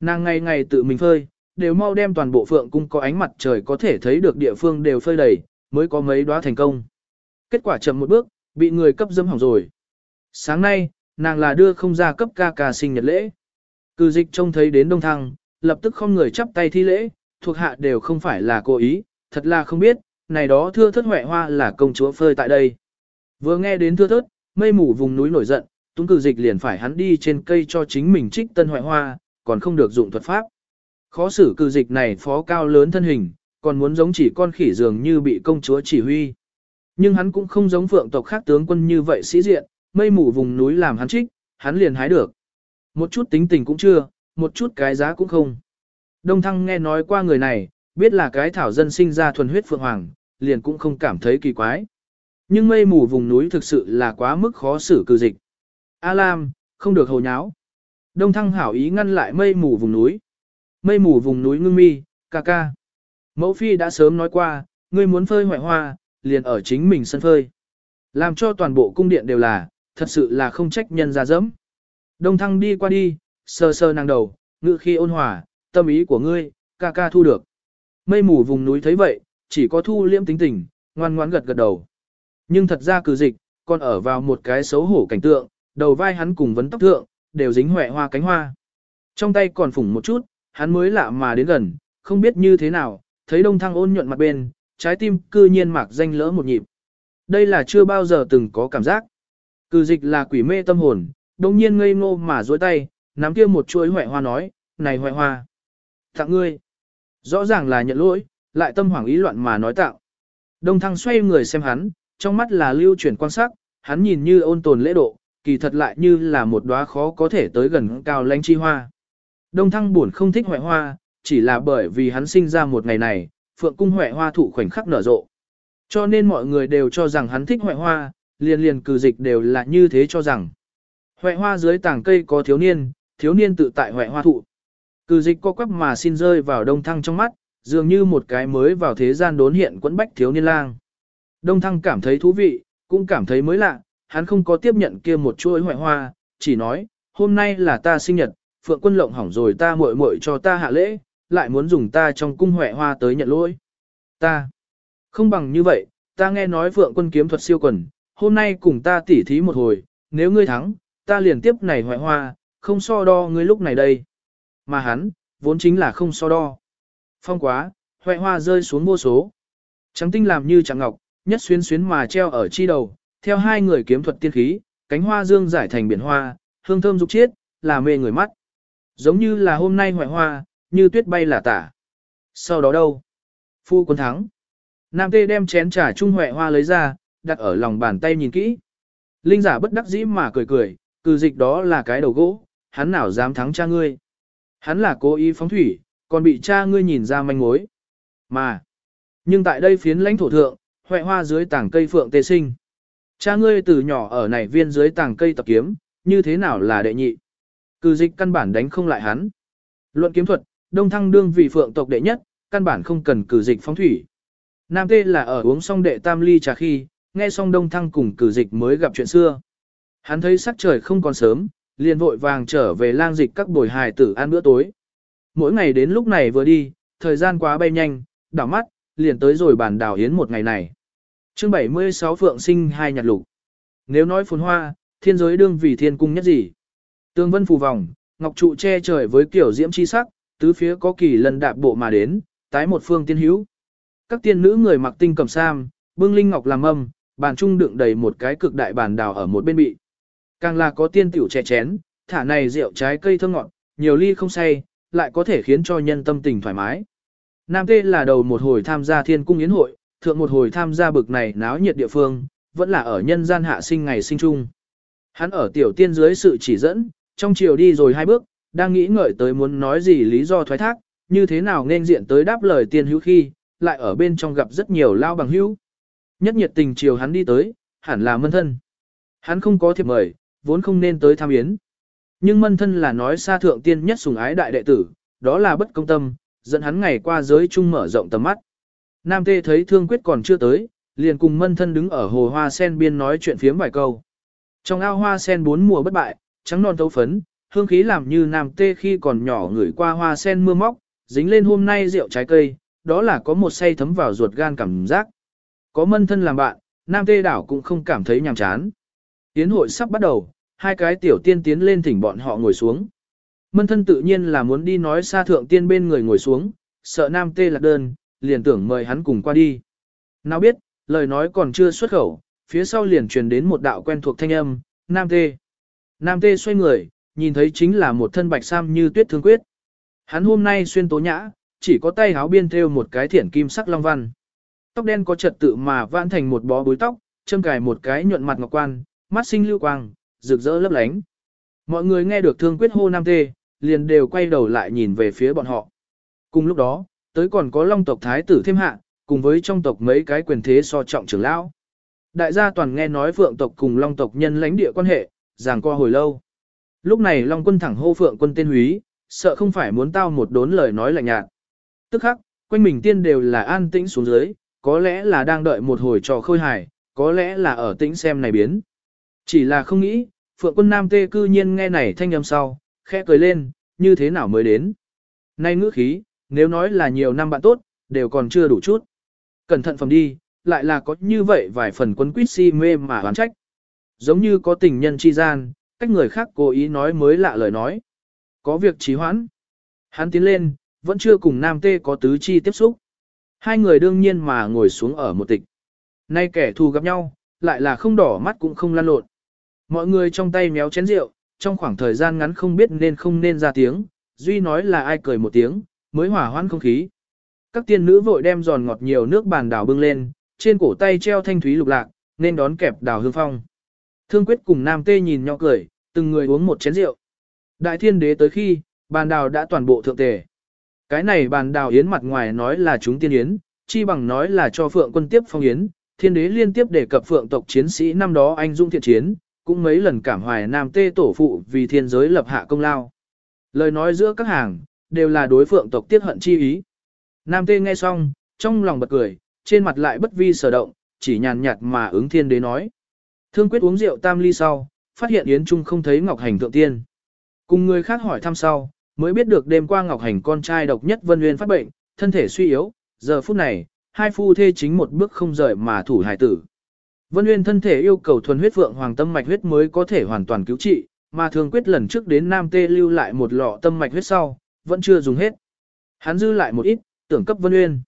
Speaker 1: Nàng ngày ngày tự mình phơi, đều mau đem toàn bộ phượng cung có ánh mặt trời có thể thấy được địa phương đều phơi đầy, mới có mấy đóa thành công. Kết quả chậm một bước, bị người cấp dâm hỏng rồi. Sáng nay, nàng là đưa không ra cấp ca ca sinh nhật lễ. Cư dịch trông thấy đến đông thăng, lập tức không người chắp tay thi lễ, thuộc hạ đều không phải là cố ý, thật là không biết, này đó thưa thất hoẹ hoa là công chúa phơi tại đây. Vừa nghe đến thưa thớt, mây mù vùng núi nổi giận, túng cử dịch liền phải hắn đi trên cây cho chính mình trích tân hoại hoa, còn không được dụng thuật pháp. Khó xử cử dịch này phó cao lớn thân hình, còn muốn giống chỉ con khỉ dường như bị công chúa chỉ huy. Nhưng hắn cũng không giống phượng tộc khác tướng quân như vậy sĩ diện, mây mù vùng núi làm hắn trích, hắn liền hái được. Một chút tính tình cũng chưa, một chút cái giá cũng không. Đông Thăng nghe nói qua người này, biết là cái thảo dân sinh ra thuần huyết phượng hoàng, liền cũng không cảm thấy kỳ quái. Nhưng mây mù vùng núi thực sự là quá mức khó xử cư dịch. A Lam, không được hồ nháo. Đông Thăng hảo ý ngăn lại mây mù vùng núi. Mây mù vùng núi ngưng mi, ca ca. Mẫu phi đã sớm nói qua, ngươi muốn phơi hoại hoa, liền ở chính mình sân phơi. Làm cho toàn bộ cung điện đều là, thật sự là không trách nhân ra dẫm. Đông Thăng đi qua đi, sơ sơ nàng đầu, ngự khi ôn hòa, tâm ý của ngươi, ca ca thu được. Mây mù vùng núi thấy vậy, chỉ có thu liễm tính tình, ngoan ngoãn gật gật đầu. Nhưng thật ra cử dịch, còn ở vào một cái xấu hổ cảnh tượng, đầu vai hắn cùng vấn tóc thượng, đều dính huệ hoa cánh hoa. Trong tay còn phủng một chút, hắn mới lạ mà đến gần, không biết như thế nào, thấy đông thăng ôn nhuận mặt bên, trái tim cư nhiên mạc danh lỡ một nhịp. Đây là chưa bao giờ từng có cảm giác. Cử dịch là quỷ mê tâm hồn, đồng nhiên ngây ngô mà dối tay, nắm kia một chuỗi hoại hoa nói, này hoại hoa. Tặng ngươi. Rõ ràng là nhận lỗi, lại tâm hoảng ý loạn mà nói tạo. Đông thăng xoay người xem hắn, trong mắt là lưu chuyển quan sắc, hắn nhìn như ôn tồn lễ độ, kỳ thật lại như là một đóa khó có thể tới gần cao lãnh chi hoa. Đông thăng buồn không thích hoại hoa, chỉ là bởi vì hắn sinh ra một ngày này, phượng cung hoại hoa thụ khoảnh khắc nở rộ. Cho nên mọi người đều cho rằng hắn thích hoại hoa, liền liền cử dịch đều là như thế cho rằng. Hoại hoa dưới tảng cây có thiếu niên, thiếu niên tự tại hoại hoa thụ. Cử dịch co quắp mà xin rơi vào đông thăng trong mắt, dường như một cái mới vào thế gian đốn hiện quẫn bách thiếu niên lang. Đông thăng cảm thấy thú vị, cũng cảm thấy mới lạ, hắn không có tiếp nhận kia một chuỗi hoại hoa, chỉ nói, hôm nay là ta sinh nhật, phượng quân lộng hỏng rồi ta muội muội cho ta hạ lễ, lại muốn dùng ta trong cung hoại hoa tới nhận lỗi. Ta, không bằng như vậy, ta nghe nói Phượng quân kiếm thuật siêu quần, hôm nay cùng ta tỉ thí một hồi, nếu ngươi thắng, ta liền tiếp này hoại hoa, không so đo ngươi lúc này đây. Mà hắn, vốn chính là không so đo. Phong quá, hoẹ hoa rơi xuống vô số. Trắng tinh làm như trắng ngọc, nhất xuyến xuyến mà treo ở chi đầu, theo hai người kiếm thuật tiên khí, cánh hoa dương giải thành biển hoa, hương thơm dục chiết, là mê người mắt. Giống như là hôm nay hoại hoa, như tuyết bay là tả. Sau đó đâu? Phu quân thắng. Nam tê đem chén trà trung hoại hoa lấy ra, đặt ở lòng bàn tay nhìn kỹ. Linh giả bất đắc dĩ mà cười cười, cư dịch đó là cái đầu gỗ, hắn nào dám thắng cha ngươi. Hắn là cố ý phóng thủy, còn bị cha ngươi nhìn ra manh mối. Mà, nhưng tại đây phiến lãnh thổ thượng, hoại hoa dưới tảng cây phượng tê sinh. Cha ngươi từ nhỏ ở này viên dưới tảng cây tập kiếm, như thế nào là đệ nhị. Cư dịch căn bản đánh không lại hắn. Luận kiếm thuật, đông thăng đương vì phượng tộc đệ nhất, căn bản không cần cử dịch phóng thủy. Nam tê là ở uống xong đệ tam ly trà khi, nghe xong đông thăng cùng cử dịch mới gặp chuyện xưa. Hắn thấy sắc trời không còn sớm, liền vội vàng trở về lang dịch các bồi hài tử ăn bữa tối. Mỗi ngày đến lúc này vừa đi, thời gian quá bay nhanh, đảo mắt, liền tới rồi bản đảo hiến một ngày này. chương 76 Phượng sinh hai nhật lục. Nếu nói phồn hoa, thiên giới đương vì thiên cung nhất gì? Tương vân phù vòng, ngọc trụ che trời với kiểu diễm chi sắc, tứ phía có kỳ lần đạp bộ mà đến, tái một phương tiên hữu. Các tiên nữ người mặc tinh cầm sam, bưng linh ngọc làm âm, bàn trung đựng đầy một cái cực đại bàn đào ở một bên bị. Càng là có tiên tiểu chè chén, thả này rượu trái cây thơm ngọt, nhiều ly không say, lại có thể khiến cho nhân tâm tình thoải mái. Nam Tê là đầu một hồi tham gia thiên cung yến hội, thượng một hồi tham gia bực này náo nhiệt địa phương, vẫn là ở nhân gian hạ sinh ngày sinh chung. Hắn ở tiểu tiên dưới sự chỉ dẫn, trong chiều đi rồi hai bước, đang nghĩ ngợi tới muốn nói gì lý do thoái thác, như thế nào nên diện tới đáp lời tiên hữu khi, lại ở bên trong gặp rất nhiều lao bằng hữu. Nhất nhiệt tình chiều hắn đi tới, hẳn là mân thân. Hắn không có thiệp mời, vốn không nên tới tham yến. Nhưng mân thân là nói xa thượng tiên nhất sùng ái đại đệ tử, đó là bất công tâm, dẫn hắn ngày qua giới chung mở rộng tầm mắt. Nam Tê thấy thương quyết còn chưa tới, liền cùng mân thân đứng ở hồ hoa sen biên nói chuyện phiếm vài câu. Trong ao hoa sen bốn mùa bất bại, trắng non tấu phấn, hương khí làm như nam tê khi còn nhỏ ngửi qua hoa sen mưa móc, dính lên hôm nay rượu trái cây, đó là có một say thấm vào ruột gan cảm giác. Có mân thân làm bạn, nam tê đảo cũng không cảm thấy nhàm chán. yến hội sắp bắt đầu, hai cái tiểu tiên tiến lên thỉnh bọn họ ngồi xuống. Mân thân tự nhiên là muốn đi nói xa thượng tiên bên người ngồi xuống, sợ nam tê lạc đơn, liền tưởng mời hắn cùng qua đi. Nào biết, lời nói còn chưa xuất khẩu, phía sau liền truyền đến một đạo quen thuộc thanh âm, nam tê. Nam tê xoay người, nhìn thấy chính là một thân bạch sam như tuyết thương quyết. Hắn hôm nay xuyên tố nhã, chỉ có tay háo biên thêu một cái thiển kim sắc long văn. Tóc đen có trật tự mà vãn thành một bó bối tóc, châm cài một cái nhuận mặt ngọc quan, mắt sinh lưu quang, rực rỡ lấp lánh. Mọi người nghe được thương quyết hô nam tê, liền đều quay đầu lại nhìn về phía bọn họ. Cùng lúc đó, tới còn có long tộc thái tử thêm hạ, cùng với trong tộc mấy cái quyền thế so trọng trưởng lão. Đại gia toàn nghe nói phượng tộc cùng long tộc nhân lãnh địa quan hệ, ràng qua hồi lâu. Lúc này long quân thẳng hô phượng quân tên húy, sợ không phải muốn tao một đốn lời nói lạnh nhạt. Tức khắc, quanh mình tiên đều là an tĩnh xuống dưới, có lẽ là đang đợi một hồi trò khôi hài, có lẽ là ở tĩnh xem này biến. Chỉ là không nghĩ, phượng quân nam tê cư nhiên nghe này thanh âm sau, khẽ cười lên, như thế nào mới đến. Nay ngữ khí, nếu nói là nhiều năm bạn tốt, đều còn chưa đủ chút. Cẩn thận phẩm đi, lại là có như vậy vài phần quân quýt si mê mà oán trách. Giống như có tình nhân chi gian, cách người khác cố ý nói mới lạ lời nói. Có việc trí hoãn. Hắn tiến lên, vẫn chưa cùng nam tê có tứ chi tiếp xúc. Hai người đương nhiên mà ngồi xuống ở một tịch. Nay kẻ thù gặp nhau, lại là không đỏ mắt cũng không lan lộn. Mọi người trong tay méo chén rượu, trong khoảng thời gian ngắn không biết nên không nên ra tiếng, duy nói là ai cười một tiếng, mới hỏa hoãn không khí. Các tiên nữ vội đem giòn ngọt nhiều nước bàn đào bưng lên, trên cổ tay treo thanh thúy lục lạc, nên đón kẹp đào hương phong. Thương quyết cùng nam tê nhìn nhau cười, từng người uống một chén rượu. Đại thiên đế tới khi, bàn đào đã toàn bộ thượng tề. Cái này bàn đào yến mặt ngoài nói là chúng tiên yến, chi bằng nói là cho phượng quân tiếp phong yến, thiên đế liên tiếp đề cập phượng tộc chiến sĩ năm đó anh dung thiện chiến, cũng mấy lần cảm hoài nam tê tổ phụ vì thiên giới lập hạ công lao. Lời nói giữa các hàng, đều là đối phượng tộc tiết hận chi ý. Nam tê nghe xong, trong lòng bật cười, trên mặt lại bất vi sở động, chỉ nhàn nhạt mà ứng thiên đế nói. Thương quyết uống rượu tam ly sau, phát hiện Yến Trung không thấy Ngọc Hành thượng tiên. Cùng người khác hỏi thăm sau, mới biết được đêm qua Ngọc Hành con trai độc nhất Vân Nguyên phát bệnh, thân thể suy yếu, giờ phút này, hai phu thê chính một bước không rời mà thủ hài tử. Vân Nguyên thân thể yêu cầu thuần huyết vượng hoàng tâm mạch huyết mới có thể hoàn toàn cứu trị, mà thường quyết lần trước đến Nam Tê lưu lại một lọ tâm mạch huyết sau, vẫn chưa dùng hết. Hắn dư lại một ít, tưởng cấp Vân Nguyên.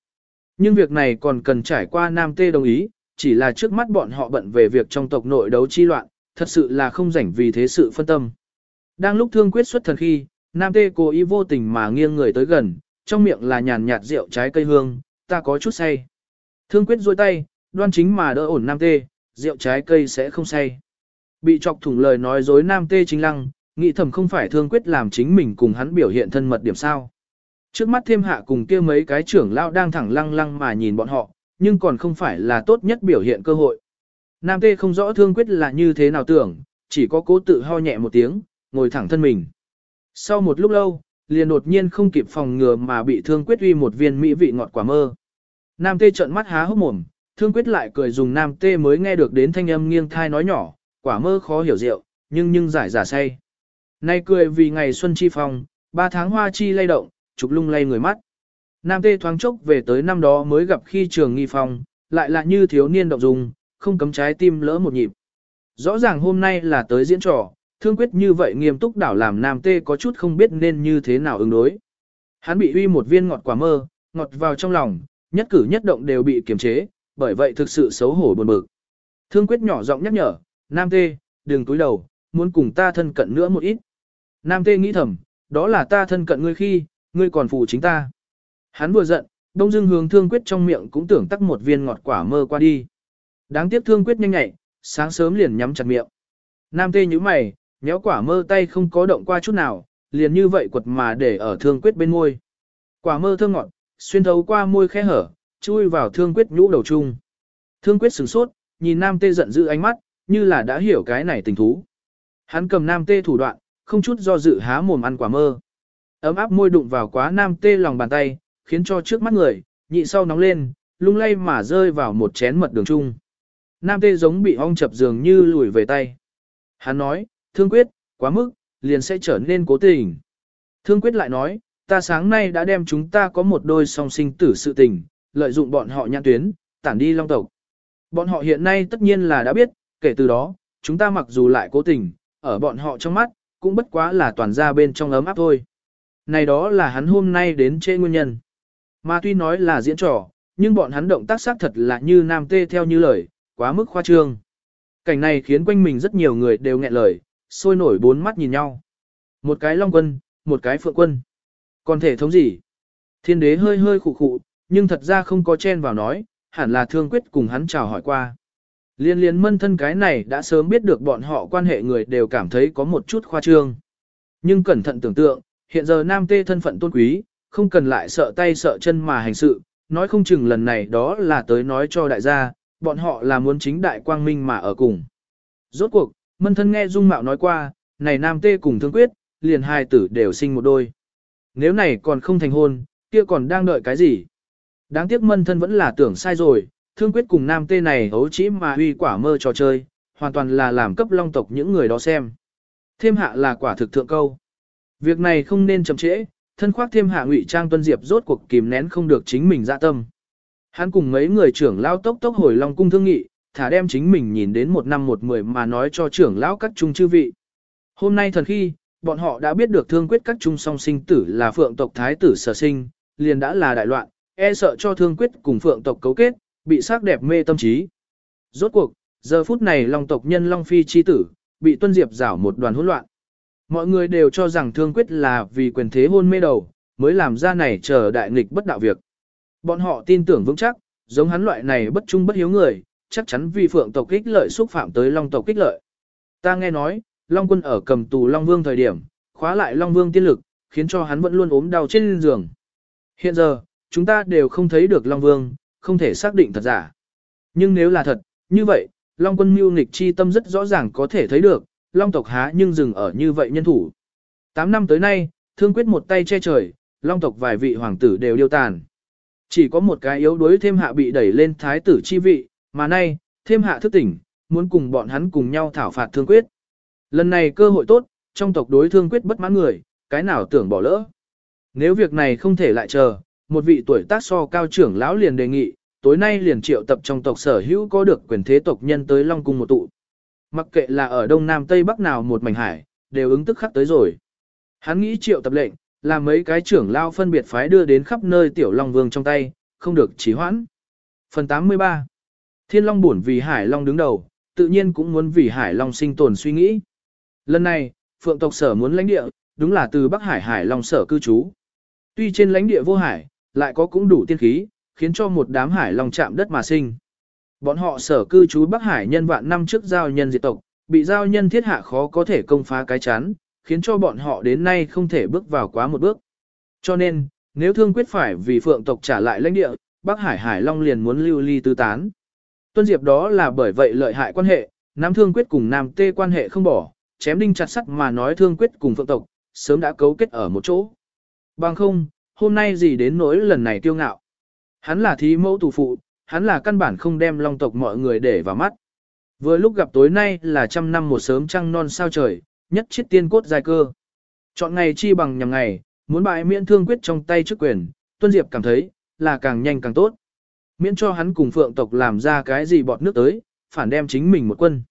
Speaker 1: Nhưng việc này còn cần trải qua Nam Tê đồng ý, chỉ là trước mắt bọn họ bận về việc trong tộc nội đấu chi loạn, thật sự là không rảnh vì thế sự phân tâm. Đang lúc thương quyết xuất thần khi, Nam Tê cố ý vô tình mà nghiêng người tới gần, trong miệng là nhàn nhạt rượu trái cây hương, ta có chút say. Thương quyết duỗi tay, đoan chính mà đỡ ổn Nam Tê, rượu trái cây sẽ không say. Bị chọc thủng lời nói dối Nam Tê chính lăng, nghĩ thầm không phải thương quyết làm chính mình cùng hắn biểu hiện thân mật điểm sao. Trước mắt thêm hạ cùng kia mấy cái trưởng lao đang thẳng lăng lăng mà nhìn bọn họ, nhưng còn không phải là tốt nhất biểu hiện cơ hội. Nam Tê không rõ thương quyết là như thế nào tưởng, chỉ có cố tự ho nhẹ một tiếng, ngồi thẳng thân mình. Sau một lúc lâu, liền đột nhiên không kịp phòng ngừa mà bị thương quyết uy một viên mỹ vị ngọt quả mơ. Nam Tê trợn mắt há hốc mồm, thương quyết lại cười dùng Nam Tê mới nghe được đến thanh âm nghiêng thai nói nhỏ, quả mơ khó hiểu rượu, nhưng nhưng giải giả say. Nay cười vì ngày xuân chi phong, ba tháng hoa chi lay động, trục lung lay người mắt. Nam Tê thoáng chốc về tới năm đó mới gặp khi trường nghi phong, lại là như thiếu niên động dùng, không cấm trái tim lỡ một nhịp. Rõ ràng hôm nay là tới diễn trò, thương quyết như vậy nghiêm túc đảo làm Nam Tê có chút không biết nên như thế nào ứng đối. Hắn bị uy một viên ngọt quả mơ, ngọt vào trong lòng, nhất cử nhất động đều bị kiềm chế, bởi vậy thực sự xấu hổ buồn bực. Thương quyết nhỏ giọng nhắc nhở, Nam Tê, đừng túi đầu, muốn cùng ta thân cận nữa một ít. Nam Tê nghĩ thầm, đó là ta thân cận ngươi khi, ngươi còn phụ chính ta. Hắn vừa giận, đông dưng hướng thương quyết trong miệng cũng tưởng tắc một viên ngọt quả mơ qua đi. Đáng tiếc thương quyết nhanh nhạy, sáng sớm liền nhắm chặt miệng. Nam tê như mày, nhéo quả mơ tay không có động qua chút nào, liền như vậy quật mà để ở thương quyết bên môi. Quả mơ thơm ngọt, xuyên thấu qua môi khẽ hở, chui vào thương quyết nhũ đầu chung. Thương quyết sửng sốt, nhìn nam tê giận dữ ánh mắt, như là đã hiểu cái này tình thú. Hắn cầm nam tê thủ đoạn, không chút do dự há mồm ăn quả mơ. Ấm áp môi đụng vào quá nam tê lòng bàn tay, khiến cho trước mắt người, nhị sau nóng lên, lung lay mà rơi vào một chén mật đường chung. Nam tê giống bị ong chập dường như lùi về tay. Hắn nói, thương quyết, quá mức, liền sẽ trở nên cố tình. Thương quyết lại nói, ta sáng nay đã đem chúng ta có một đôi song sinh tử sự tình, lợi dụng bọn họ nhãn tuyến, tản đi long tộc. Bọn họ hiện nay tất nhiên là đã biết, kể từ đó, chúng ta mặc dù lại cố tình, ở bọn họ trong mắt, cũng bất quá là toàn ra bên trong ấm áp thôi. Này đó là hắn hôm nay đến chê nguyên nhân. Mà tuy nói là diễn trò, nhưng bọn hắn động tác xác thật là như nam tê theo như lời, quá mức khoa trương. Cảnh này khiến quanh mình rất nhiều người đều nghẹn lời, sôi nổi bốn mắt nhìn nhau. Một cái long quân, một cái phượng quân. Còn thể thống gì? Thiên đế hơi hơi khụ khụ, nhưng thật ra không có chen vào nói, hẳn là thương quyết cùng hắn chào hỏi qua. Liên liên mân thân cái này đã sớm biết được bọn họ quan hệ người đều cảm thấy có một chút khoa trương. Nhưng cẩn thận tưởng tượng, hiện giờ nam tê thân phận tôn quý, không cần lại sợ tay sợ chân mà hành sự, nói không chừng lần này đó là tới nói cho đại gia, bọn họ là muốn chính đại quang minh mà ở cùng. Rốt cuộc, mân thân nghe Dung Mạo nói qua, này nam tê cùng thương quyết, liền hai tử đều sinh một đôi. Nếu này còn không thành hôn, kia còn đang đợi cái gì? Đáng tiếc mân thân vẫn là tưởng sai rồi, thương quyết cùng nam tê này hấu chỉ mà huy quả mơ trò chơi, hoàn toàn là làm cấp long tộc những người đó xem. Thêm hạ là quả thực thượng câu. Việc này không nên chậm trễ, thân khoác thêm hạ ngụy trang tuân diệp rốt cuộc kìm nén không được chính mình dạ tâm. Hắn cùng mấy người trưởng lao tốc tốc hồi Long cung thương nghị, thả đem chính mình nhìn đến một năm một mười mà nói cho trưởng lão các trung chư vị. Hôm nay thần khi, bọn họ đã biết được thương quyết các trung song sinh tử là phượng tộc thái tử sở sinh, liền đã là đại loạn, e sợ cho thương quyết cùng phượng tộc cấu kết, bị sắc đẹp mê tâm trí. Rốt cuộc, giờ phút này long tộc nhân long phi chi tử, bị tuân diệp rảo một đoàn hỗn loạn. Mọi người đều cho rằng thương quyết là vì quyền thế hôn mê đầu, mới làm ra này chờ đại nghịch bất đạo việc. Bọn họ tin tưởng vững chắc, giống hắn loại này bất trung bất hiếu người, chắc chắn vì phượng tộc kích lợi xúc phạm tới long tộc kích lợi. Ta nghe nói, long quân ở cầm tù long vương thời điểm, khóa lại long vương tiên lực, khiến cho hắn vẫn luôn ốm đau trên giường. Hiện giờ, chúng ta đều không thấy được long vương, không thể xác định thật giả. Nhưng nếu là thật, như vậy, long quân mưu nghịch chi tâm rất rõ ràng có thể thấy được, long tộc há nhưng dừng ở như vậy nhân thủ. Tám năm tới nay, thương quyết một tay che trời, long tộc vài vị hoàng tử đều điêu tàn. Chỉ có một cái yếu đuối thêm hạ bị đẩy lên thái tử chi vị, mà nay, thêm hạ thức tỉnh, muốn cùng bọn hắn cùng nhau thảo phạt thương quyết. Lần này cơ hội tốt, trong tộc đối thương quyết bất mãn người, cái nào tưởng bỏ lỡ. Nếu việc này không thể lại chờ, một vị tuổi tác so cao trưởng lão liền đề nghị, tối nay liền triệu tập trong tộc sở hữu có được quyền thế tộc nhân tới Long Cung một tụ. Mặc kệ là ở Đông Nam Tây Bắc nào một mảnh hải, đều ứng tức khắc tới rồi. Hắn nghĩ triệu tập lệnh, là mấy cái trưởng lao phân biệt phái đưa đến khắp nơi tiểu Long Vương trong tay, không được trì hoãn. Phần 83 Thiên Long buồn vì Hải Long đứng đầu, tự nhiên cũng muốn vì Hải Long sinh tồn suy nghĩ. Lần này, Phượng tộc sở muốn lãnh địa, đúng là từ Bắc Hải Hải Long sở cư trú. Tuy trên lãnh địa vô hải, lại có cũng đủ tiên khí, khiến cho một đám Hải Long chạm đất mà sinh. Bọn họ sở cư trú Bắc Hải nhân vạn năm trước giao nhân diệt tộc, bị giao nhân thiết hạ khó có thể công phá cái chán, khiến cho bọn họ đến nay không thể bước vào quá một bước. Cho nên, nếu thương quyết phải vì phượng tộc trả lại lãnh địa, Bắc Hải Hải Long liền muốn lưu ly tư tán. Tuân Diệp đó là bởi vậy lợi hại quan hệ, Nam Thương Quyết cùng Nam Tê quan hệ không bỏ, chém đinh chặt sắt mà nói Thương Quyết cùng Phượng tộc, sớm đã cấu kết ở một chỗ. Bằng không, hôm nay gì đến nỗi lần này kiêu ngạo. Hắn là thí mẫu tù phụ, hắn là căn bản không đem long tộc mọi người để vào mắt. Vừa lúc gặp tối nay là trăm năm một sớm trăng non sao trời, nhất chiết tiên cốt dài cơ. Chọn ngày chi bằng nhằm ngày, muốn bại miễn thương quyết trong tay chức quyền, Tuân Diệp cảm thấy, là càng nhanh càng tốt. Miễn cho hắn cùng phượng tộc làm ra cái gì bọt nước tới, phản đem chính mình một quân.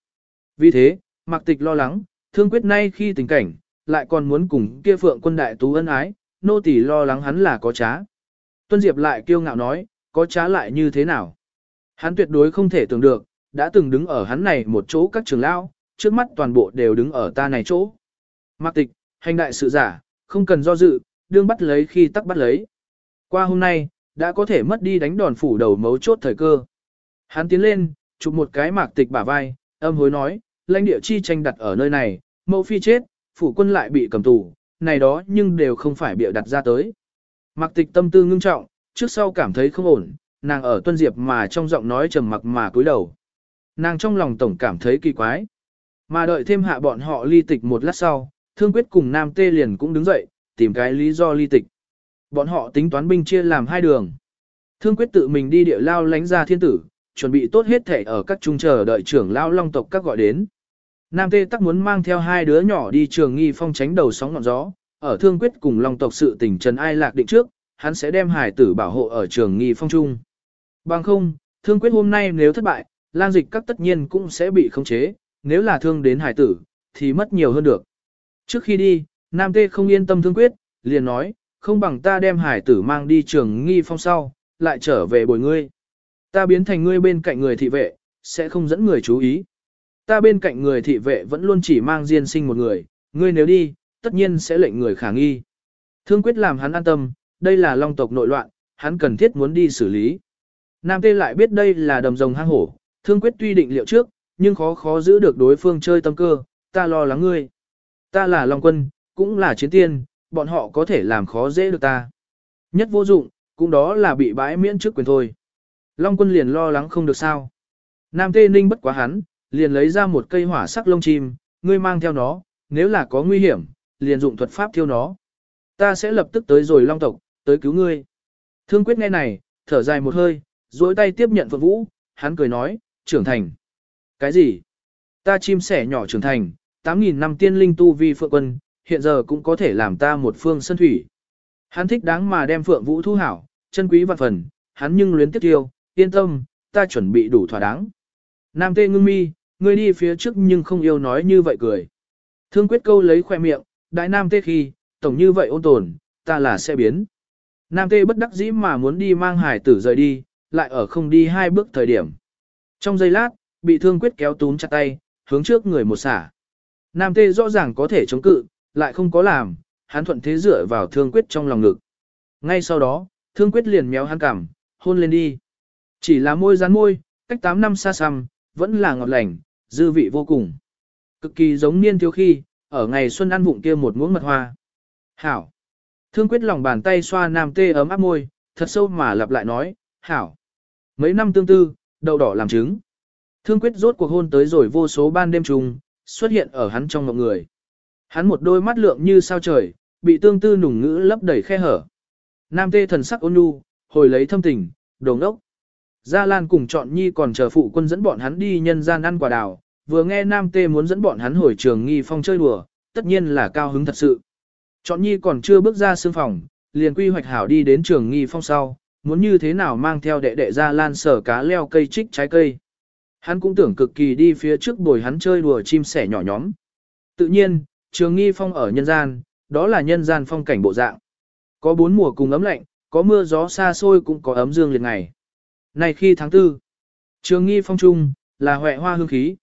Speaker 1: Vì thế, Mạc Tịch lo lắng, thương quyết nay khi tình cảnh, lại còn muốn cùng kia phượng quân đại tú ân ái, nô tỳ lo lắng hắn là có trá. Tuân Diệp lại kiêu ngạo nói, có trá lại như thế nào? Hắn tuyệt đối không thể tưởng được, đã từng đứng ở hắn này một chỗ các trường lão, trước mắt toàn bộ đều đứng ở ta này chỗ. Mạc tịch, hành đại sự giả, không cần do dự, đương bắt lấy khi tắc bắt lấy. Qua hôm nay, đã có thể mất đi đánh đòn phủ đầu mấu chốt thời cơ. Hắn tiến lên, chụp một cái mạc tịch bả vai, âm hối nói, lãnh địa chi tranh đặt ở nơi này, mẫu phi chết, phủ quân lại bị cầm tù, này đó nhưng đều không phải bịa đặt ra tới. Mặc tịch tâm tư ngưng trọng, trước sau cảm thấy không ổn, nàng ở tuân diệp mà trong giọng nói trầm mặc mà cúi đầu. Nàng trong lòng tổng cảm thấy kỳ quái. Mà đợi thêm hạ bọn họ ly tịch một lát sau, thương quyết cùng nam tê liền cũng đứng dậy, tìm cái lý do ly tịch. Bọn họ tính toán binh chia làm hai đường. Thương quyết tự mình đi địa lao lánh ra thiên tử, chuẩn bị tốt hết thể ở các trung chờ đợi trưởng lao long tộc các gọi đến. Nam tê tắc muốn mang theo hai đứa nhỏ đi trường nghi phong tránh đầu sóng ngọn gió, ở thương quyết cùng long tộc sự tình trần ai lạc định trước, hắn sẽ đem hải tử bảo hộ ở trường nghi phong trung. Bằng không, thương quyết hôm nay nếu thất bại, lang dịch các tất nhiên cũng sẽ bị khống chế, nếu là thương đến hải tử, thì mất nhiều hơn được. Trước khi đi, Nam Tê không yên tâm thương quyết, liền nói, không bằng ta đem hải tử mang đi trường nghi phong sau, lại trở về bồi ngươi. Ta biến thành ngươi bên cạnh người thị vệ, sẽ không dẫn người chú ý. Ta bên cạnh người thị vệ vẫn luôn chỉ mang Diên sinh một người, ngươi nếu đi, tất nhiên sẽ lệnh người khả nghi. Thương quyết làm hắn an tâm, đây là long tộc nội loạn, hắn cần thiết muốn đi xử lý. Nam Tê lại biết đây là đầm rồng hang hổ, thương quyết tuy định liệu trước, nhưng khó khó giữ được đối phương chơi tâm cơ, ta lo lắng ngươi. Ta là long quân, cũng là chiến tiên, bọn họ có thể làm khó dễ được ta. Nhất vô dụng, cũng đó là bị bãi miễn trước quyền thôi. Long quân liền lo lắng không được sao. Nam Tê Ninh bất quá hắn, liền lấy ra một cây hỏa sắc lông chim, ngươi mang theo nó, nếu là có nguy hiểm, liền dụng thuật pháp thiêu nó. Ta sẽ lập tức tới rồi long tộc, tới cứu ngươi. Thương quyết nghe này, thở dài một hơi, duỗi tay tiếp nhận Phượng Vũ, hắn cười nói, trưởng thành. Cái gì? Ta chim sẻ nhỏ trưởng thành, 8.000 năm tiên linh tu vi Phượng quân, hiện giờ cũng có thể làm ta một phương sân thủy. Hắn thích đáng mà đem Phượng Vũ thu hảo, chân quý vạn phần, hắn nhưng luyến tiếp tiêu, yên tâm, ta chuẩn bị đủ thỏa đáng. Nam tê ngưng mi, ngươi đi phía trước nhưng không yêu nói như vậy cười. Thương quyết câu lấy khoe miệng, đại nam tê khi, tổng như vậy ôn tồn, ta là sẽ biến. Nam tê bất đắc dĩ mà muốn đi mang hải tử rời đi, lại ở không đi hai bước thời điểm. Trong giây lát, bị thương quyết kéo túm chặt tay, hướng trước người một xả. Nam tê rõ ràng có thể chống cự, lại không có làm, hắn thuận thế dựa vào thương quyết trong lòng ngực. Ngay sau đó, thương quyết liền méo hắn cằm, hôn lên đi. Chỉ là môi rán môi, cách 8 năm xa xăm, vẫn là ngọt lành, dư vị vô cùng. Cực kỳ giống niên thiếu khi, ở ngày xuân ăn vụng kia một muỗng mật hoa. Hảo. Thương quyết lòng bàn tay xoa nam tê ấm áp môi, thật sâu mà lặp lại nói, hảo. Mấy năm tương tư, đậu đỏ làm trứng. Thương quyết rốt cuộc hôn tới rồi vô số ban đêm trùng, xuất hiện ở hắn trong mộng người. Hắn một đôi mắt lượng như sao trời, bị tương tư nùng ngữ lấp đầy khe hở. Nam tê thần sắc ôn nhu, hồi lấy thâm tình, đồng đốc. Gia Lan cùng chọn nhi còn chờ phụ quân dẫn bọn hắn đi nhân gian ăn quả đào, vừa nghe Nam tê muốn dẫn bọn hắn hồi trường nghi phong chơi đùa, tất nhiên là cao hứng thật sự. Chọn nhi còn chưa bước ra sương phòng, liền quy hoạch hảo đi đến trường nghi phong sau, muốn như thế nào mang theo đệ đệ Gia lan sở cá leo cây trích trái cây. Hắn cũng tưởng cực kỳ đi phía trước bồi hắn chơi đùa chim sẻ nhỏ nhóm. Tự nhiên, trường nghi phong ở nhân gian, đó là nhân gian phong cảnh bộ dạng. Có bốn mùa cùng ấm lạnh, có mưa gió xa xôi cũng có ấm dương liệt ngày nay khi tháng tư, trường nghi phong trung, là huệ hoa hương khí.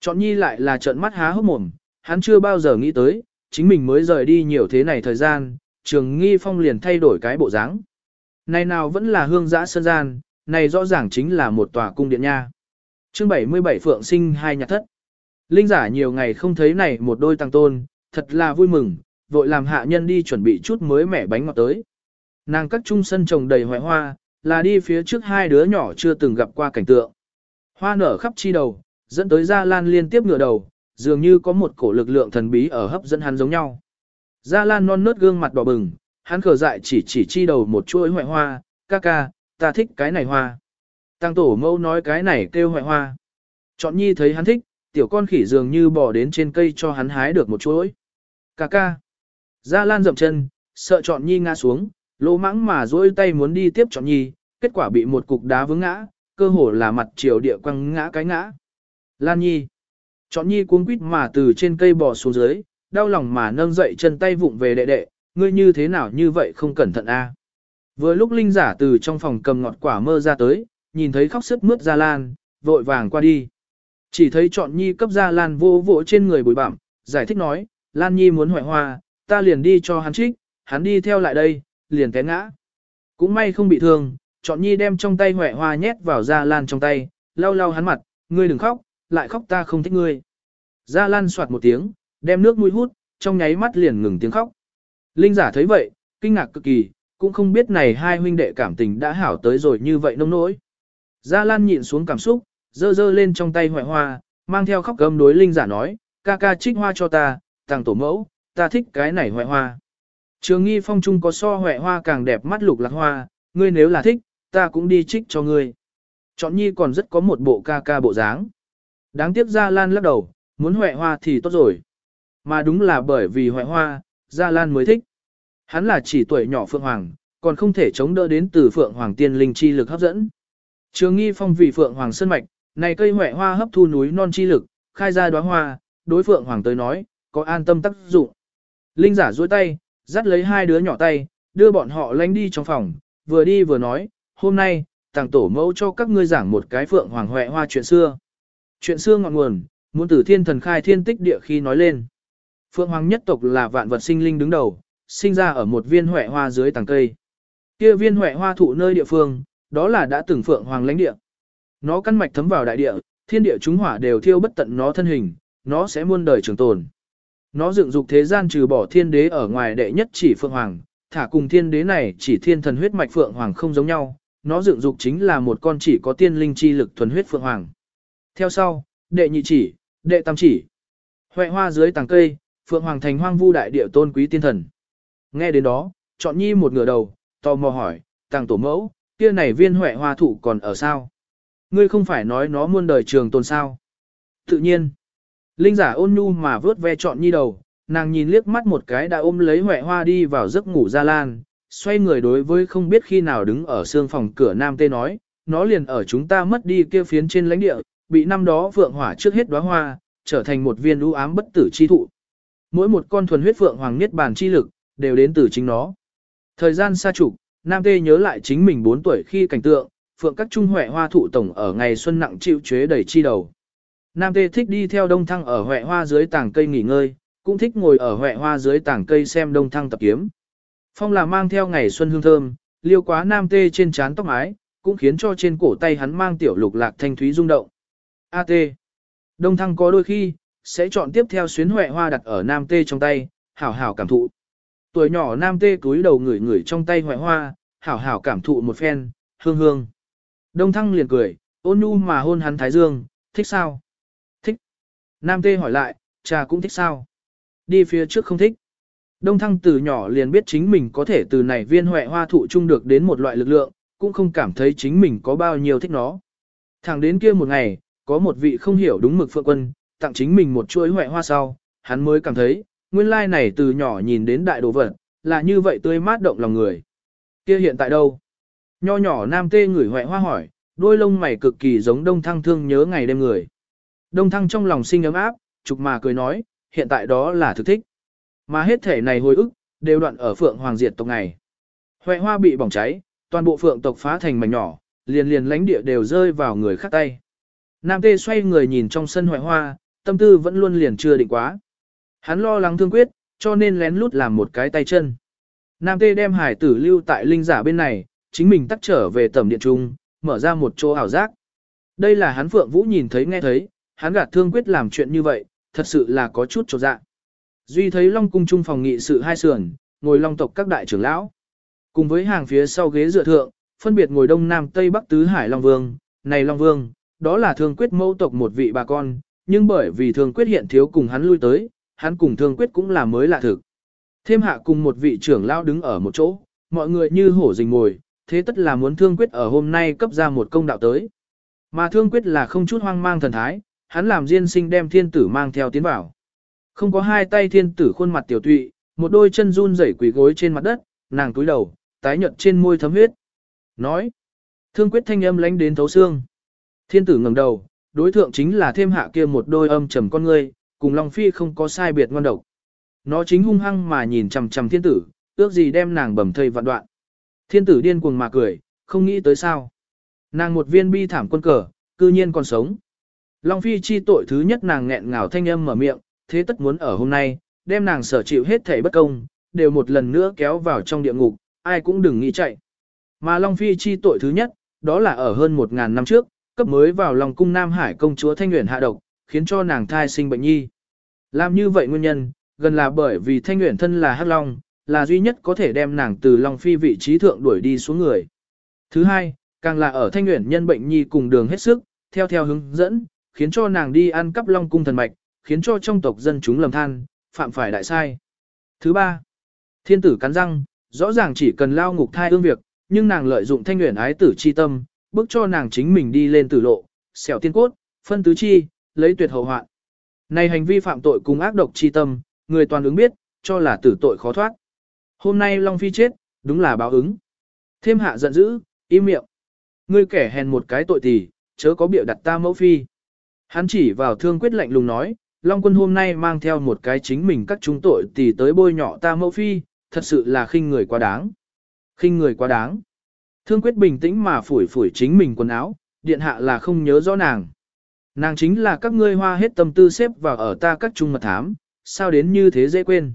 Speaker 1: Chọn nhi lại là trận mắt há hốc mồm, hắn chưa bao giờ nghĩ tới, chính mình mới rời đi nhiều thế này thời gian, trường nghi phong liền thay đổi cái bộ dáng. Này nào vẫn là hương giã sơn gian, này rõ ràng chính là một tòa cung điện nha. chương 77 Phượng sinh hai nhạc thất. Linh giả nhiều ngày không thấy này một đôi tăng tôn, thật là vui mừng, vội làm hạ nhân đi chuẩn bị chút mới mẻ bánh ngọt tới. Nàng cắt trung sân trồng đầy hoại hoa, là đi phía trước hai đứa nhỏ chưa từng gặp qua cảnh tượng. Hoa nở khắp chi đầu, dẫn tới Gia Lan liên tiếp ngửa đầu, dường như có một cổ lực lượng thần bí ở hấp dẫn hắn giống nhau. Gia Lan non nớt gương mặt đỏ bừng, hắn khờ dại chỉ chỉ chi đầu một chuỗi hoại hoa, ca ca, ta thích cái này hoa. Tăng tổ mẫu nói cái này kêu hoại hoa. Chọn nhi thấy hắn thích, tiểu con khỉ dường như bỏ đến trên cây cho hắn hái được một chuỗi. Ca ca. Gia Lan dậm chân, sợ chọn nhi ngã xuống, lỗ mãng mà dỗi tay muốn đi tiếp chọn nhi, kết quả bị một cục đá vướng ngã, cơ hồ là mặt chiều địa quăng ngã cái ngã. Lan nhi. Chọn nhi cuống quýt mà từ trên cây bò xuống dưới, đau lòng mà nâng dậy chân tay vụng về đệ đệ, ngươi như thế nào như vậy không cẩn thận a? Vừa lúc linh giả từ trong phòng cầm ngọt quả mơ ra tới, nhìn thấy khóc sức mướt Gia Lan, vội vàng qua đi. Chỉ thấy chọn nhi cấp Gia Lan vô vỗ trên người bụi bặm, giải thích nói, Lan nhi muốn hoại hoa, ta liền đi cho hắn trích, hắn đi theo lại đây, liền té ngã. Cũng may không bị thương, chọn nhi đem trong tay hoại hoa nhét vào Gia Lan trong tay, lau lau hắn mặt, ngươi đừng khóc, lại khóc ta không thích ngươi. Gia Lan soạt một tiếng, đem nước mũi hút, trong nháy mắt liền ngừng tiếng khóc. Linh giả thấy vậy, kinh ngạc cực kỳ, cũng không biết này hai huynh đệ cảm tình đã hảo tới rồi như vậy nông nỗi. Gia Lan nhịn xuống cảm xúc, dơ dơ lên trong tay hoại hoa, mang theo khóc gầm đối Linh giả nói, ca ca trích hoa cho ta, tàng tổ mẫu, ta thích cái này hoại hoa. Trường nghi phong trung có so hỏe hoa càng đẹp mắt lục lạc hoa, ngươi nếu là thích, ta cũng đi trích cho ngươi. Chọn nhi còn rất có một bộ ca ca bộ dáng. Đáng tiếc Gia Lan lắc đầu, muốn hỏe hoa thì tốt rồi. Mà đúng là bởi vì hỏe hoa, Gia Lan mới thích. Hắn là chỉ tuổi nhỏ Phượng Hoàng, còn không thể chống đỡ đến từ Phượng Hoàng tiên linh chi lực hấp dẫn. Trường nghi phong vì Phượng Hoàng sơn mạch, này cây hỏe hoa hấp thu núi non chi lực, khai ra đóa hoa, đối Phượng Hoàng tới nói, có an tâm tác dụng. Linh giả duỗi tay, dắt lấy hai đứa nhỏ tay, đưa bọn họ lánh đi trong phòng, vừa đi vừa nói, hôm nay, tàng tổ mẫu cho các ngươi giảng một cái Phượng Hoàng hoại hoa chuyện xưa. Chuyện xưa ngọn nguồn, muốn từ thiên thần khai thiên tích địa khi nói lên. Phượng Hoàng nhất tộc là vạn vật sinh linh đứng đầu, sinh ra ở một viên huệ hoa dưới tàng cây. Kia viên huệ hoa thụ nơi địa phương, đó là đã từng Phượng Hoàng lãnh địa. Nó căn mạch thấm vào đại địa, thiên địa chúng hỏa đều thiêu bất tận nó thân hình, nó sẽ muôn đời trường tồn. Nó dựng dục thế gian trừ bỏ thiên đế ở ngoài đệ nhất chỉ Phượng Hoàng, thả cùng thiên đế này chỉ thiên thần huyết mạch Phượng Hoàng không giống nhau, nó dựng dục chính là một con chỉ có tiên linh chi lực thuần huyết Phượng Hoàng. Theo sau, đệ nhị chỉ, đệ tam chỉ. Huệ hoa dưới tàng cây, Phượng Hoàng thành hoang vu đại địa tôn quý tiên thần. Nghe đến đó, chọn nhi một ngửa đầu, tò mò hỏi, tàng tổ mẫu, kia này viên huệ hoa thụ còn ở sao? Ngươi không phải nói nó muôn đời trường tồn sao? Tự nhiên, linh giả ôn nhu mà vớt ve chọn nhi đầu, nàng nhìn liếc mắt một cái đã ôm lấy huệ hoa đi vào giấc ngủ ra lan, xoay người đối với không biết khi nào đứng ở xương phòng cửa nam tê nói, nó liền ở chúng ta mất đi kia phiến trên lãnh địa, bị năm đó vượng hỏa trước hết đóa hoa, trở thành một viên u ám bất tử chi thụ. Mỗi một con thuần huyết vượng hoàng niết bàn chi lực, đều đến từ chính nó. Thời gian xa trục, Nam Tê nhớ lại chính mình 4 tuổi khi cảnh tượng, phượng các trung huệ hoa thụ tổng ở ngày xuân nặng chịu chế đầy chi đầu. Nam Tê thích đi theo đông thăng ở huệ hoa dưới tảng cây nghỉ ngơi, cũng thích ngồi ở huệ hoa dưới tảng cây xem đông thăng tập kiếm. Phong là mang theo ngày xuân hương thơm, liêu quá Nam Tê trên trán tóc mái, cũng khiến cho trên cổ tay hắn mang tiểu lục lạc thanh thúy rung động. A.T. Đông thăng có đôi khi, sẽ chọn tiếp theo xuyến huệ hoa đặt ở nam tê trong tay, hảo hảo cảm thụ. Tuổi nhỏ nam tê cúi đầu ngửi ngửi trong tay huệ hoa, hảo hảo cảm thụ một phen, hương hương. Đông thăng liền cười, ôn nhu mà hôn hắn thái dương, thích sao? Nam tê hỏi lại, cha cũng thích sao? Đi phía trước không thích. Đông thăng từ nhỏ liền biết chính mình có thể từ này viên huệ hoa thụ chung được đến một loại lực lượng, cũng không cảm thấy chính mình có bao nhiêu thích nó. Thẳng đến kia một ngày, có một vị không hiểu đúng mực phượng quân, tặng chính mình một chuỗi huệ hoa sau, hắn mới cảm thấy, nguyên lai này từ nhỏ nhìn đến đại đồ vật, là như vậy tươi mát động lòng người. Kia hiện tại đâu? Nho nhỏ nam tê ngửi hoại hoa hỏi, đôi lông mày cực kỳ giống đông thăng thương nhớ ngày đêm người. Đông thăng trong lòng sinh ấm áp, trục mà cười nói, hiện tại đó là thực thích. Mà hết thể này hồi ức, đều đoạn ở phượng hoàng diệt tộc ngày. Huệ hoa bị bỏng cháy, toàn bộ phượng tộc phá thành mảnh nhỏ, liền liền lãnh địa đều rơi vào người khác tay. Nam tê xoay người nhìn trong sân huệ hoa, tâm tư vẫn luôn liền chưa định quá. Hắn lo lắng thương quyết, cho nên lén lút làm một cái tay chân. Nam tê đem hải tử lưu tại linh giả bên này, chính mình tắt trở về tầm điện trung, mở ra một chỗ ảo giác. Đây là hắn Phượng Vũ nhìn thấy nghe thấy, hắn gạt thương quyết làm chuyện như vậy, thật sự là có chút trột dạ. Duy thấy Long cung trung phòng nghị sự hai sườn, ngồi Long tộc các đại trưởng lão. Cùng với hàng phía sau ghế dựa thượng, phân biệt ngồi Đông Nam Tây Bắc Tứ Hải Long Vương, này Long Vương, đó là thương quyết mẫu tộc một vị bà con, nhưng bởi vì thương quyết hiện thiếu cùng hắn lui tới, hắn cùng thương quyết cũng là mới lạ thực. Thêm hạ cùng một vị trưởng lão đứng ở một chỗ, mọi người như hổ rình ngồi, thế tất là muốn thương quyết ở hôm nay cấp ra một công đạo tới. Mà thương quyết là không chút hoang mang thần thái, hắn làm diên sinh đem thiên tử mang theo tiến vào. Không có hai tay thiên tử khuôn mặt tiểu tụy, một đôi chân run rẩy quỳ gối trên mặt đất, nàng túi đầu, tái nhợt trên môi thấm huyết. Nói, thương quyết thanh âm lánh đến thấu xương. Thiên tử ngẩng đầu, đối thượng chính là thêm hạ kia một đôi âm trầm con ngươi, cùng Long Phi không có sai biệt ngon độc. Nó chính hung hăng mà nhìn chằm chằm thiên tử, ước gì đem nàng bầm thây vạn đoạn. Thiên tử điên cuồng mà cười, không nghĩ tới sao. Nàng một viên bi thảm quân cờ, cư nhiên còn sống. Long Phi chi tội thứ nhất nàng nghẹn ngào thanh âm mở miệng, thế tất muốn ở hôm nay, đem nàng sở chịu hết thể bất công, đều một lần nữa kéo vào trong địa ngục, ai cũng đừng nghĩ chạy. Mà Long Phi chi tội thứ nhất, đó là ở hơn một ngàn năm trước, cấp mới vào lòng cung Nam Hải công chúa Thanh Nguyễn hạ độc, khiến cho nàng thai sinh bệnh nhi. Làm như vậy nguyên nhân, gần là bởi vì Thanh Nguyễn thân là Hắc Long, là duy nhất có thể đem nàng từ Long Phi vị trí thượng đuổi đi xuống người. Thứ hai, càng là ở Thanh Nguyễn nhân bệnh nhi cùng đường hết sức, theo theo hướng dẫn, khiến cho nàng đi ăn cắp Long cung thần mạch, khiến cho trong tộc dân chúng lầm than, phạm phải đại sai. Thứ ba, thiên tử cắn răng, rõ ràng chỉ cần lao ngục thai ương việc, nhưng nàng lợi dụng thanh nguyện ái tử chi tâm, bức cho nàng chính mình đi lên tử lộ, xẻo tiên cốt, phân tứ chi, lấy tuyệt hậu hoạn. Này hành vi phạm tội cùng ác độc chi tâm, người toàn ứng biết, cho là tử tội khó thoát. Hôm nay Long Phi chết, đúng là báo ứng. Thêm hạ giận dữ, im miệng. Ngươi kẻ hèn một cái tội tỷ, chớ có biểu đặt ta mẫu phi. Hắn chỉ vào thương quyết lạnh lùng nói, Long quân hôm nay mang theo một cái chính mình các chúng tội tỷ tới bôi nhọ ta mẫu phi, thật sự là khinh người quá đáng. khinh người quá đáng. Thương quyết bình tĩnh mà phủi phủi chính mình quần áo, điện hạ là không nhớ rõ nàng. Nàng chính là các ngươi hoa hết tâm tư xếp vào ở ta các trung mật thám, sao đến như thế dễ quên.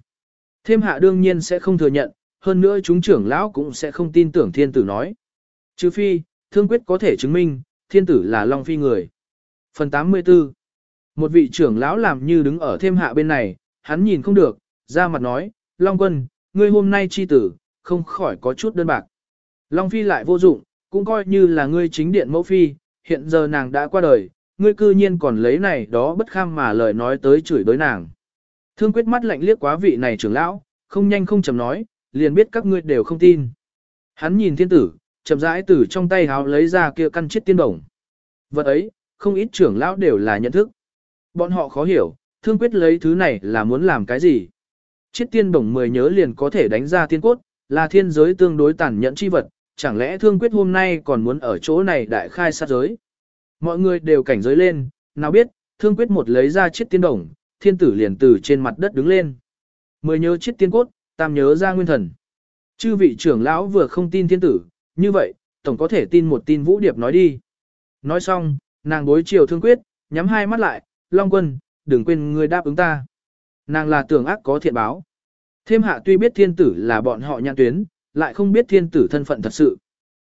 Speaker 1: Thêm hạ đương nhiên sẽ không thừa nhận, hơn nữa chúng trưởng lão cũng sẽ không tin tưởng thiên tử nói. Chứ phi, thương quyết có thể chứng minh, thiên tử là Long Phi người. Phần 84 Một vị trưởng lão làm như đứng ở thêm hạ bên này, hắn nhìn không được, ra mặt nói, Long Quân, ngươi hôm nay chi tử, không khỏi có chút đơn bạc. Long Phi lại vô dụng, cũng coi như là ngươi chính điện mẫu phi, hiện giờ nàng đã qua đời, ngươi cư nhiên còn lấy này đó bất kham mà lời nói tới chửi đối nàng. Thương quyết mắt lạnh liếc quá vị này trưởng lão, không nhanh không chậm nói, liền biết các ngươi đều không tin. Hắn nhìn thiên tử, chậm rãi từ trong tay háo lấy ra kia căn chiếc tiên đồng. Vật ấy, không ít trưởng lão đều là nhận thức. Bọn họ khó hiểu, thương quyết lấy thứ này là muốn làm cái gì. Chiết tiên đồng mười nhớ liền có thể đánh ra tiên cốt, là thiên giới tương đối tàn nhẫn chi vật, chẳng lẽ thương quyết hôm nay còn muốn ở chỗ này đại khai sát giới. Mọi người đều cảnh giới lên, nào biết, thương quyết một lấy ra chiếc tiên đồng, thiên tử liền từ trên mặt đất đứng lên. Mười nhớ chiếc tiên cốt, tam nhớ ra nguyên thần. Chư vị trưởng lão vừa không tin thiên tử, như vậy, tổng có thể tin một tin vũ điệp nói đi. Nói xong, nàng bối chiều thương quyết, nhắm hai mắt lại, Long quân, đừng quên người đáp ứng ta. Nàng là tưởng ác có thiện báo. Thêm hạ tuy biết thiên tử là bọn họ nhãn tuyến, lại không biết thiên tử thân phận thật sự.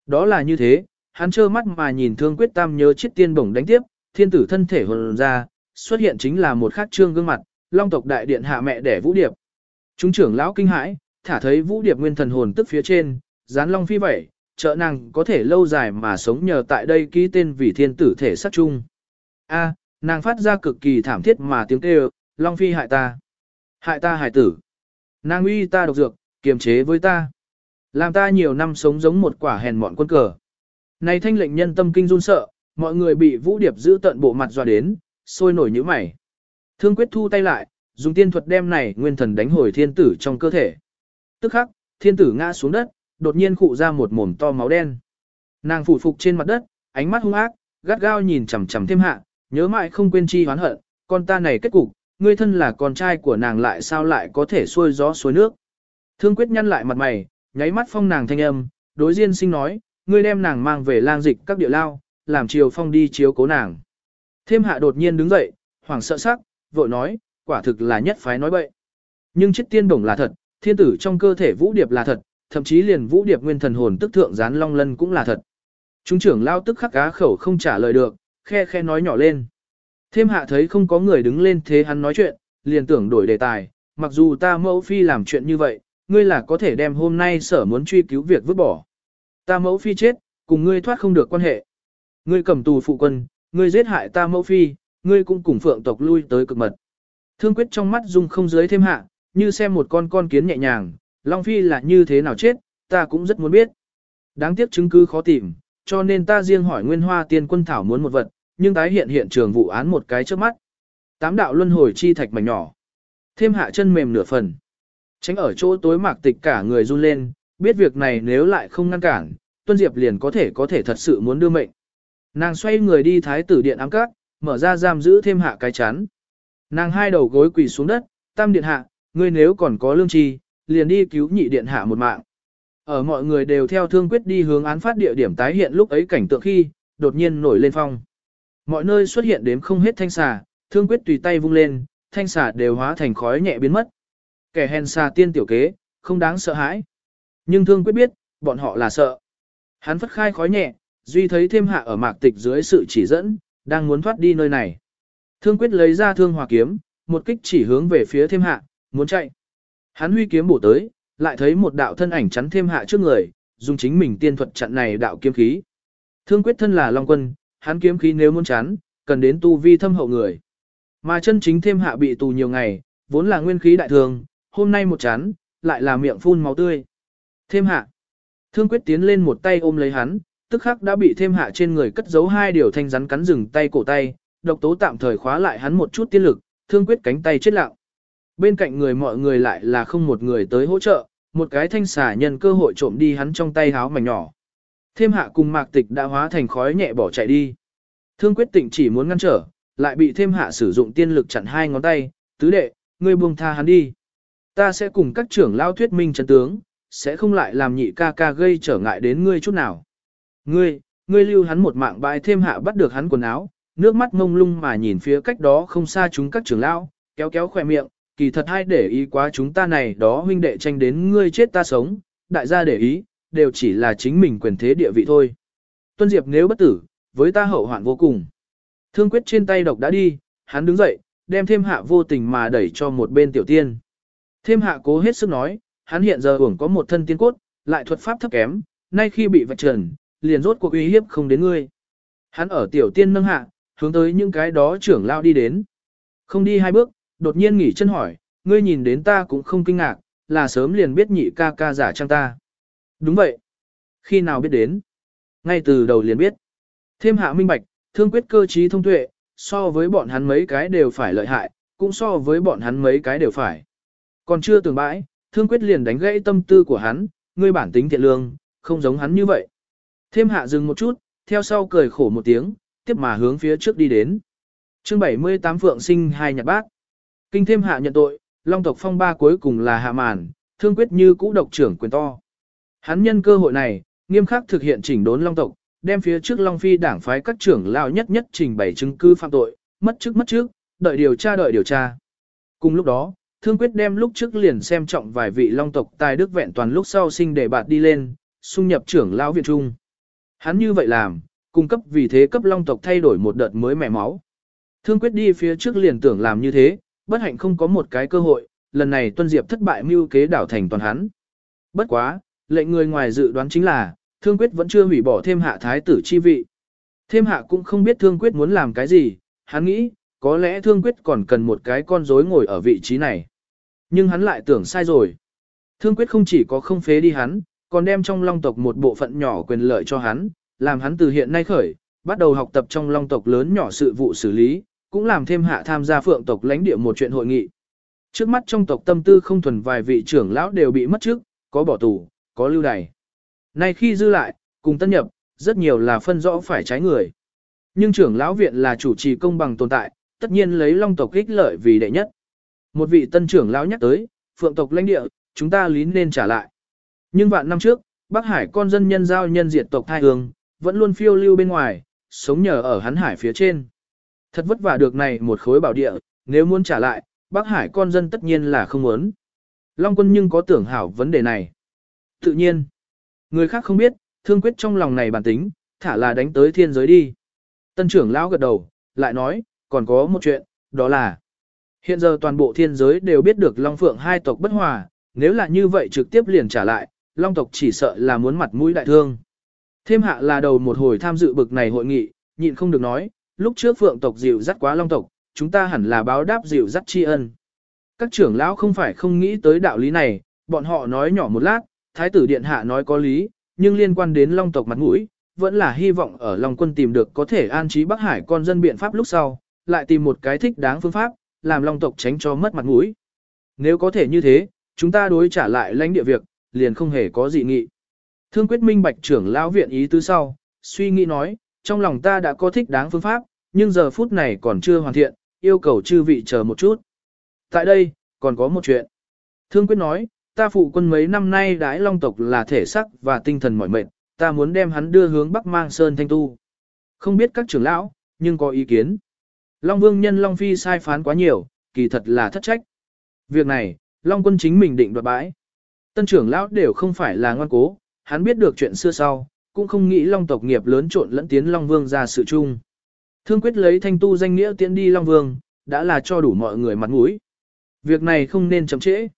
Speaker 1: Đó là như thế, hắn trơ mắt mà nhìn thương quyết tam nhớ chiếc tiên bổng đánh tiếp, thiên tử thân thể hồn ra, xuất hiện chính là một khát trương gương mặt, long tộc đại điện hạ mẹ đẻ vũ điệp. Chúng trưởng lão kinh hãi, thả thấy vũ điệp nguyên thần hồn tức phía trên, dán long phi vậy, trợ nàng có thể lâu dài mà sống nhờ tại đây ký tên vì thiên tử thể sắc chung. A, nàng phát ra cực kỳ thảm thiết mà tiếng kêu, long phi hại ta. Hại ta hại tử. Nàng uy ta độc dược, kiềm chế với ta. Làm ta nhiều năm sống giống một quả hèn mọn quân cờ. Này thanh lệnh nhân tâm kinh run sợ, mọi người bị Vũ Điệp giữ tận bộ mặt dọa đến, sôi nổi như mày. Thương quyết thu tay lại, dùng tiên thuật đem này nguyên thần đánh hồi thiên tử trong cơ thể. Tức khắc, thiên tử ngã xuống đất, đột nhiên khụ ra một mồm to máu đen. Nàng phủ phục trên mặt đất, ánh mắt hung ác, gắt gao nhìn chằm chằm thêm hạ, nhớ mãi không quên chi hoán hận, con ta này kết cục, ngươi thân là con trai của nàng lại sao lại có thể xuôi gió xuôi nước. Thương quyết nhăn lại mặt mày, nháy mắt phong nàng thanh âm, đối diên sinh nói, ngươi đem nàng mang về lang dịch các địa lao, làm chiều phong đi chiếu cố nàng. Thêm hạ đột nhiên đứng dậy, hoảng sợ sắc, vội nói, quả thực là nhất phái nói bậy. Nhưng chết tiên đồng là thật, thiên tử trong cơ thể vũ điệp là thật, thậm chí liền vũ điệp nguyên thần hồn tức thượng gián long lân cũng là thật. Trung trưởng lao tức khắc cá khẩu không trả lời được, khe khe nói nhỏ lên. Thêm hạ thấy không có người đứng lên thế hắn nói chuyện, liền tưởng đổi đề tài, mặc dù ta mẫu phi làm chuyện như vậy, ngươi là có thể đem hôm nay sở muốn truy cứu việc vứt bỏ. Ta mẫu phi chết, cùng ngươi thoát không được quan hệ. Ngươi cầm tù phụ quân, ngươi giết hại ta mẫu phi, ngươi cũng cùng phượng tộc lui tới cực mật. Thương quyết trong mắt dung không dưới thêm hạ, như xem một con con kiến nhẹ nhàng, Long Phi là như thế nào chết, ta cũng rất muốn biết. Đáng tiếc chứng cứ khó tìm, cho nên ta riêng hỏi Nguyên Hoa Tiên Quân Thảo muốn một vật, nhưng tái hiện hiện trường vụ án một cái trước mắt. Tám đạo luân hồi chi thạch mảnh nhỏ. Thêm hạ chân mềm nửa phần. Tránh ở chỗ tối mạc tịch cả người run lên, biết việc này nếu lại không ngăn cản, Tuân Diệp liền có thể có thể thật sự muốn đưa mệnh. Nàng xoay người đi thái tử điện ám cát, mở ra giam giữ thêm hạ cái chán. Nàng hai đầu gối quỳ xuống đất, tam điện hạ, ngươi nếu còn có lương tri, liền đi cứu nhị điện hạ một mạng. Ở mọi người đều theo thương quyết đi hướng án phát địa điểm tái hiện lúc ấy cảnh tượng khi, đột nhiên nổi lên phong. Mọi nơi xuất hiện đếm không hết thanh xà, thương quyết tùy tay vung lên, thanh xà đều hóa thành khói nhẹ biến mất. Kẻ hèn xà tiên tiểu kế, không đáng sợ hãi. Nhưng thương quyết biết, bọn họ là sợ. Hắn phất khai khói nhẹ, duy thấy thêm hạ ở mạc tịch dưới sự chỉ dẫn, đang muốn thoát đi nơi này. Thương quyết lấy ra thương hòa kiếm, một kích chỉ hướng về phía thêm hạ, muốn chạy. Hắn huy kiếm bổ tới, lại thấy một đạo thân ảnh chắn thêm hạ trước người, dùng chính mình tiên thuật chặn này đạo kiếm khí. Thương quyết thân là Long Quân, hắn kiếm khí nếu muốn chắn, cần đến tu vi thâm hậu người. Mà chân chính thêm hạ bị tù nhiều ngày, vốn là nguyên khí đại thường, hôm nay một chán, lại là miệng phun máu tươi. Thêm hạ. Thương quyết tiến lên một tay ôm lấy hắn, tức khắc đã bị thêm hạ trên người cất giấu hai điều thanh rắn cắn rừng tay cổ tay, độc tố tạm thời khóa lại hắn một chút tiên lực, thương quyết cánh tay chết lặng. Bên cạnh người mọi người lại là không một người tới hỗ trợ, một cái thanh xà nhân cơ hội trộm đi hắn trong tay háo mảnh nhỏ. Thêm hạ cùng mạc tịch đã hóa thành khói nhẹ bỏ chạy đi. Thương quyết tịnh chỉ muốn ngăn trở, lại bị thêm hạ sử dụng tiên lực chặn hai ngón tay, tứ đệ, ngươi buông tha hắn đi. Ta sẽ cùng các trưởng lao thuyết minh chân tướng, sẽ không lại làm nhị ca ca gây trở ngại đến ngươi chút nào. Ngươi, ngươi lưu hắn một mạng bại thêm hạ bắt được hắn quần áo, nước mắt ngông lung mà nhìn phía cách đó không xa chúng các trưởng lao, kéo kéo khỏe miệng, kỳ thật hay để ý quá chúng ta này đó huynh đệ tranh đến ngươi chết ta sống, đại gia để ý, đều chỉ là chính mình quyền thế địa vị thôi. Tuân Diệp nếu bất tử, với ta hậu hoạn vô cùng. Thương quyết trên tay độc đã đi, hắn đứng dậy, đem thêm hạ vô tình mà đẩy cho một bên tiểu tiên. Thêm hạ cố hết sức nói, hắn hiện giờ hưởng có một thân tiên cốt, lại thuật pháp thấp kém, nay khi bị vạch trần, liền rốt cuộc uy hiếp không đến ngươi. Hắn ở tiểu tiên nâng hạ, hướng tới những cái đó trưởng lao đi đến. Không đi hai bước, đột nhiên nghỉ chân hỏi, ngươi nhìn đến ta cũng không kinh ngạc, là sớm liền biết nhị ca ca giả trang ta. Đúng vậy. Khi nào biết đến? Ngay từ đầu liền biết. Thêm hạ minh bạch, thương quyết cơ trí thông tuệ, so với bọn hắn mấy cái đều phải lợi hại, cũng so với bọn hắn mấy cái đều phải. Còn chưa tưởng bãi, thương quyết liền đánh gãy tâm tư của hắn, ngươi bản tính thiện lương, không giống hắn như vậy. Thêm hạ dừng một chút, theo sau cười khổ một tiếng, tiếp mà hướng phía trước đi đến. chương 78 Phượng sinh hai nhạc bác. Kinh thêm hạ nhận tội, long tộc phong ba cuối cùng là hạ màn, thương quyết như cũ độc trưởng quyền to. Hắn nhân cơ hội này, nghiêm khắc thực hiện chỉnh đốn long tộc, đem phía trước long phi đảng phái các trưởng lao nhất nhất trình bày chứng cứ phạm tội, mất chức mất trước, đợi điều tra đợi điều tra. Cùng lúc đó, thương quyết đem lúc trước liền xem trọng vài vị long tộc tài đức vẹn toàn lúc sau sinh để bạt đi lên, xung nhập trưởng lão viện trung. Hắn như vậy làm, cung cấp vì thế cấp long tộc thay đổi một đợt mới mẻ máu. Thương quyết đi phía trước liền tưởng làm như thế, bất hạnh không có một cái cơ hội, lần này tuân diệp thất bại mưu kế đảo thành toàn hắn. Bất quá, lệnh người ngoài dự đoán chính là, thương quyết vẫn chưa hủy bỏ thêm hạ thái tử chi vị. Thêm hạ cũng không biết thương quyết muốn làm cái gì, hắn nghĩ, có lẽ thương quyết còn cần một cái con rối ngồi ở vị trí này. Nhưng hắn lại tưởng sai rồi. Thương quyết không chỉ có không phế đi hắn, còn đem trong long tộc một bộ phận nhỏ quyền lợi cho hắn, làm hắn từ hiện nay khởi, bắt đầu học tập trong long tộc lớn nhỏ sự vụ xử lý, cũng làm thêm hạ tham gia phượng tộc lãnh địa một chuyện hội nghị. Trước mắt trong tộc tâm tư không thuần vài vị trưởng lão đều bị mất trước, có bỏ tù, có lưu đày. Nay khi dư lại, cùng tân nhập, rất nhiều là phân rõ phải trái người. Nhưng trưởng lão viện là chủ trì công bằng tồn tại, tất nhiên lấy long tộc ích lợi vì đệ nhất. Một vị tân trưởng lão nhắc tới, phượng tộc lãnh địa, chúng ta lý nên trả lại. Nhưng vạn năm trước, Bắc Hải con dân nhân giao nhân diệt tộc thai hương, vẫn luôn phiêu lưu bên ngoài, sống nhờ ở hắn hải phía trên. Thật vất vả được này một khối bảo địa, nếu muốn trả lại, Bắc Hải con dân tất nhiên là không muốn. Long quân nhưng có tưởng hảo vấn đề này. Tự nhiên, người khác không biết, thương quyết trong lòng này bản tính, thả là đánh tới thiên giới đi. Tân trưởng lão gật đầu, lại nói, còn có một chuyện, đó là hiện giờ toàn bộ thiên giới đều biết được Long Phượng hai tộc bất hòa, nếu là như vậy trực tiếp liền trả lại, Long tộc chỉ sợ là muốn mặt mũi đại thương. Thêm hạ là đầu một hồi tham dự bực này hội nghị, nhịn không được nói, lúc trước Phượng tộc dịu dắt quá Long tộc, chúng ta hẳn là báo đáp dịu dắt tri ân. Các trưởng lão không phải không nghĩ tới đạo lý này, bọn họ nói nhỏ một lát, thái tử điện hạ nói có lý, nhưng liên quan đến Long tộc mặt mũi, vẫn là hy vọng ở Long quân tìm được có thể an trí Bắc Hải con dân biện pháp lúc sau, lại tìm một cái thích đáng phương pháp, làm Long tộc tránh cho mất mặt mũi. Nếu có thể như thế, chúng ta đối trả lại lãnh địa việc, liền không hề có dị nghị. Thương quyết minh bạch trưởng lão viện ý tứ sau, suy nghĩ nói, trong lòng ta đã có thích đáng phương pháp, nhưng giờ phút này còn chưa hoàn thiện, yêu cầu chư vị chờ một chút. Tại đây, còn có một chuyện. Thương quyết nói, ta phụ quân mấy năm nay đái long tộc là thể sắc và tinh thần mỏi mệt, ta muốn đem hắn đưa hướng Bắc Mang Sơn Thanh Tu. Không biết các trưởng lão, nhưng có ý kiến. Long Vương nhân Long Phi sai phán quá nhiều, kỳ thật là thất trách. Việc này, Long quân chính mình định đoạt bãi. Tân trưởng lão đều không phải là ngoan cố, hắn biết được chuyện xưa sau, cũng không nghĩ Long tộc nghiệp lớn trộn lẫn tiến Long Vương ra sự chung. Thương quyết lấy thanh tu danh nghĩa tiến đi Long Vương, đã là cho đủ mọi người mặt mũi. Việc này không nên chậm trễ.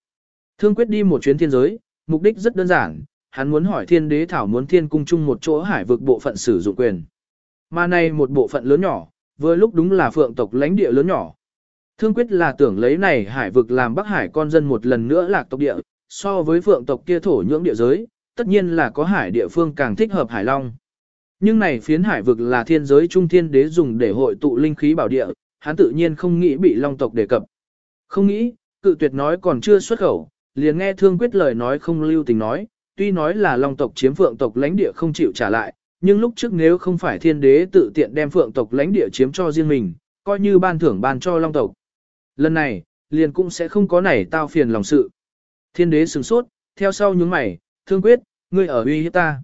Speaker 1: Thương quyết đi một chuyến thiên giới, mục đích rất đơn giản, hắn muốn hỏi thiên đế thảo muốn thiên cung chung một chỗ hải vực bộ phận sử dụng quyền. Mà này một bộ phận lớn nhỏ, vừa lúc đúng là phượng tộc lãnh địa lớn nhỏ. Thương quyết là tưởng lấy này hải vực làm Bắc Hải con dân một lần nữa lạc tộc địa, so với phượng tộc kia thổ nhưỡng địa giới, tất nhiên là có hải địa phương càng thích hợp hải long. Nhưng này phiến hải vực là thiên giới trung thiên đế dùng để hội tụ linh khí bảo địa, hắn tự nhiên không nghĩ bị long tộc đề cập. Không nghĩ, cự tuyệt nói còn chưa xuất khẩu, liền nghe thương quyết lời nói không lưu tình nói, tuy nói là long tộc chiếm phượng tộc lãnh địa không chịu trả lại, nhưng lúc trước nếu không phải thiên đế tự tiện đem phượng tộc lãnh địa chiếm cho riêng mình, coi như ban thưởng ban cho long tộc. Lần này, liền cũng sẽ không có nảy tao phiền lòng sự. Thiên đế sừng sốt, theo sau nhướng mày, thương quyết, ngươi ở uy hiếp ta.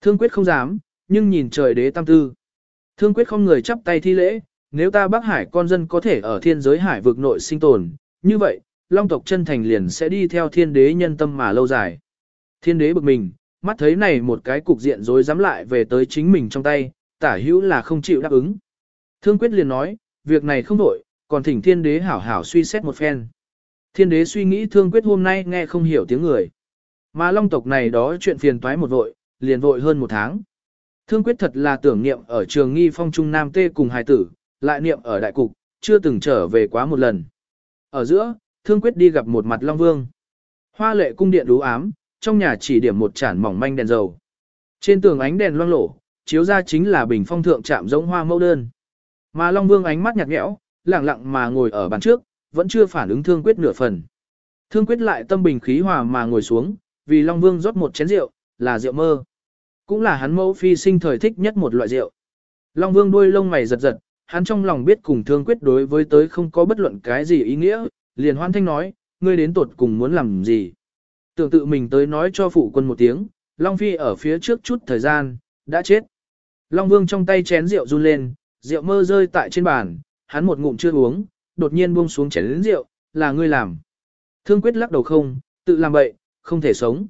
Speaker 1: Thương quyết không dám, nhưng nhìn trời đế tam tư. Thương quyết không người chắp tay thi lễ, nếu ta Bắc Hải con dân có thể ở thiên giới hải vực nội sinh tồn, như vậy, long tộc chân thành liền sẽ đi theo thiên đế nhân tâm mà lâu dài. Thiên đế bực mình, mắt thấy này một cái cục diện rối dám lại về tới chính mình trong tay, tả hữu là không chịu đáp ứng. Thương quyết liền nói, việc này không đổi, còn thỉnh thiên đế hảo hảo suy xét một phen. Thiên đế suy nghĩ thương quyết hôm nay nghe không hiểu tiếng người. Mà long tộc này đó chuyện phiền toái một vội, liền vội hơn một tháng. Thương quyết thật là tưởng niệm ở trường nghi phong trung nam tê cùng hài tử, lại niệm ở đại cục, chưa từng trở về quá một lần. Ở giữa, thương quyết đi gặp một mặt long vương. Hoa lệ cung điện đú ám, trong nhà chỉ điểm một chản mỏng manh đèn dầu. Trên tường ánh đèn loang lổ, chiếu ra chính là bình phong thượng chạm giống hoa mẫu đơn. Mà long vương ánh mắt nhạt nhẽo, lặng lặng mà ngồi ở bàn trước, vẫn chưa phản ứng thương quyết nửa phần. Thương quyết lại tâm bình khí hòa mà ngồi xuống, vì Long Vương rót một chén rượu, là rượu mơ. Cũng là hắn mẫu phi sinh thời thích nhất một loại rượu. Long Vương đuôi lông mày giật giật, hắn trong lòng biết cùng thương quyết đối với tới không có bất luận cái gì ý nghĩa, liền hoan thanh nói, ngươi đến tột cùng muốn làm gì. Tưởng tự mình tới nói cho phụ quân một tiếng, Long Phi ở phía trước chút thời gian, đã chết. Long Vương trong tay chén rượu run lên, rượu mơ rơi tại trên bàn, hắn một ngụm chưa uống, đột nhiên buông xuống chén đến rượu, là ngươi làm. Thương quyết lắc đầu không, tự làm bậy, không thể sống.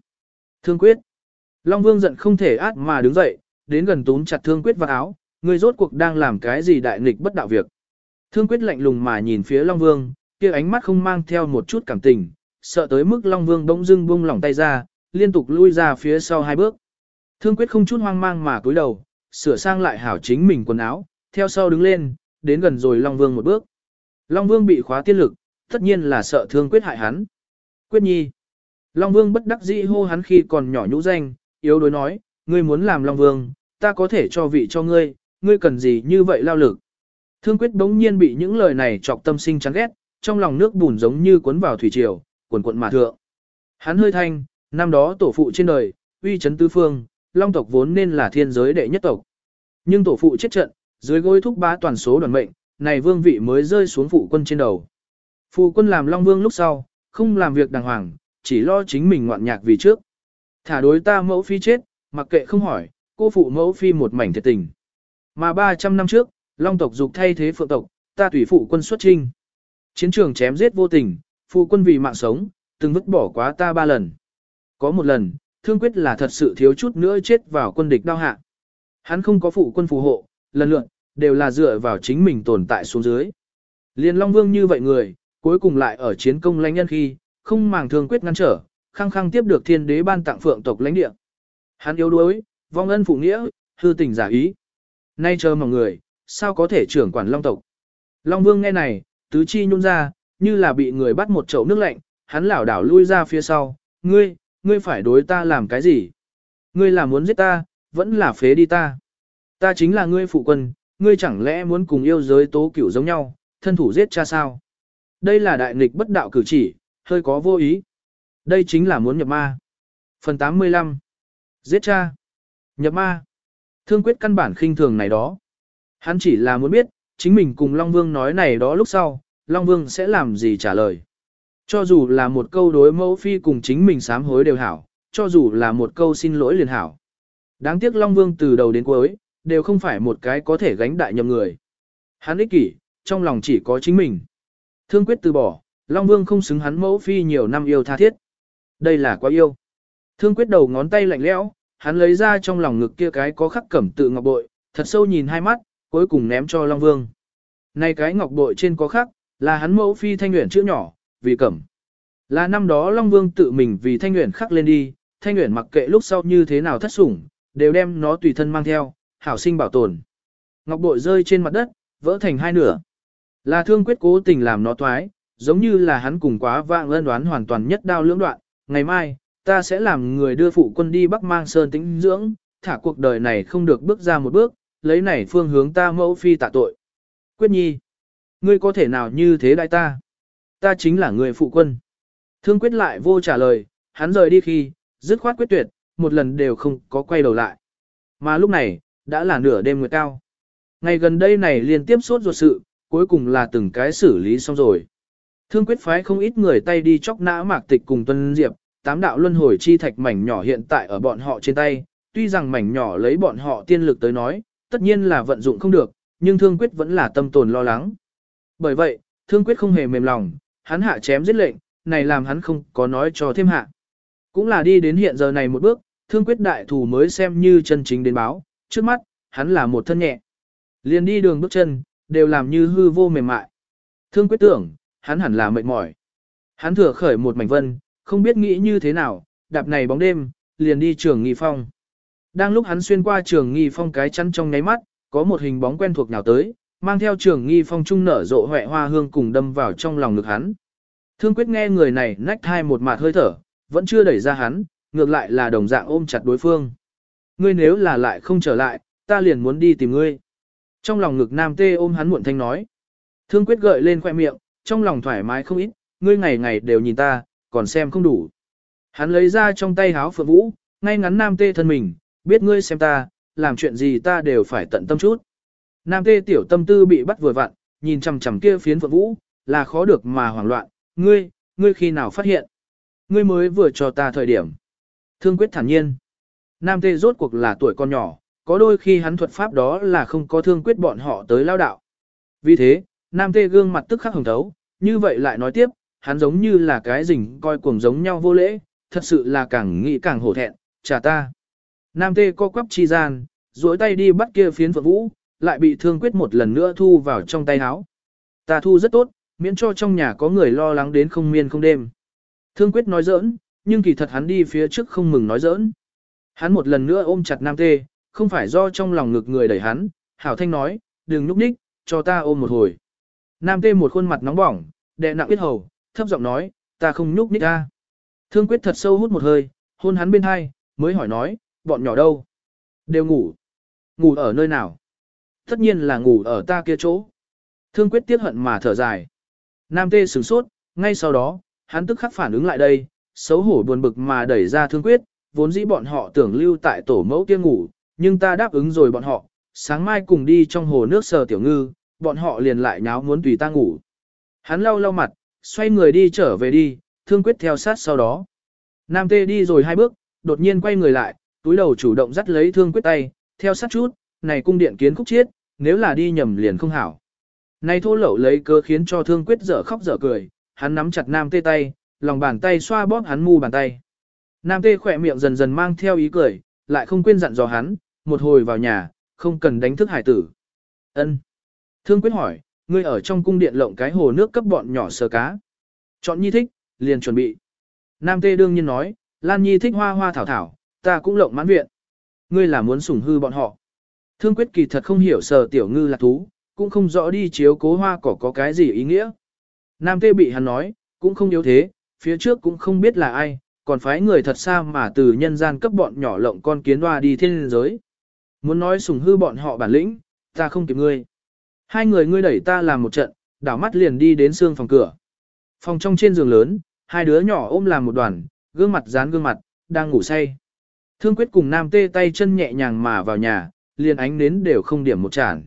Speaker 1: Thương quyết. Long Vương giận không thể át mà đứng dậy, đến gần túm chặt Thương quyết vào áo, ngươi rốt cuộc đang làm cái gì đại nghịch bất đạo việc. Thương quyết lạnh lùng mà nhìn phía Long Vương, kia ánh mắt không mang theo một chút cảm tình, sợ tới mức Long Vương bỗng dưng buông lỏng tay ra, liên tục lui ra phía sau hai bước. Thương quyết không chút hoang mang mà cúi đầu, sửa sang lại hảo chính mình quần áo, theo sau đứng lên, đến gần rồi Long Vương một bước. Long Vương bị khóa tiên lực, tất nhiên là sợ thương quyết hại hắn. Quyết nhi. Long Vương bất đắc dĩ hô hắn khi còn nhỏ nhũ danh, yếu đối nói, ngươi muốn làm Long Vương, ta có thể cho vị cho ngươi, ngươi cần gì như vậy lao lực. Thương quyết bỗng nhiên bị những lời này chọc tâm sinh chán ghét, trong lòng nước bùn giống như cuốn vào thủy triều, cuộn cuộn mà thượng. Hắn hơi thanh, năm đó tổ phụ trên đời, uy chấn tứ phương, long tộc vốn nên là thiên giới đệ nhất tộc. Nhưng tổ phụ chết trận, dưới gối thúc bá toàn số đoàn mệnh, này vương vị mới rơi xuống phụ quân trên đầu. Phụ quân làm long vương lúc sau, không làm việc đàng hoàng, chỉ lo chính mình ngoạn nhạc vì trước. Thả đối ta mẫu phi chết, mặc kệ không hỏi, cô phụ mẫu phi một mảnh thiệt tình. Mà 300 năm trước, long tộc dục thay thế phượng tộc, ta tùy phụ quân xuất trinh. Chiến trường chém giết vô tình, phụ quân vì mạng sống, từng vứt bỏ quá ta ba lần. Có một lần, thương quyết là thật sự thiếu chút nữa chết vào quân địch đao hạ. Hắn không có phụ quân phù hộ, lần lượt, đều là dựa vào chính mình tồn tại xuống dưới. Liên Long Vương như vậy người, cuối cùng lại ở chiến công lãnh nhân khi, không màng thương quyết ngăn trở, khăng khăng tiếp được thiên đế ban tặng phượng tộc lãnh địa. Hắn yếu đuối, vong ân phụ nghĩa, hư tình giả ý. Nay chờ mọi người, sao có thể trưởng quản Long tộc. Long Vương nghe này, tứ chi nhún ra, như là bị người bắt một chậu nước lạnh, hắn lảo đảo lui ra phía sau, ngươi, ngươi phải đối ta làm cái gì? Ngươi là muốn giết ta, vẫn là phế đi ta. Ta chính là ngươi phụ quân, ngươi chẳng lẽ muốn cùng yêu giới tố cửu giống nhau, thân thủ giết cha sao? Đây là đại nghịch bất đạo cử chỉ, hơi có vô ý. Đây chính là muốn nhập ma. Phần 85 Giết cha Nhập ma Thương quyết căn bản khinh thường này đó. Hắn chỉ là muốn biết, chính mình cùng Long Vương nói này đó lúc sau, Long Vương sẽ làm gì trả lời. Cho dù là một câu đối mẫu phi cùng chính mình sám hối đều hảo, cho dù là một câu xin lỗi liền hảo. Đáng tiếc Long Vương từ đầu đến cuối, đều không phải một cái có thể gánh đại nhầm người. Hắn ích kỷ, trong lòng chỉ có chính mình. Thương quyết từ bỏ, Long Vương không xứng hắn mẫu phi nhiều năm yêu tha thiết. Đây là quá yêu. Thương quyết đầu ngón tay lạnh lẽo, hắn lấy ra trong lòng ngực kia cái có khắc cẩm tự ngọc bội, thật sâu nhìn hai mắt, cuối cùng ném cho Long Vương. Này cái ngọc bội trên có khắc, là hắn mẫu phi thanh nguyện chữ nhỏ, vì cẩm. Là năm đó Long Vương tự mình vì thanh nguyện khắc lên đi, thanh nguyện mặc kệ lúc sau như thế nào thất sủng, đều đem nó tùy thân mang theo, hảo sinh bảo tồn. Ngọc bội rơi trên mặt đất, vỡ thành hai nửa. Là thương quyết cố tình làm nó toái, giống như là hắn cùng quá vạng ân đoán hoàn toàn nhất đao lưỡng đoạn. Ngày mai, ta sẽ làm người đưa phụ quân đi Bắc Mang Sơn tĩnh dưỡng, thả cuộc đời này không được bước ra một bước, lấy này phương hướng ta mẫu phi tạ tội. Quyết nhi, ngươi có thể nào như thế đại ta? Ta chính là người phụ quân. Thương quyết lại vô trả lời, hắn rời đi khi, dứt khoát quyết tuyệt, một lần đều không có quay đầu lại. Mà lúc này, đã là nửa đêm nguyệt cao. Ngày gần đây này liên tiếp suốt ruột sự, cuối cùng là từng cái xử lý xong rồi. Thương quyết phái không ít người tay đi chóc nã mạc tịch cùng tuân diệp, tám đạo luân hồi chi thạch mảnh nhỏ hiện tại ở bọn họ trên tay, tuy rằng mảnh nhỏ lấy bọn họ tiên lực tới nói, tất nhiên là vận dụng không được, nhưng thương quyết vẫn là tâm tồn lo lắng. Bởi vậy, thương quyết không hề mềm lòng, hắn hạ chém giết lệnh, này làm hắn không có nói cho thêm hạ. Cũng là đi đến hiện giờ này một bước, thương quyết đại thủ mới xem như chân chính đến báo, trước mắt, hắn là một thân nhẹ. Liền đi đường bước chân, đều làm như hư vô mềm mại. Thương quyết tưởng, hắn hẳn là mệt mỏi. Hắn thừa khởi một mảnh vân, không biết nghĩ như thế nào, đạp này bóng đêm, liền đi trường nghi phong. Đang lúc hắn xuyên qua trường nghi phong cái chăn trong nháy mắt, có một hình bóng quen thuộc nào tới, mang theo trường nghi phong trung nở rộ hoẹ hoa hương cùng đâm vào trong lòng ngực hắn. Thương quyết nghe người này nách thai một mạt hơi thở, vẫn chưa đẩy ra hắn, ngược lại là đồng dạng ôm chặt đối phương. Ngươi nếu là lại không trở lại, ta liền muốn đi tìm ngươi. Trong lòng ngực nam tê ôm hắn muộn thanh nói. Thương quyết gợi lên khoẻ miệng, trong lòng thoải mái không ít, ngươi ngày ngày đều nhìn ta, còn xem không đủ. Hắn lấy ra trong tay háo phượng vũ, ngay ngắn nam tê thân mình, biết ngươi xem ta, làm chuyện gì ta đều phải tận tâm chút. Nam tê tiểu tâm tư bị bắt vừa vặn, nhìn chằm chằm kia phiến phượng vũ, là khó được mà hoảng loạn, ngươi, ngươi khi nào phát hiện. Ngươi mới vừa cho ta thời điểm. Thương quyết thản nhiên. Nam tê rốt cuộc là tuổi con nhỏ, có đôi khi hắn thuật pháp đó là không có thương quyết bọn họ tới lao đạo. Vì thế, nam tê gương mặt tức khắc hồng thấu, như vậy lại nói tiếp, hắn giống như là cái rình coi cuồng giống nhau vô lễ, thật sự là càng nghĩ càng hổ thẹn, trả ta. Nam tê co quắp chi gian, duỗi tay đi bắt kia phiến phượng vũ, lại bị thương quyết một lần nữa thu vào trong tay áo. Ta thu rất tốt, miễn cho trong nhà có người lo lắng đến không miên không đêm. Thương quyết nói giỡn, nhưng kỳ thật hắn đi phía trước không mừng nói giỡn. Hắn một lần nữa ôm chặt Nam tê, không phải do trong lòng ngực người đẩy hắn, hảo thanh nói, đừng núp ních, cho ta ôm một hồi. Nam tê một khuôn mặt nóng bỏng, đè nặng biết hầu, thấp giọng nói, ta không nhúc ních ta. Thương quyết thật sâu hút một hơi, hôn hắn bên hai, mới hỏi nói, bọn nhỏ đâu? Đều ngủ. Ngủ ở nơi nào? Tất nhiên là ngủ ở ta kia chỗ. Thương quyết tiếc hận mà thở dài. Nam tê sửng sốt, ngay sau đó, hắn tức khắc phản ứng lại đây, xấu hổ buồn bực mà đẩy ra thương quyết, vốn dĩ bọn họ tưởng lưu tại tổ mẫu kia ngủ, nhưng ta đáp ứng rồi bọn họ, sáng mai cùng đi trong hồ nước sờ tiểu ngư, bọn họ liền lại nháo muốn tùy ta ngủ. Hắn lau lau mặt, xoay người đi trở về đi, thương quyết theo sát sau đó. Nam tê đi rồi hai bước, đột nhiên quay người lại, túi đầu chủ động dắt lấy thương quyết tay, theo sát chút, này cung điện kiến khúc chiết, nếu là đi nhầm liền không hảo. Này thô lẩu lấy cơ khiến cho thương quyết dở khóc dở cười, hắn nắm chặt nam tê tay, lòng bàn tay xoa bóp hắn mu bàn tay. Nam tê khỏe miệng dần dần mang theo ý cười, lại không quên dặn dò hắn, một hồi vào nhà, không cần đánh thức hải tử. Ân. Thương quyết hỏi, ngươi ở trong cung điện lộng cái hồ nước cấp bọn nhỏ sờ cá. Chọn nhi thích, liền chuẩn bị. Nam tê đương nhiên nói, Lan nhi thích hoa hoa thảo thảo, ta cũng lộng mãn viện. Ngươi là muốn sủng hư bọn họ. Thương quyết kỳ thật không hiểu sờ tiểu ngư là thú, cũng không rõ đi chiếu cố hoa cỏ có cái gì ý nghĩa. Nam tê bị hắn nói, cũng không yếu thế, phía trước cũng không biết là ai, còn phái người thật xa mà từ nhân gian cấp bọn nhỏ lộng con kiến hoa đi thiên giới. Muốn nói sủng hư bọn họ bản lĩnh, ta không kịp ngươi. Hai người ngươi đẩy ta làm một trận, đảo mắt liền đi đến xương phòng cửa. Phòng trong trên giường lớn, hai đứa nhỏ ôm làm một đoàn, gương mặt dán gương mặt, đang ngủ say. Thương quyết cùng nam tê tay chân nhẹ nhàng mà vào nhà, liền ánh nến đều không điểm một chản.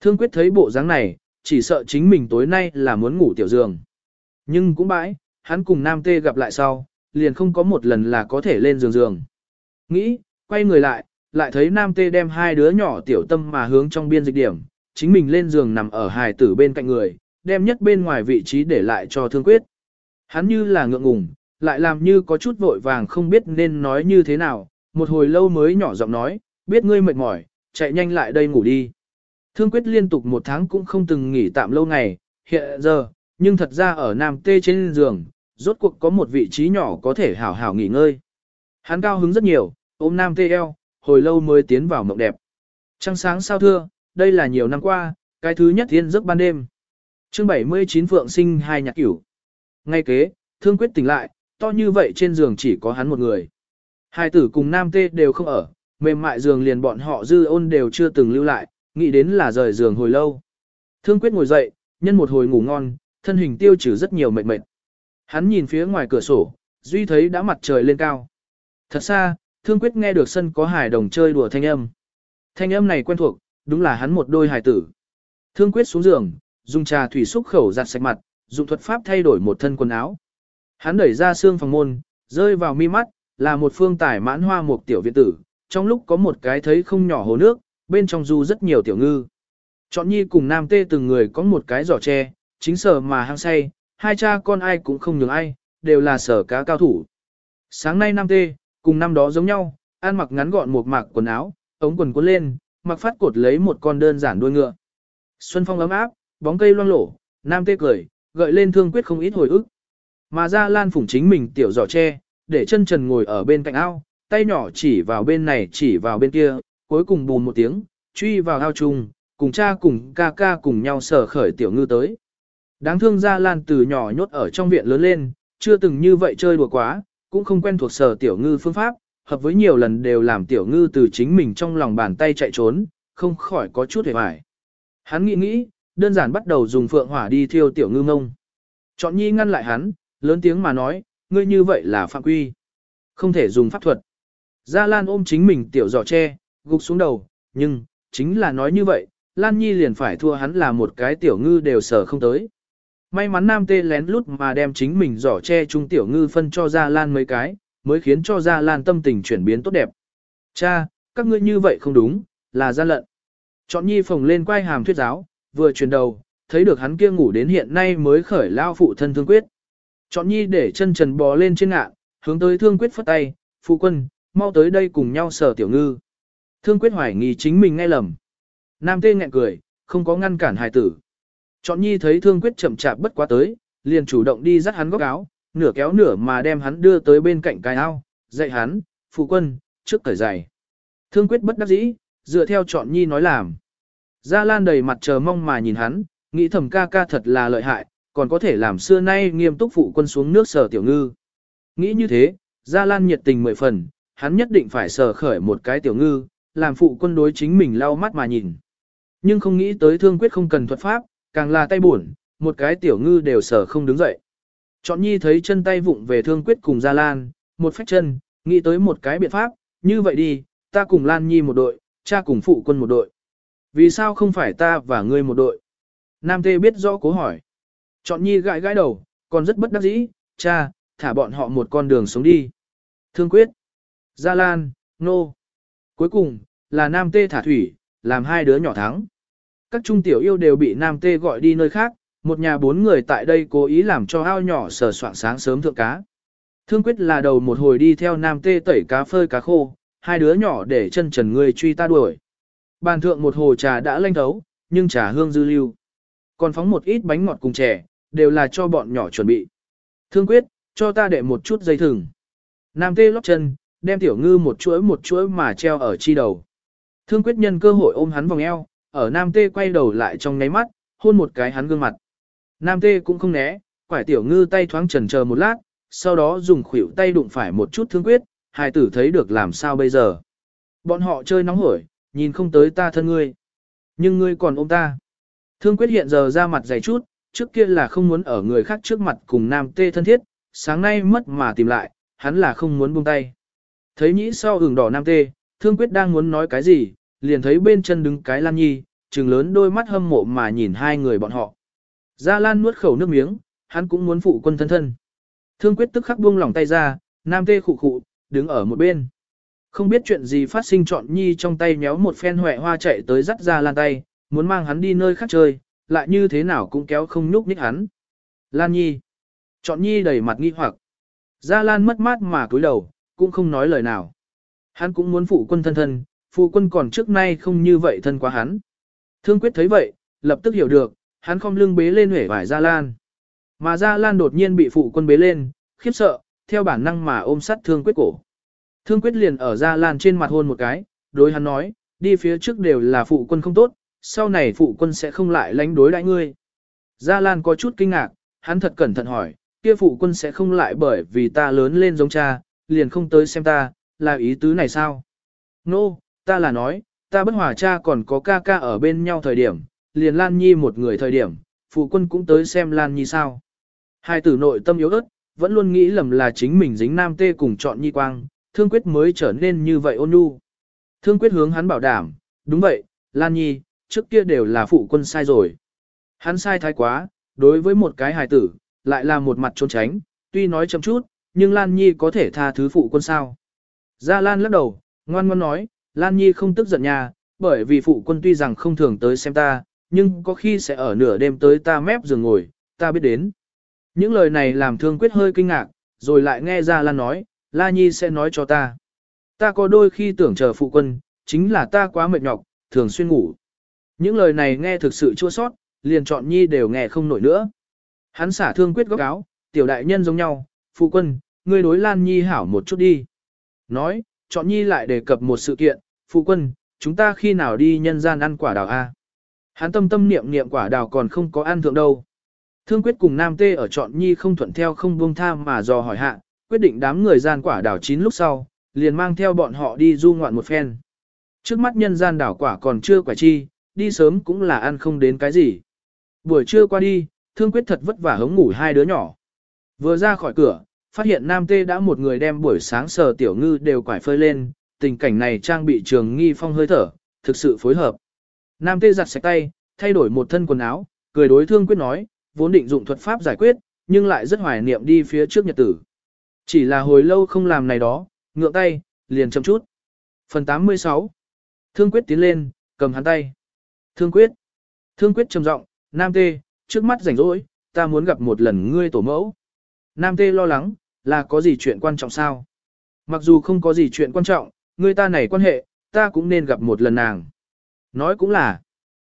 Speaker 1: Thương quyết thấy bộ dáng này, chỉ sợ chính mình tối nay là muốn ngủ tiểu giường. Nhưng cũng bãi, hắn cùng nam tê gặp lại sau, liền không có một lần là có thể lên giường giường. Nghĩ, quay người lại, lại thấy nam tê đem hai đứa nhỏ tiểu tâm mà hướng trong biên dịch điểm, chính mình lên giường nằm ở hài tử bên cạnh người, đem nhất bên ngoài vị trí để lại cho thương quyết. Hắn như là ngượng ngùng, lại làm như có chút vội vàng không biết nên nói như thế nào, một hồi lâu mới nhỏ giọng nói, biết ngươi mệt mỏi, chạy nhanh lại đây ngủ đi. Thương quyết liên tục một tháng cũng không từng nghỉ tạm lâu ngày, hiện giờ, nhưng thật ra ở Nam Tê trên giường, rốt cuộc có một vị trí nhỏ có thể hảo hảo nghỉ ngơi. Hắn cao hứng rất nhiều, ôm Nam Tê eo, hồi lâu mới tiến vào mộng đẹp. Trăng sáng sao thưa, đây là nhiều năm qua, cái thứ nhất thiên giấc ban đêm. chương 79 Phượng sinh hai nhạc cửu. Ngay kế, thương quyết tỉnh lại, to như vậy trên giường chỉ có hắn một người. Hai tử cùng Nam Tê đều không ở, mềm mại giường liền bọn họ dư ôn đều chưa từng lưu lại, nghĩ đến là rời giường hồi lâu. Thương quyết ngồi dậy, nhân một hồi ngủ ngon, thân hình tiêu trừ rất nhiều mệt mệt. Hắn nhìn phía ngoài cửa sổ, duy thấy đã mặt trời lên cao. Thật xa, thương quyết nghe được sân có hải đồng chơi đùa thanh âm. Thanh âm này quen thuộc, đúng là hắn một đôi hài tử. Thương quyết xuống giường, dùng trà thủy xúc khẩu giặt sạch mặt, dùng thuật pháp thay đổi một thân quần áo. Hắn đẩy ra xương phòng môn, rơi vào mi mắt, là một phương tải mãn hoa một tiểu viện tử, trong lúc có một cái thấy không nhỏ hồ nước, bên trong du rất nhiều tiểu ngư. Chọn nhi cùng nam tê từng người có một cái giỏ tre, chính sở mà hăng say, hai cha con ai cũng không nhường ai, đều là sở cá cao thủ. Sáng nay nam tê, cùng năm đó giống nhau, ăn mặc ngắn gọn một mạc quần áo, ống quần cuốn lên, mặc phát cột lấy một con đơn giản đuôi ngựa. Xuân phong ấm áp, bóng cây loang lổ, nam tê cười, gợi lên thương quyết không ít hồi ức. Mà ra lan phủng chính mình tiểu giỏ tre, để chân trần ngồi ở bên cạnh ao, tay nhỏ chỉ vào bên này chỉ vào bên kia, cuối cùng bùn một tiếng, truy vào ao chung, cùng cha cùng ca ca cùng nhau sở khởi tiểu ngư tới. Đáng thương Gia Lan từ nhỏ nhốt ở trong viện lớn lên, chưa từng như vậy chơi đùa quá, cũng không quen thuộc sở tiểu ngư phương pháp, hợp với nhiều lần đều làm tiểu ngư từ chính mình trong lòng bàn tay chạy trốn, không khỏi có chút hề hoài. Hắn nghĩ nghĩ, đơn giản bắt đầu dùng phượng hỏa đi thiêu tiểu ngư ngông. Chọn nhi ngăn lại hắn, lớn tiếng mà nói, ngươi như vậy là phạm quy. Không thể dùng pháp thuật. Gia Lan ôm chính mình tiểu giỏ tre, gục xuống đầu, nhưng, chính là nói như vậy, Lan Nhi liền phải thua hắn là một cái tiểu ngư đều sở không tới. May mắn nam tê lén lút mà đem chính mình giỏ che trung tiểu ngư phân cho Gia Lan mấy cái, mới khiến cho Gia Lan tâm tình chuyển biến tốt đẹp. Cha, các ngươi như vậy không đúng, là gian lận. Chọn nhi phồng lên quay hàm thuyết giáo, vừa chuyển đầu, thấy được hắn kia ngủ đến hiện nay mới khởi lao phụ thân thương quyết. Chọn nhi để chân trần bò lên trên ngạ, hướng tới thương quyết phất tay, phụ quân, mau tới đây cùng nhau sở tiểu ngư. Thương quyết hoài nghi chính mình nghe lầm. Nam tê nghẹn cười, không có ngăn cản hài tử. Chọn nhi thấy thương quyết chậm chạp bất quá tới, liền chủ động đi dắt hắn góc áo, nửa kéo nửa mà đem hắn đưa tới bên cạnh cái ao, dạy hắn, phụ quân, trước cởi giày. Thương quyết bất đắc dĩ, dựa theo chọn nhi nói làm. Gia Lan đầy mặt chờ mong mà nhìn hắn, nghĩ thầm ca ca thật là lợi hại, còn có thể làm xưa nay nghiêm túc phụ quân xuống nước sở tiểu ngư. Nghĩ như thế, Gia Lan nhiệt tình mười phần, hắn nhất định phải sở khởi một cái tiểu ngư, làm phụ quân đối chính mình lau mắt mà nhìn. Nhưng không nghĩ tới thương quyết không cần thuật pháp, càng là tay buồn, một cái tiểu ngư đều sở không đứng dậy. Chọn nhi thấy chân tay vụng về thương quyết cùng Gia Lan, một phách chân, nghĩ tới một cái biện pháp, như vậy đi, ta cùng Lan Nhi một đội, cha cùng phụ quân một đội. Vì sao không phải ta và ngươi một đội? Nam Tê biết rõ cố hỏi. Chọn nhi gãi gãi đầu, còn rất bất đắc dĩ, cha, thả bọn họ một con đường sống đi. Thương quyết, Gia Lan, Nô. Cuối cùng, là Nam Tê thả thủy, làm hai đứa nhỏ thắng. Các trung tiểu yêu đều bị Nam Tê gọi đi nơi khác, một nhà bốn người tại đây cố ý làm cho ao nhỏ sờ soạn sáng sớm thượng cá. Thương quyết là đầu một hồi đi theo Nam Tê tẩy cá phơi cá khô, hai đứa nhỏ để chân trần người truy ta đuổi. Bàn thượng một hồ trà đã lanh thấu, nhưng trà hương dư lưu. Còn phóng một ít bánh ngọt cùng chè, đều là cho bọn nhỏ chuẩn bị. Thương quyết, cho ta để một chút dây thừng. Nam tê lóc chân, đem tiểu ngư một chuỗi một chuỗi mà treo ở chi đầu. Thương quyết nhân cơ hội ôm hắn vòng eo, ở Nam tê quay đầu lại trong ngáy mắt, hôn một cái hắn gương mặt. Nam tê cũng không né, quải tiểu ngư tay thoáng trần chờ một lát, sau đó dùng khuỷu tay đụng phải một chút thương quyết, hài tử thấy được làm sao bây giờ. Bọn họ chơi nóng hổi, nhìn không tới ta thân ngươi. Nhưng ngươi còn ôm ta. Thương quyết hiện giờ ra mặt dày chút, trước kia là không muốn ở người khác trước mặt cùng nam tê thân thiết, sáng nay mất mà tìm lại, hắn là không muốn buông tay. Thấy nhĩ sau hưởng đỏ nam tê, thương quyết đang muốn nói cái gì, liền thấy bên chân đứng cái lan nhi, trừng lớn đôi mắt hâm mộ mà nhìn hai người bọn họ. Gia Lan nuốt khẩu nước miếng, hắn cũng muốn phụ quân thân thân. Thương quyết tức khắc buông lỏng tay ra, nam tê khụ khụ, đứng ở một bên. Không biết chuyện gì phát sinh chọn nhi trong tay méo một phen huệ hoa chạy tới dắt Gia lan tay, muốn mang hắn đi nơi khác chơi, lại như thế nào cũng kéo không nhúc nhích hắn. Lan nhi. Chọn nhi đầy mặt nghi hoặc. Gia lan mất mát mà cúi đầu, cũng không nói lời nào. Hắn cũng muốn phụ quân thân thân, phụ quân còn trước nay không như vậy thân quá hắn. Thương quyết thấy vậy, lập tức hiểu được, hắn không lưng bế lên huệ vải Gia Lan. Mà Gia Lan đột nhiên bị phụ quân bế lên, khiếp sợ, theo bản năng mà ôm sát thương quyết cổ. Thương quyết liền ở Gia Lan trên mặt hôn một cái, đối hắn nói, đi phía trước đều là phụ quân không tốt, sau này phụ quân sẽ không lại lánh đối đãi ngươi. Gia Lan có chút kinh ngạc, hắn thật cẩn thận hỏi, kia phụ quân sẽ không lại bởi vì ta lớn lên giống cha, liền không tới xem ta, là ý tứ này sao? Nô, no, ta là nói, ta bất hòa cha còn có ca ca ở bên nhau thời điểm, liền Lan Nhi một người thời điểm, phụ quân cũng tới xem Lan Nhi sao. Hai tử nội tâm yếu ớt, vẫn luôn nghĩ lầm là chính mình dính nam tê cùng chọn Nhi Quang, thương quyết mới trở nên như vậy ôn nhu. Thương quyết hướng hắn bảo đảm, đúng vậy, Lan Nhi, trước kia đều là phụ quân sai rồi. Hắn sai thái quá, đối với một cái hài tử, lại là một mặt trốn tránh, tuy nói chậm chút, nhưng Lan Nhi có thể tha thứ phụ quân sao. Gia Lan lắc đầu, ngoan ngoan nói, Lan Nhi không tức giận nha, bởi vì phụ quân tuy rằng không thường tới xem ta, nhưng có khi sẽ ở nửa đêm tới ta mép giường ngồi, ta biết đến. Những lời này làm thương quyết hơi kinh ngạc, rồi lại nghe ra Lan nói, La Nhi sẽ nói cho ta. Ta có đôi khi tưởng chờ phụ quân, chính là ta quá mệt nhọc, thường xuyên ngủ. Những lời này nghe thực sự chua sót, liền chọn Nhi đều nghe không nổi nữa. Hắn xả thương quyết góc áo, tiểu đại nhân giống nhau, phụ quân, ngươi đối Lan Nhi hảo một chút đi. Nói, chọn Nhi lại đề cập một sự kiện, phụ quân, chúng ta khi nào đi nhân gian ăn quả đào A. Hắn tâm tâm niệm niệm quả đào còn không có ăn thượng đâu. Thương quyết cùng Nam Tê ở chọn Nhi không thuận theo không buông tham mà dò hỏi hạ, quyết định đám người gian quả đảo chín lúc sau, liền mang theo bọn họ đi du ngoạn một phen. Trước mắt nhân gian đảo quả còn chưa quả chi, đi sớm cũng là ăn không đến cái gì. Buổi trưa qua đi, thương quyết thật vất vả hống ngủ hai đứa nhỏ. Vừa ra khỏi cửa, phát hiện Nam Tê đã một người đem buổi sáng sờ tiểu ngư đều quải phơi lên, tình cảnh này trang bị trường nghi phong hơi thở, thực sự phối hợp. Nam Tê giặt sạch tay, thay đổi một thân quần áo, cười đối thương quyết nói, vốn định dụng thuật pháp giải quyết, nhưng lại rất hoài niệm đi phía trước nhật tử. Chỉ là hồi lâu không làm này đó, ngượng tay, liền chậm chút. Phần 86 Thương quyết tiến lên, cầm hắn tay. Thương quyết. Thương quyết trầm giọng, Nam Tê, trước mắt rảnh rỗi, ta muốn gặp một lần ngươi tổ mẫu. Nam Tê lo lắng, là có gì chuyện quan trọng sao? Mặc dù không có gì chuyện quan trọng, người ta này quan hệ, ta cũng nên gặp một lần nàng. Nói cũng là,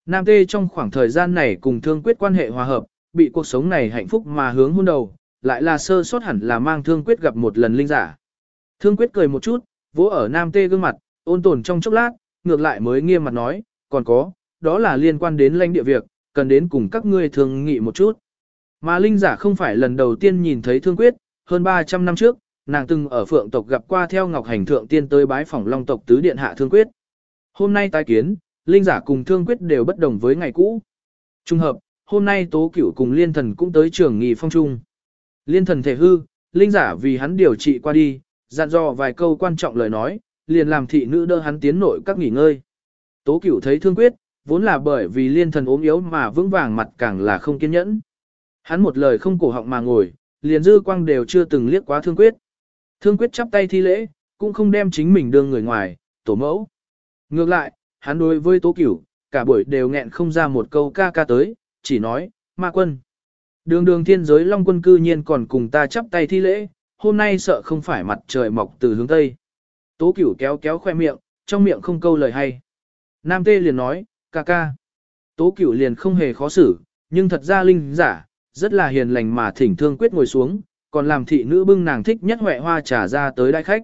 Speaker 1: Nam Tê trong khoảng thời gian này cùng thương quyết quan hệ hòa hợp, bị cuộc sống này hạnh phúc mà hướng hôn đầu, lại là sơ sót hẳn là mang thương quyết gặp một lần linh giả. Thương quyết cười một chút, vỗ ở nam tê gương mặt, ôn tồn trong chốc lát, ngược lại mới nghiêm mặt nói, còn có, đó là liên quan đến lãnh địa việc, cần đến cùng các ngươi thương nghị một chút. Mà linh giả không phải lần đầu tiên nhìn thấy thương quyết, hơn 300 năm trước, nàng từng ở phượng tộc gặp qua theo ngọc hành thượng tiên tới bái phỏng long tộc tứ điện hạ thương quyết. Hôm nay tái kiến, linh giả cùng thương quyết đều bất đồng với ngày cũ. Trung hợp, hôm nay tố cửu cùng liên thần cũng tới trường nghỉ phong trung. Liên thần thể hư, linh giả vì hắn điều trị qua đi, dặn dò vài câu quan trọng lời nói, liền làm thị nữ đỡ hắn tiến nội các nghỉ ngơi. Tố cửu thấy thương quyết, vốn là bởi vì liên thần ốm yếu mà vững vàng mặt càng là không kiên nhẫn. Hắn một lời không cổ họng mà ngồi, liền dư quang đều chưa từng liếc quá thương quyết. Thương quyết chắp tay thi lễ, cũng không đem chính mình đưa người ngoài, tổ mẫu. Ngược lại, hắn đối với tố cửu, cả buổi đều nghẹn không ra một câu ca ca tới, chỉ nói, ma quân. Đường đường thiên giới long quân cư nhiên còn cùng ta chắp tay thi lễ, hôm nay sợ không phải mặt trời mọc từ hướng tây. Tố cửu kéo kéo khoe miệng, trong miệng không câu lời hay. Nam tê liền nói, ca ca. Tố cửu liền không hề khó xử, nhưng thật ra linh giả, rất là hiền lành mà thỉnh thương quyết ngồi xuống, còn làm thị nữ bưng nàng thích nhất huệ hoa trà ra tới đại khách.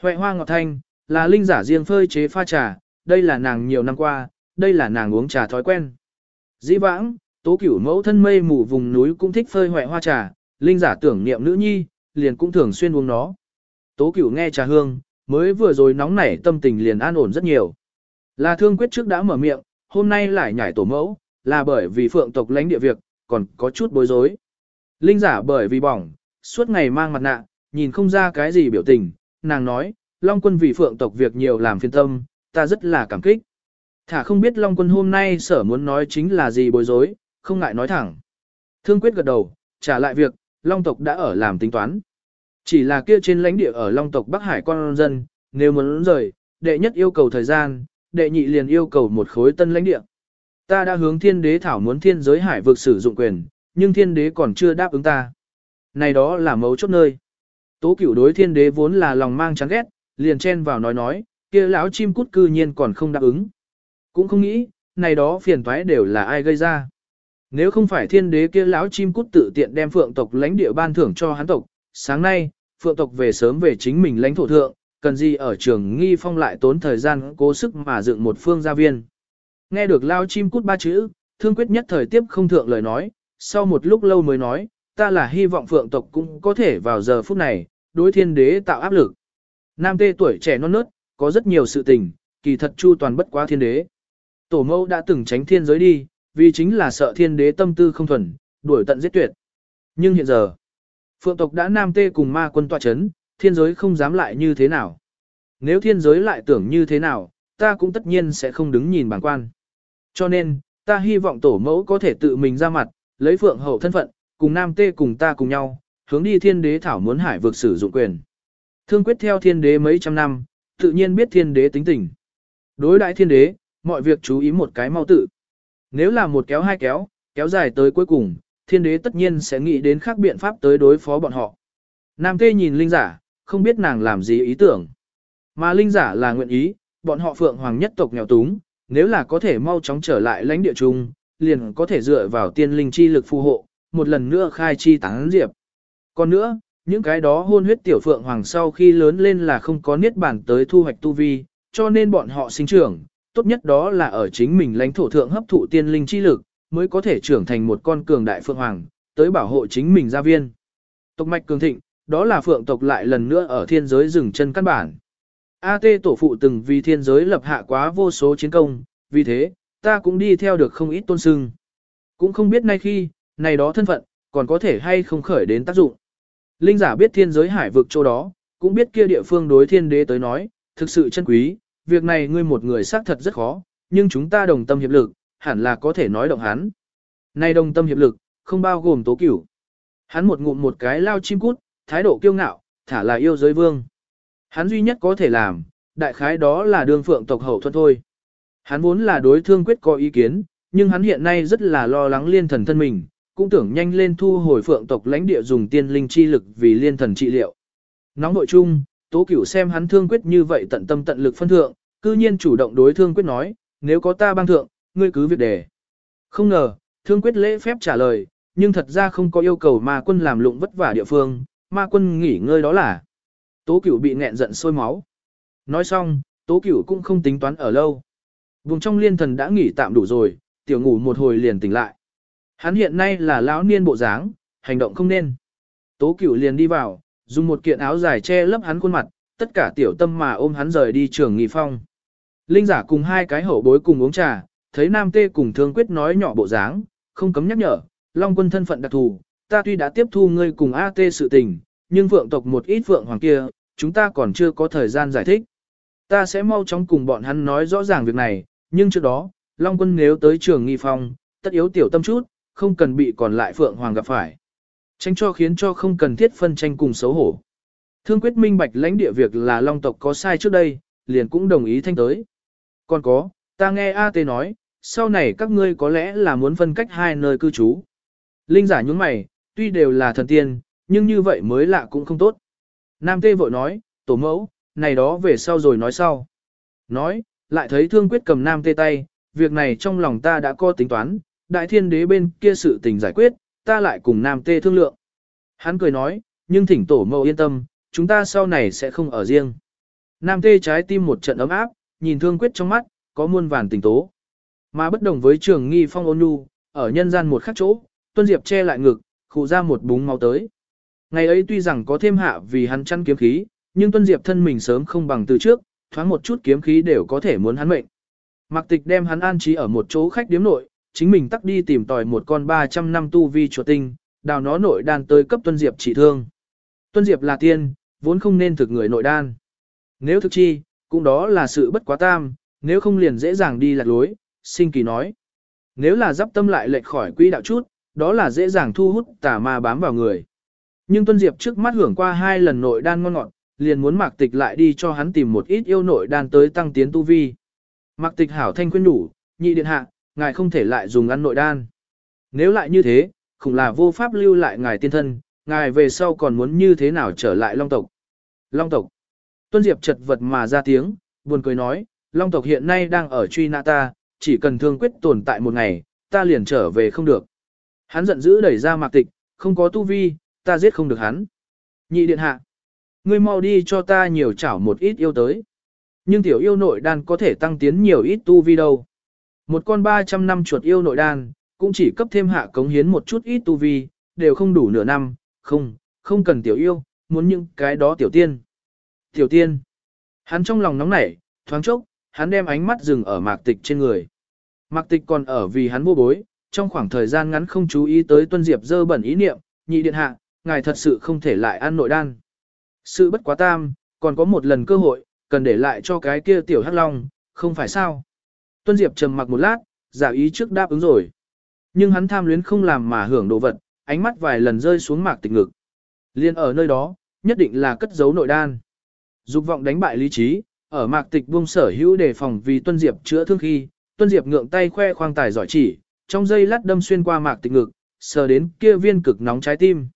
Speaker 1: Huệ hoa ngọt thanh, là linh giả riêng phơi chế pha trà, đây là nàng nhiều năm qua, đây là nàng uống trà thói quen. Dĩ vãng, tố cửu mẫu thân mây mù vùng núi cũng thích phơi huệ hoa trà, linh giả tưởng niệm nữ nhi, liền cũng thường xuyên uống nó. Tố cửu nghe trà hương, mới vừa rồi nóng nảy tâm tình liền an ổn rất nhiều. Là thương quyết trước đã mở miệng, hôm nay lại nhảy tổ mẫu, là bởi vì phượng tộc lãnh địa việc, còn có chút bối rối. Linh giả bởi vì bỏng, suốt ngày mang mặt nạ, nhìn không ra cái gì biểu tình, nàng nói, Long quân vì phượng tộc việc nhiều làm phiền tâm, ta rất là cảm kích. Thả không biết Long quân hôm nay sở muốn nói chính là gì bối rối, không ngại nói thẳng. Thương quyết gật đầu, trả lại việc, Long tộc đã ở làm tính toán. Chỉ là kia trên lãnh địa ở Long tộc Bắc Hải con dân, nếu muốn rời, đệ nhất yêu cầu thời gian, đệ nhị liền yêu cầu một khối tân lãnh địa. Ta đã hướng thiên đế thảo muốn thiên giới hải vực sử dụng quyền, nhưng thiên đế còn chưa đáp ứng ta. Này đó là mấu chốt nơi. Tố cửu đối thiên đế vốn là lòng mang chán ghét, liền chen vào nói nói, kia lão chim cút cư nhiên còn không đáp ứng. Cũng không nghĩ, này đó phiền toái đều là ai gây ra. Nếu không phải thiên đế kia lão chim cút tự tiện đem phượng tộc lãnh địa ban thưởng cho hắn tộc, sáng nay, phượng tộc về sớm về chính mình lãnh thổ thượng, cần gì ở trường nghi phong lại tốn thời gian cố sức mà dựng một phương gia viên. Nghe được lao chim cút ba chữ, thương quyết nhất thời tiếp không thượng lời nói, sau một lúc lâu mới nói, ta là hy vọng phượng tộc cũng có thể vào giờ phút này, đối thiên đế tạo áp lực. Nam tê tuổi trẻ non nớt, có rất nhiều sự tình, kỳ thật chu toàn bất quá thiên đế. Tổ mẫu đã từng tránh thiên giới đi, vì chính là sợ thiên đế tâm tư không thuần, đuổi tận giết tuyệt. Nhưng hiện giờ, phượng tộc đã nam tê cùng ma quân tọa chấn, thiên giới không dám lại như thế nào. Nếu thiên giới lại tưởng như thế nào, ta cũng tất nhiên sẽ không đứng nhìn bản quan. Cho nên, ta hy vọng tổ mẫu có thể tự mình ra mặt, lấy phượng hậu thân phận, cùng nam tê cùng ta cùng nhau, hướng đi thiên đế thảo muốn hải vực sử dụng quyền. Thương quyết theo thiên đế mấy trăm năm, tự nhiên biết thiên đế tính tình. Đối đãi thiên đế, mọi việc chú ý một cái mau tự. Nếu là một kéo hai kéo, kéo dài tới cuối cùng, thiên đế tất nhiên sẽ nghĩ đến khác biện pháp tới đối phó bọn họ. Nam tê nhìn linh giả, không biết nàng làm gì ý tưởng. Mà linh giả là nguyện ý, bọn họ phượng hoàng nhất tộc nghèo túng, nếu là có thể mau chóng trở lại lãnh địa chung, liền có thể dựa vào tiên linh chi lực phù hộ, một lần nữa khai chi tán diệp. Còn nữa, những cái đó hôn huyết tiểu phượng hoàng sau khi lớn lên là không có niết bàn tới thu hoạch tu vi, cho nên bọn họ sinh trưởng, tốt nhất đó là ở chính mình lãnh thổ thượng hấp thụ tiên linh chi lực, mới có thể trưởng thành một con cường đại phượng hoàng, tới bảo hộ chính mình gia viên. Tộc mạch cường thịnh, đó là phượng tộc lại lần nữa ở thiên giới dừng chân căn bản. AT tổ phụ từng vì thiên giới lập hạ quá vô số chiến công, vì thế, ta cũng đi theo được không ít tôn sưng. Cũng không biết nay khi, này đó thân phận, còn có thể hay không khởi đến tác dụng. Linh giả biết thiên giới hải vực chỗ đó, cũng biết kia địa phương đối thiên đế tới nói, thực sự chân quý, việc này ngươi một người xác thật rất khó, nhưng chúng ta đồng tâm hiệp lực, hẳn là có thể nói động hắn. Này đồng tâm hiệp lực, không bao gồm tố cửu. Hắn một ngụm một cái lao chim cút, thái độ kiêu ngạo, thả là yêu giới vương. Hắn duy nhất có thể làm, đại khái đó là đường phượng tộc hậu thuận thôi. Hắn vốn là đối thương quyết có ý kiến, nhưng hắn hiện nay rất là lo lắng liên thần thân mình, cũng tưởng nhanh lên thu hồi phượng tộc lãnh địa dùng tiên linh chi lực vì liên thần trị liệu. Nóng nội chung, tố cửu xem hắn thương quyết như vậy tận tâm tận lực phân thượng, cư nhiên chủ động đối thương quyết nói, nếu có ta băng thượng, ngươi cứ việc để Không ngờ, thương quyết lễ phép trả lời, nhưng thật ra không có yêu cầu ma quân làm lụng vất vả địa phương, ma quân nghỉ ngơi đó là. Tố cửu bị nghẹn giận sôi máu. Nói xong, tố cửu cũng không tính toán ở lâu. Vùng trong liên thần đã nghỉ tạm đủ rồi, tiểu ngủ một hồi liền tỉnh lại. Hắn hiện nay là lão niên bộ dáng, hành động không nên. Tố cửu liền đi vào, dùng một kiện áo dài che lấp hắn khuôn mặt, tất cả tiểu tâm mà ôm hắn rời đi trường nghỉ phong. Linh giả cùng hai cái hậu bối cùng uống trà, thấy nam tê cùng thương quyết nói nhỏ bộ dáng, không cấm nhắc nhở, Long quân thân phận đặc thù, ta tuy đã tiếp thu ngươi cùng A Tê sự tình, nhưng vượng tộc một ít vượng hoàng kia, chúng ta còn chưa có thời gian giải thích. Ta sẽ mau chóng cùng bọn hắn nói rõ ràng việc này, nhưng trước đó, Long quân nếu tới trường nghi phong, tất yếu tiểu tâm chút, không cần bị còn lại phượng hoàng gặp phải. Tránh cho khiến cho không cần thiết phân tranh cùng xấu hổ. Thương quyết minh bạch lãnh địa việc là Long tộc có sai trước đây, liền cũng đồng ý thanh tới. Còn có, ta nghe AT nói, sau này các ngươi có lẽ là muốn phân cách hai nơi cư trú. Linh giả nhúng mày, tuy đều là thần tiên, nhưng như vậy mới lạ cũng không tốt. Nam tê vội nói, tổ mẫu, này đó về sau rồi nói sau. Nói, lại thấy thương quyết cầm nam tê tay, việc này trong lòng ta đã có tính toán, đại thiên đế bên kia sự tình giải quyết, ta lại cùng nam tê thương lượng. Hắn cười nói, nhưng thỉnh tổ mẫu yên tâm, chúng ta sau này sẽ không ở riêng. Nam tê trái tim một trận ấm áp, nhìn thương quyết trong mắt, có muôn vàn tình tố. Mà bất đồng với trường nghi phong ôn nhu, ở nhân gian một khắc chỗ, tuân diệp che lại ngực, khụ ra một búng máu tới. Ngày ấy tuy rằng có thêm hạ vì hắn chăn kiếm khí, nhưng tuân diệp thân mình sớm không bằng từ trước, thoáng một chút kiếm khí đều có thể muốn hắn mệnh. Mạc tịch đem hắn an trí ở một chỗ khách điếm nội, chính mình tắt đi tìm tòi một con 300 năm tu vi chuột tinh, đào nó nội đan tới cấp tuân diệp trị thương. Tuân diệp là tiên, vốn không nên thực người nội đan. Nếu thực chi, cũng đó là sự bất quá tam, nếu không liền dễ dàng đi lạc lối, sinh kỳ nói. Nếu là dắp tâm lại lệch khỏi quỹ đạo chút, đó là dễ dàng thu hút tà ma bám vào người. Nhưng Tuân Diệp trước mắt hưởng qua hai lần nội đan ngon ngọt, liền muốn Mạc Tịch lại đi cho hắn tìm một ít yêu nội đan tới tăng tiến tu vi. Mạc Tịch hảo thanh khuyên đủ, nhị điện hạ, ngài không thể lại dùng ăn nội đan. Nếu lại như thế, khủng là vô pháp lưu lại ngài tiên thân, ngài về sau còn muốn như thế nào trở lại Long tộc. Long tộc. Tuân Diệp chật vật mà ra tiếng, buồn cười nói, Long tộc hiện nay đang ở truy nã ta, chỉ cần thương quyết tồn tại một ngày, ta liền trở về không được. Hắn giận dữ đẩy ra mạc tịch, không có tu vi, ta giết không được hắn. Nhị điện hạ, ngươi mau đi cho ta nhiều chảo một ít yêu tới. Nhưng tiểu yêu nội đan có thể tăng tiến nhiều ít tu vi đâu. Một con 300 năm chuột yêu nội đan, cũng chỉ cấp thêm hạ cống hiến một chút ít tu vi, đều không đủ nửa năm, không, không cần tiểu yêu, muốn những cái đó tiểu tiên. Tiểu tiên, hắn trong lòng nóng nảy, thoáng chốc, hắn đem ánh mắt dừng ở mạc tịch trên người. Mạc tịch còn ở vì hắn vô bối, trong khoảng thời gian ngắn không chú ý tới tuân diệp dơ bẩn ý niệm, nhị điện hạ, ngài thật sự không thể lại ăn nội đan. Sự bất quá tam, còn có một lần cơ hội, cần để lại cho cái kia tiểu hắc long, không phải sao. Tuân diệp trầm mặc một lát, giả ý trước đáp ứng rồi. Nhưng hắn tham luyến không làm mà hưởng đồ vật, ánh mắt vài lần rơi xuống mạc tịch ngực. Liên ở nơi đó, nhất định là cất giấu nội đan. Dục vọng đánh bại lý trí, ở mạc tịch buông sở hữu đề phòng vì tuân diệp chữa thương khi, tuân diệp ngượng tay khoe khoang tài giỏi chỉ, trong dây lát đâm xuyên qua mạc tịch ngực, sờ đến kia viên cực nóng trái tim.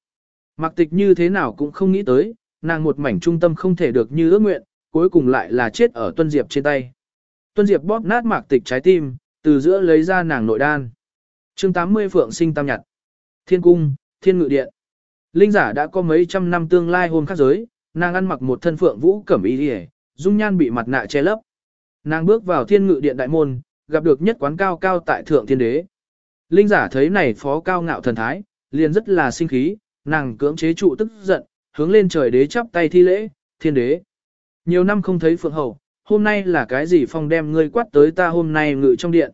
Speaker 1: Mạc tịch như thế nào cũng không nghĩ tới, nàng một mảnh trung tâm không thể được như ước nguyện, cuối cùng lại là chết ở tuân diệp trên tay. Tuân diệp bóp nát mạc tịch trái tim, từ giữa lấy ra nàng nội đan. chương 80 Phượng sinh tam nhặt. Thiên cung, thiên ngự điện. Linh giả đã có mấy trăm năm tương lai hôn khác giới, nàng ăn mặc một thân phượng vũ cẩm y đi dung nhan bị mặt nạ che lấp. Nàng bước vào thiên ngự điện đại môn, gặp được nhất quán cao cao tại thượng thiên đế. Linh giả thấy này phó cao ngạo thần thái, liền rất là sinh khí, nàng cưỡng chế trụ tức giận, hướng lên trời đế chắp tay thi lễ, thiên đế. Nhiều năm không thấy phượng hầu hôm nay là cái gì phong đem ngươi quát tới ta hôm nay ngự trong điện.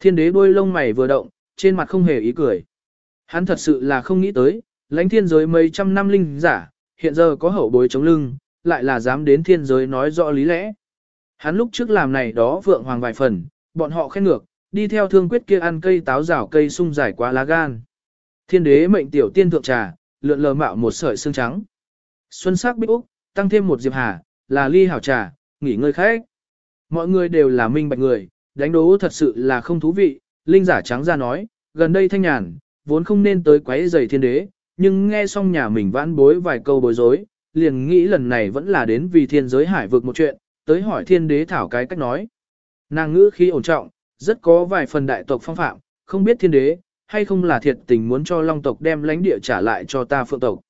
Speaker 1: Thiên đế đôi lông mày vừa động, trên mặt không hề ý cười. Hắn thật sự là không nghĩ tới, lãnh thiên giới mấy trăm năm linh giả, hiện giờ có hậu bối chống lưng, lại là dám đến thiên giới nói rõ lý lẽ. Hắn lúc trước làm này đó vượng hoàng vài phần, bọn họ khen ngược, đi theo thương quyết kia ăn cây táo rào cây sung dài quá lá gan. Thiên đế mệnh tiểu tiên thượng trà, lượn lờ mạo một sợi xương trắng. Xuân sắc bích úc, tăng thêm một diệp hà, là ly hảo trà, nghỉ ngơi khách. Mọi người đều là minh bạch người, đánh đố thật sự là không thú vị, linh giả trắng ra nói, gần đây thanh nhàn, vốn không nên tới quấy giày thiên đế, nhưng nghe xong nhà mình vãn bối vài câu bối rối, liền nghĩ lần này vẫn là đến vì thiên giới hải vực một chuyện, tới hỏi thiên đế thảo cái cách nói. Nàng ngữ khí ổn trọng, rất có vài phần đại tộc phong phạm, không biết thiên đế, hay không là thiệt tình muốn cho long tộc đem lãnh địa trả lại cho ta phượng tộc.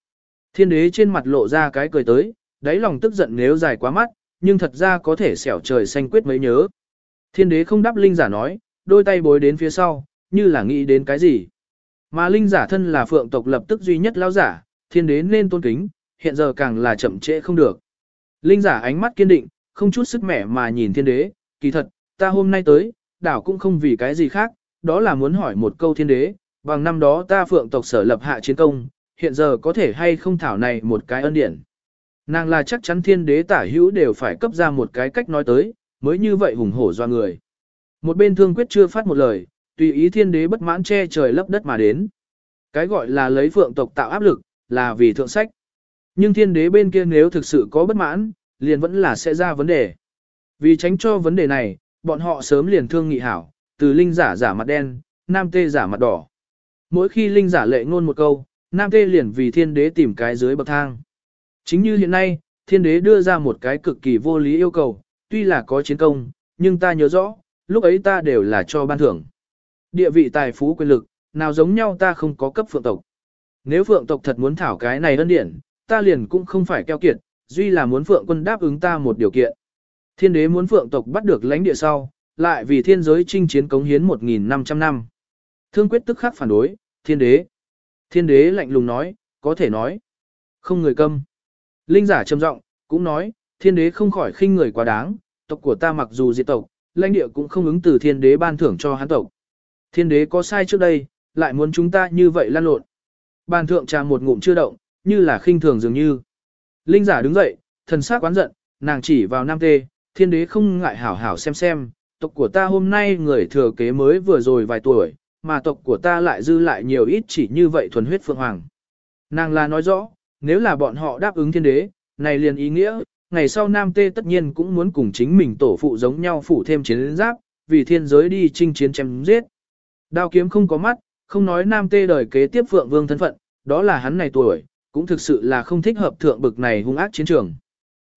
Speaker 1: Thiên đế trên mặt lộ ra cái cười tới, đáy lòng tức giận nếu dài quá mắt, nhưng thật ra có thể xẻo trời xanh quyết mấy nhớ. Thiên đế không đáp linh giả nói, đôi tay bối đến phía sau, như là nghĩ đến cái gì. Mà linh giả thân là phượng tộc lập tức duy nhất lao giả, thiên đế nên tôn kính, hiện giờ càng là chậm trễ không được. Linh giả ánh mắt kiên định, không chút sức mẻ mà nhìn thiên đế, kỳ thật, ta hôm nay tới, đảo cũng không vì cái gì khác, đó là muốn hỏi một câu thiên đế, bằng năm đó ta phượng tộc sở lập hạ chiến công, hiện giờ có thể hay không thảo này một cái ân điển. Nàng là chắc chắn thiên đế tả hữu đều phải cấp ra một cái cách nói tới, mới như vậy hùng hổ doa người. Một bên thương quyết chưa phát một lời, tùy ý thiên đế bất mãn che trời lấp đất mà đến. Cái gọi là lấy phượng tộc tạo áp lực, là vì thượng sách. Nhưng thiên đế bên kia nếu thực sự có bất mãn, liền vẫn là sẽ ra vấn đề. Vì tránh cho vấn đề này, bọn họ sớm liền thương nghị hảo, từ linh giả giả mặt đen, nam tê giả mặt đỏ. Mỗi khi linh giả lệ ngôn một câu, nam tê liền vì thiên đế tìm cái dưới bậc thang. Chính như hiện nay, thiên đế đưa ra một cái cực kỳ vô lý yêu cầu, tuy là có chiến công, nhưng ta nhớ rõ, lúc ấy ta đều là cho ban thưởng. Địa vị tài phú quyền lực, nào giống nhau ta không có cấp phượng tộc. Nếu phượng tộc thật muốn thảo cái này ân điển, ta liền cũng không phải keo kiệt, duy là muốn phượng quân đáp ứng ta một điều kiện. Thiên đế muốn phượng tộc bắt được lãnh địa sau, lại vì thiên giới chinh chiến cống hiến 1.500 năm. Thương quyết tức khắc phản đối, thiên đế. Thiên đế lạnh lùng nói, có thể nói. Không người câm. Linh giả trầm giọng cũng nói, thiên đế không khỏi khinh người quá đáng, tộc của ta mặc dù diệt tộc, lãnh địa cũng không ứng từ thiên đế ban thưởng cho hắn tộc. Thiên đế có sai trước đây, lại muốn chúng ta như vậy lan lộn. Bàn thượng trà một ngụm chưa động, như là khinh thường dường như. Linh giả đứng dậy, thần sắc quán giận, nàng chỉ vào nam tê, thiên đế không ngại hảo hảo xem xem, tộc của ta hôm nay người thừa kế mới vừa rồi vài tuổi, mà tộc của ta lại dư lại nhiều ít chỉ như vậy thuần huyết phượng hoàng. Nàng là nói rõ, nếu là bọn họ đáp ứng thiên đế, này liền ý nghĩa, ngày sau Nam Tê tất nhiên cũng muốn cùng chính mình tổ phụ giống nhau phủ thêm chiến giáp, vì thiên giới đi chinh chiến chém giết. Đao kiếm không có mắt, không nói Nam Tê đời kế tiếp Phượng Vương thân phận, đó là hắn này tuổi, cũng thực sự là không thích hợp thượng bực này hung ác chiến trường.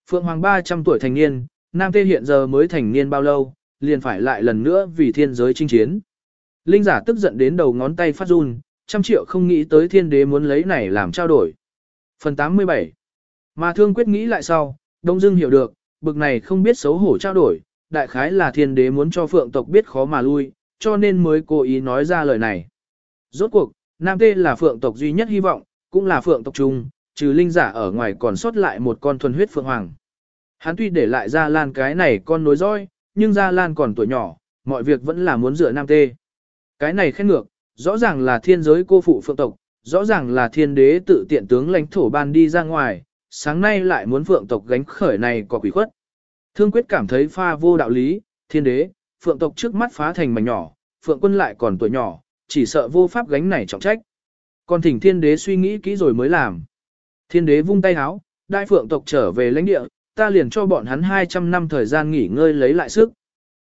Speaker 1: Phượng Hoàng 300 tuổi thành niên, Nam Tê hiện giờ mới thành niên bao lâu, liền phải lại lần nữa vì thiên giới chinh chiến. Linh giả tức giận đến đầu ngón tay phát run, trăm triệu không nghĩ tới thiên đế muốn lấy này làm trao đổi. Phần 87 Mà thương quyết nghĩ lại sau, Đông Dương hiểu được, bực này không biết xấu hổ trao đổi, đại khái là thiên đế muốn cho phượng tộc biết khó mà lui, cho nên mới cố ý nói ra lời này. Rốt cuộc, Nam Tê là phượng tộc duy nhất hy vọng, cũng là phượng tộc chung, trừ linh giả ở ngoài còn sót lại một con thuần huyết phượng hoàng. Hắn tuy để lại ra lan cái này con nối roi, nhưng Gia Lan còn tuổi nhỏ, mọi việc vẫn là muốn dựa Nam Tê. Cái này khen ngược, rõ ràng là thiên giới cô phụ phượng tộc, rõ ràng là thiên đế tự tiện tướng lãnh thổ ban đi ra ngoài, sáng nay lại muốn phượng tộc gánh khởi này có quỷ khuất. Thương quyết cảm thấy pha vô đạo lý, thiên đế, phượng tộc trước mắt phá thành mảnh nhỏ, phượng quân lại còn tuổi nhỏ, chỉ sợ vô pháp gánh này trọng trách. Còn thỉnh thiên đế suy nghĩ kỹ rồi mới làm. Thiên đế vung tay háo, đại phượng tộc trở về lãnh địa, ta liền cho bọn hắn 200 năm thời gian nghỉ ngơi lấy lại sức.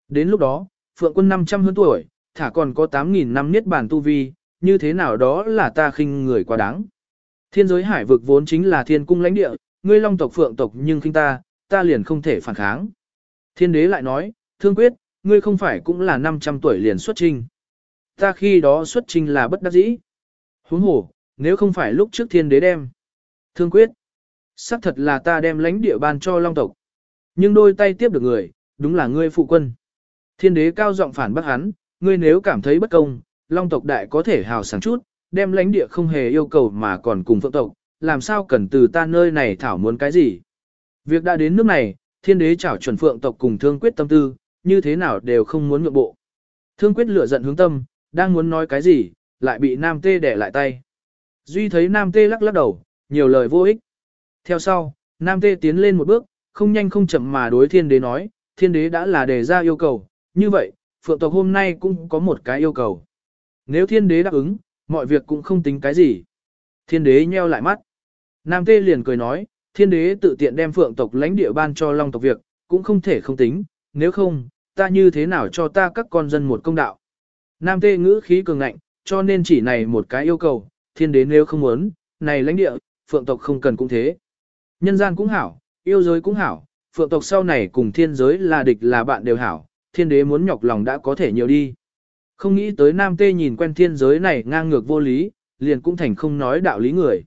Speaker 1: Đến lúc đó, phượng quân 500 hơn tuổi, thả còn có 8.000 năm niết bàn tu vi, như thế nào đó là ta khinh người quá đáng. Thiên giới hải vực vốn chính là thiên cung lãnh địa, ngươi long tộc phượng tộc nhưng khinh ta, ta liền không thể phản kháng. Thiên đế lại nói, thương quyết, ngươi không phải cũng là 500 tuổi liền xuất trinh. Ta khi đó xuất trinh là bất đắc dĩ. Huống hồ, nếu không phải lúc trước thiên đế đem. Thương quyết, xác thật là ta đem lãnh địa ban cho long tộc. Nhưng đôi tay tiếp được người, đúng là ngươi phụ quân. Thiên đế cao giọng phản bác hắn, ngươi nếu cảm thấy bất công, long tộc đại có thể hào sáng chút, đem lãnh địa không hề yêu cầu mà còn cùng phượng tộc, làm sao cần từ ta nơi này thảo muốn cái gì. Việc đã đến nước này, thiên đế chảo chuẩn phượng tộc cùng thương quyết tâm tư, như thế nào đều không muốn nhượng bộ. Thương quyết lửa giận hướng tâm, đang muốn nói cái gì, lại bị nam tê đẻ lại tay. Duy thấy nam tê lắc lắc đầu, nhiều lời vô ích. Theo sau, nam tê tiến lên một bước, không nhanh không chậm mà đối thiên đế nói, thiên đế đã là đề ra yêu cầu, như vậy, phượng tộc hôm nay cũng có một cái yêu cầu. Nếu thiên đế đáp ứng, mọi việc cũng không tính cái gì. Thiên đế nheo lại mắt. Nam Tê liền cười nói, thiên đế tự tiện đem phượng tộc lãnh địa ban cho long tộc việc, cũng không thể không tính, nếu không, ta như thế nào cho ta các con dân một công đạo. Nam Tê ngữ khí cường ngạnh, cho nên chỉ này một cái yêu cầu, thiên đế nếu không muốn, này lãnh địa, phượng tộc không cần cũng thế. Nhân gian cũng hảo, yêu giới cũng hảo, phượng tộc sau này cùng thiên giới là địch là bạn đều hảo, thiên đế muốn nhọc lòng đã có thể nhiều đi. Không nghĩ tới Nam Tê nhìn quen thiên giới này ngang ngược vô lý, liền cũng thành không nói đạo lý người.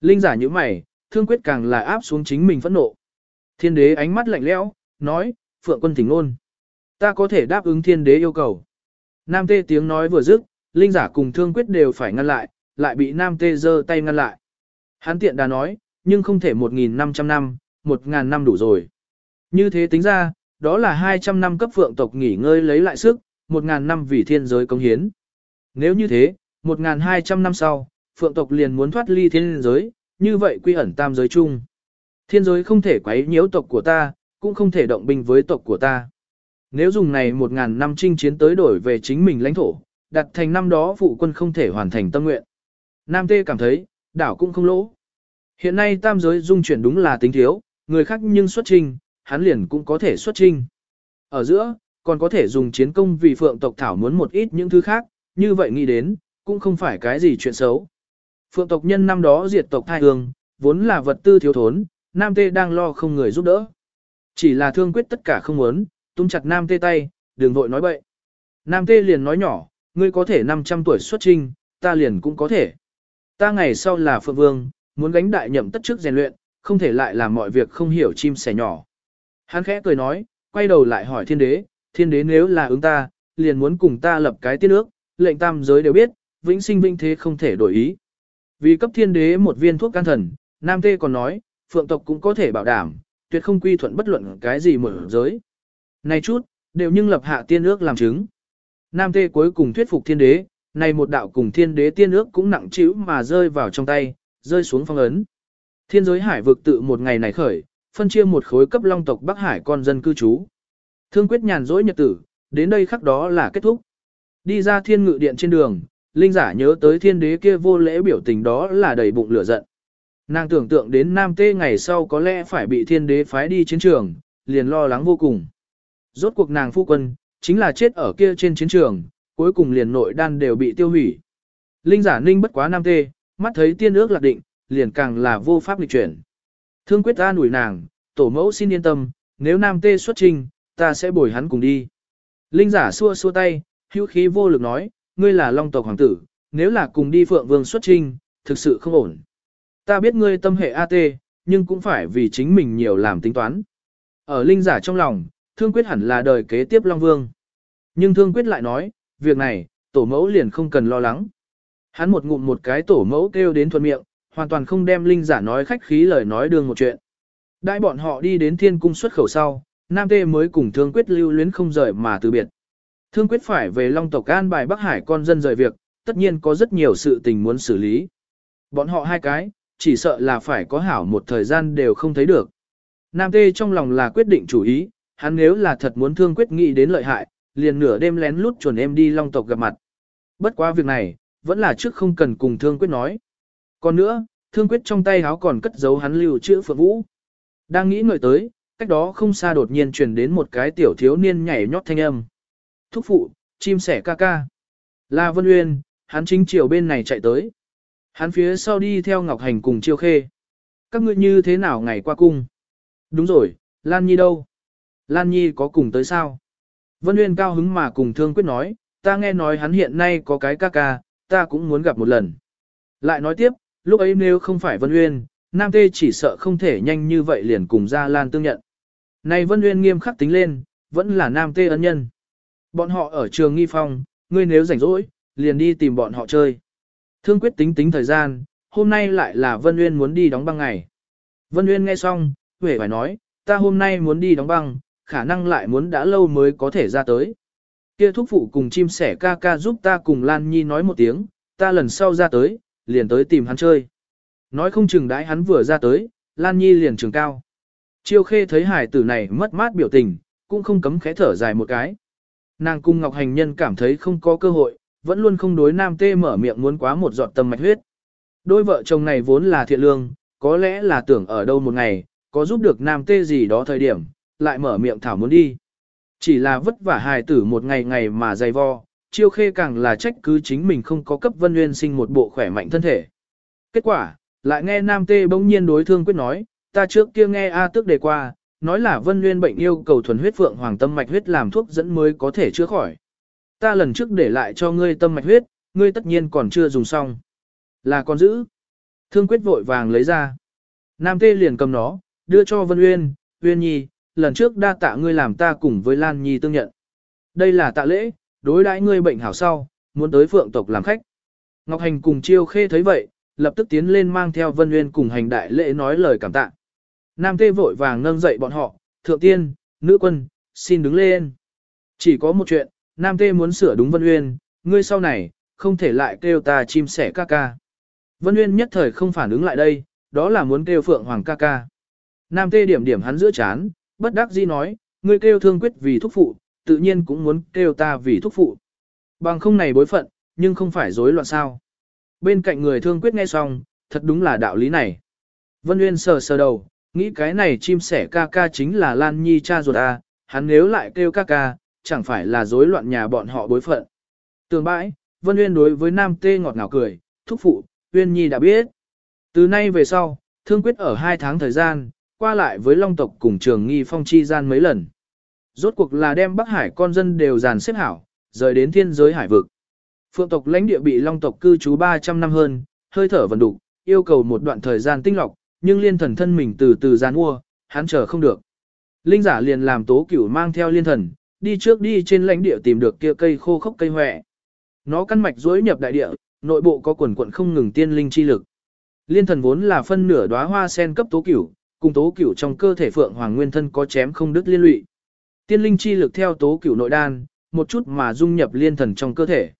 Speaker 1: Linh giả như mày, thương quyết càng là áp xuống chính mình phẫn nộ. Thiên đế ánh mắt lạnh lẽo, nói, phượng quân thỉnh ngôn. Ta có thể đáp ứng thiên đế yêu cầu. Nam Tê tiếng nói vừa dứt, linh giả cùng thương quyết đều phải ngăn lại, lại bị Nam Tê giơ tay ngăn lại. Hắn tiện đã nói, nhưng không thể 1.500 năm, 1.000 năm đủ rồi. Như thế tính ra, đó là 200 năm cấp phượng tộc nghỉ ngơi lấy lại sức, một ngàn năm vì thiên giới công hiến. Nếu như thế, 1.200 năm sau, phượng tộc liền muốn thoát ly thiên giới, như vậy quy ẩn tam giới chung. Thiên giới không thể quấy nhiễu tộc của ta, cũng không thể động binh với tộc của ta. Nếu dùng này một ngàn năm chinh chiến tới đổi về chính mình lãnh thổ, đặt thành năm đó phụ quân không thể hoàn thành tâm nguyện. Nam Tê cảm thấy, đảo cũng không lỗ. Hiện nay tam giới dung chuyển đúng là tính thiếu, người khác nhưng xuất trình, hắn liền cũng có thể xuất trình. Ở giữa, còn có thể dùng chiến công vì phượng tộc thảo muốn một ít những thứ khác, như vậy nghĩ đến, cũng không phải cái gì chuyện xấu. Phượng tộc nhân năm đó diệt tộc thai hương, vốn là vật tư thiếu thốn, Nam Tê đang lo không người giúp đỡ. Chỉ là thương quyết tất cả không muốn, tung chặt Nam Tê tay, đừng vội nói bậy. Nam Tê liền nói nhỏ, ngươi có thể 500 tuổi xuất trinh, ta liền cũng có thể. Ta ngày sau là Phượng Vương, muốn gánh đại nhậm tất trước rèn luyện, không thể lại làm mọi việc không hiểu chim sẻ nhỏ. Hắn khẽ cười nói, quay đầu lại hỏi thiên đế, thiên đế nếu là ứng ta, liền muốn cùng ta lập cái tiên ước, lệnh tam giới đều biết, vĩnh sinh vinh thế không thể đổi ý. Vì cấp thiên đế một viên thuốc can thần, Nam Tê còn nói, phượng tộc cũng có thể bảo đảm, tuyệt không quy thuận bất luận cái gì mở giới. Này chút, đều nhưng lập hạ tiên ước làm chứng. Nam Tê cuối cùng thuyết phục thiên đế, này một đạo cùng thiên đế tiên ước cũng nặng chịu mà rơi vào trong tay, rơi xuống phong ấn. Thiên giới hải vực tự một ngày này khởi, phân chia một khối cấp long tộc Bắc Hải con dân cư trú. Thương quyết nhàn rỗi nhật tử, đến đây khắc đó là kết thúc. Đi ra thiên ngự điện trên đường, linh giả nhớ tới thiên đế kia vô lễ biểu tình đó là đầy bụng lửa giận. Nàng tưởng tượng đến nam tê ngày sau có lẽ phải bị thiên đế phái đi chiến trường, liền lo lắng vô cùng. Rốt cuộc nàng phu quân, chính là chết ở kia trên chiến trường, cuối cùng liền nội đan đều bị tiêu hủy. Linh giả ninh bất quá nam tê, mắt thấy tiên ước lạc định, liền càng là vô pháp lịch chuyển. Thương quyết ta nủi nàng, tổ mẫu xin yên tâm, nếu nam tê xuất trình, ta sẽ bồi hắn cùng đi. Linh giả xua xua tay, hữu khí vô lực nói, ngươi là long tộc hoàng tử, nếu là cùng đi phượng vương xuất trinh, thực sự không ổn. Ta biết ngươi tâm hệ AT, nhưng cũng phải vì chính mình nhiều làm tính toán. Ở linh giả trong lòng, thương quyết hẳn là đời kế tiếp long vương. Nhưng thương quyết lại nói, việc này, tổ mẫu liền không cần lo lắng. Hắn một ngụm một cái tổ mẫu kêu đến thuận miệng, hoàn toàn không đem linh giả nói khách khí lời nói đường một chuyện. Đại bọn họ đi đến thiên cung xuất khẩu sau, Nam Tê mới cùng thương quyết lưu luyến không rời mà từ biệt. Thương quyết phải về Long tộc an bài Bắc Hải con dân rời việc, tất nhiên có rất nhiều sự tình muốn xử lý. Bọn họ hai cái, chỉ sợ là phải có hảo một thời gian đều không thấy được. Nam Tê trong lòng là quyết định chủ ý, hắn nếu là thật muốn thương quyết nghĩ đến lợi hại, liền nửa đêm lén lút chuẩn em đi Long tộc gặp mặt. Bất quá việc này, vẫn là trước không cần cùng thương quyết nói. Còn nữa, thương quyết trong tay háo còn cất giấu hắn lưu chữ phượng vũ. Đang nghĩ ngợi tới, cách đó không xa đột nhiên truyền đến một cái tiểu thiếu niên nhảy nhót thanh âm. Thúc phụ, chim sẻ ca ca. Là Vân Uyên, hắn chính chiều bên này chạy tới. Hắn phía sau đi theo Ngọc Hành cùng chiêu khê. Các ngươi như thế nào ngày qua cung? Đúng rồi, Lan Nhi đâu? Lan Nhi có cùng tới sao? Vân Uyên cao hứng mà cùng Thương Quyết nói, ta nghe nói hắn hiện nay có cái ca ca, ta cũng muốn gặp một lần. Lại nói tiếp, lúc ấy nếu không phải Vân Uyên, Nam Tê chỉ sợ không thể nhanh như vậy liền cùng ra Lan tương nhận. Này Vân Uyên nghiêm khắc tính lên, vẫn là Nam Tê ân nhân. Bọn họ ở trường nghi phong, ngươi nếu rảnh rỗi, liền đi tìm bọn họ chơi. Thương quyết tính tính thời gian, hôm nay lại là Vân Uyên muốn đi đóng băng ngày. Vân Uyên nghe xong, huệ phải nói, ta hôm nay muốn đi đóng băng, khả năng lại muốn đã lâu mới có thể ra tới. Kia thúc phụ cùng chim sẻ ca ca giúp ta cùng Lan Nhi nói một tiếng, ta lần sau ra tới, liền tới tìm hắn chơi. Nói không chừng đãi hắn vừa ra tới, Lan Nhi liền trường cao. Chiêu khê thấy hải tử này mất mát biểu tình, cũng không cấm khẽ thở dài một cái. Nàng cung Ngọc Hành Nhân cảm thấy không có cơ hội, vẫn luôn không đối nam tê mở miệng muốn quá một giọt tâm mạch huyết. Đôi vợ chồng này vốn là thiện lương, có lẽ là tưởng ở đâu một ngày, có giúp được nam tê gì đó thời điểm, lại mở miệng thảo muốn đi. Chỉ là vất vả hài tử một ngày ngày mà dày vo, chiêu khê càng là trách cứ chính mình không có cấp vân nguyên sinh một bộ khỏe mạnh thân thể. Kết quả, lại nghe nam tê bỗng nhiên đối thương quyết nói, ta trước kia nghe A tước đề qua, nói là vân nguyên bệnh yêu cầu thuần huyết phượng hoàng tâm mạch huyết làm thuốc dẫn mới có thể chữa khỏi. Ta lần trước để lại cho ngươi tâm mạch huyết, ngươi tất nhiên còn chưa dùng xong. Là con giữ. Thương quyết vội vàng lấy ra. Nam tê liền cầm nó, đưa cho Vân Uyên, Uyên Nhi, lần trước đa tạ ngươi làm ta cùng với Lan Nhi tương nhận. Đây là tạ lễ, đối đãi ngươi bệnh hảo sau, muốn tới phượng tộc làm khách. Ngọc Hành cùng chiêu khê thấy vậy, lập tức tiến lên mang theo Vân Uyên cùng hành đại lễ nói lời cảm tạ. Nam tê vội vàng nâng dậy bọn họ, thượng tiên, nữ quân, xin đứng lên. Chỉ có một chuyện, Nam tê muốn sửa đúng Vân Uyên, ngươi sau này, không thể lại kêu ta chim sẻ ca ca. Vân Uyên nhất thời không phản ứng lại đây, đó là muốn kêu Phượng Hoàng ca ca. Nam tê điểm điểm hắn giữa chán, bất đắc dĩ nói, ngươi kêu thương quyết vì thúc phụ, tự nhiên cũng muốn kêu ta vì thúc phụ. Bằng không này bối phận, nhưng không phải rối loạn sao. Bên cạnh người thương quyết nghe xong, thật đúng là đạo lý này. Vân Uyên sờ sờ đầu, nghĩ cái này chim sẻ ca ca chính là Lan Nhi cha ruột à, hắn nếu lại kêu ca ca, chẳng phải là rối loạn nhà bọn họ bối phận. Tường bãi, Vân Uyên đối với Nam Tê ngọt ngào cười, thúc phụ, Uyên Nhi đã biết. Từ nay về sau, thương quyết ở hai tháng thời gian, qua lại với Long tộc cùng trường nghi phong chi gian mấy lần. Rốt cuộc là đem Bắc Hải con dân đều dàn xếp hảo, rời đến thiên giới hải vực. Phượng tộc lãnh địa bị Long tộc cư trú 300 năm hơn, hơi thở vần đục, yêu cầu một đoạn thời gian tinh lọc, nhưng liên thần thân mình từ từ gian mua, hắn chờ không được. Linh giả liền làm tố cửu mang theo liên thần, đi trước đi trên lãnh địa tìm được kia cây khô khốc cây hoẹ. Nó căn mạch dối nhập đại địa, nội bộ có quần quận không ngừng tiên linh chi lực. Liên thần vốn là phân nửa đóa hoa sen cấp tố cửu, cùng tố cửu trong cơ thể phượng hoàng nguyên thân có chém không đứt liên lụy. Tiên linh chi lực theo tố cửu nội đan, một chút mà dung nhập liên thần trong cơ thể.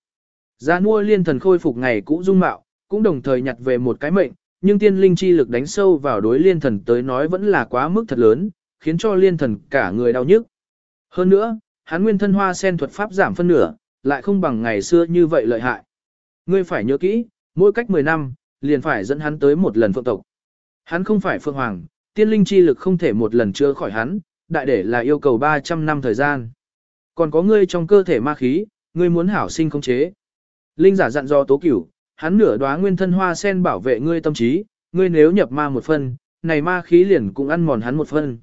Speaker 1: Gia mua liên thần khôi phục ngày cũ dung mạo, cũng đồng thời nhặt về một cái mệnh, nhưng tiên linh chi lực đánh sâu vào đối liên thần tới nói vẫn là quá mức thật lớn, khiến cho liên thần cả người đau nhức. Hơn nữa, hắn nguyên thân hoa sen thuật pháp giảm phân nửa, lại không bằng ngày xưa như vậy lợi hại. Ngươi phải nhớ kỹ, mỗi cách 10 năm, liền phải dẫn hắn tới một lần phượng tộc. Hắn không phải phượng hoàng, tiên linh chi lực không thể một lần chữa khỏi hắn, đại để là yêu cầu 300 năm thời gian. Còn có ngươi trong cơ thể ma khí, ngươi muốn hảo sinh không chế. Linh giả dặn do tố cửu, hắn nửa đóa nguyên thân hoa sen bảo vệ ngươi tâm trí, ngươi nếu nhập ma một phân, này ma khí liền cũng ăn mòn hắn một phân.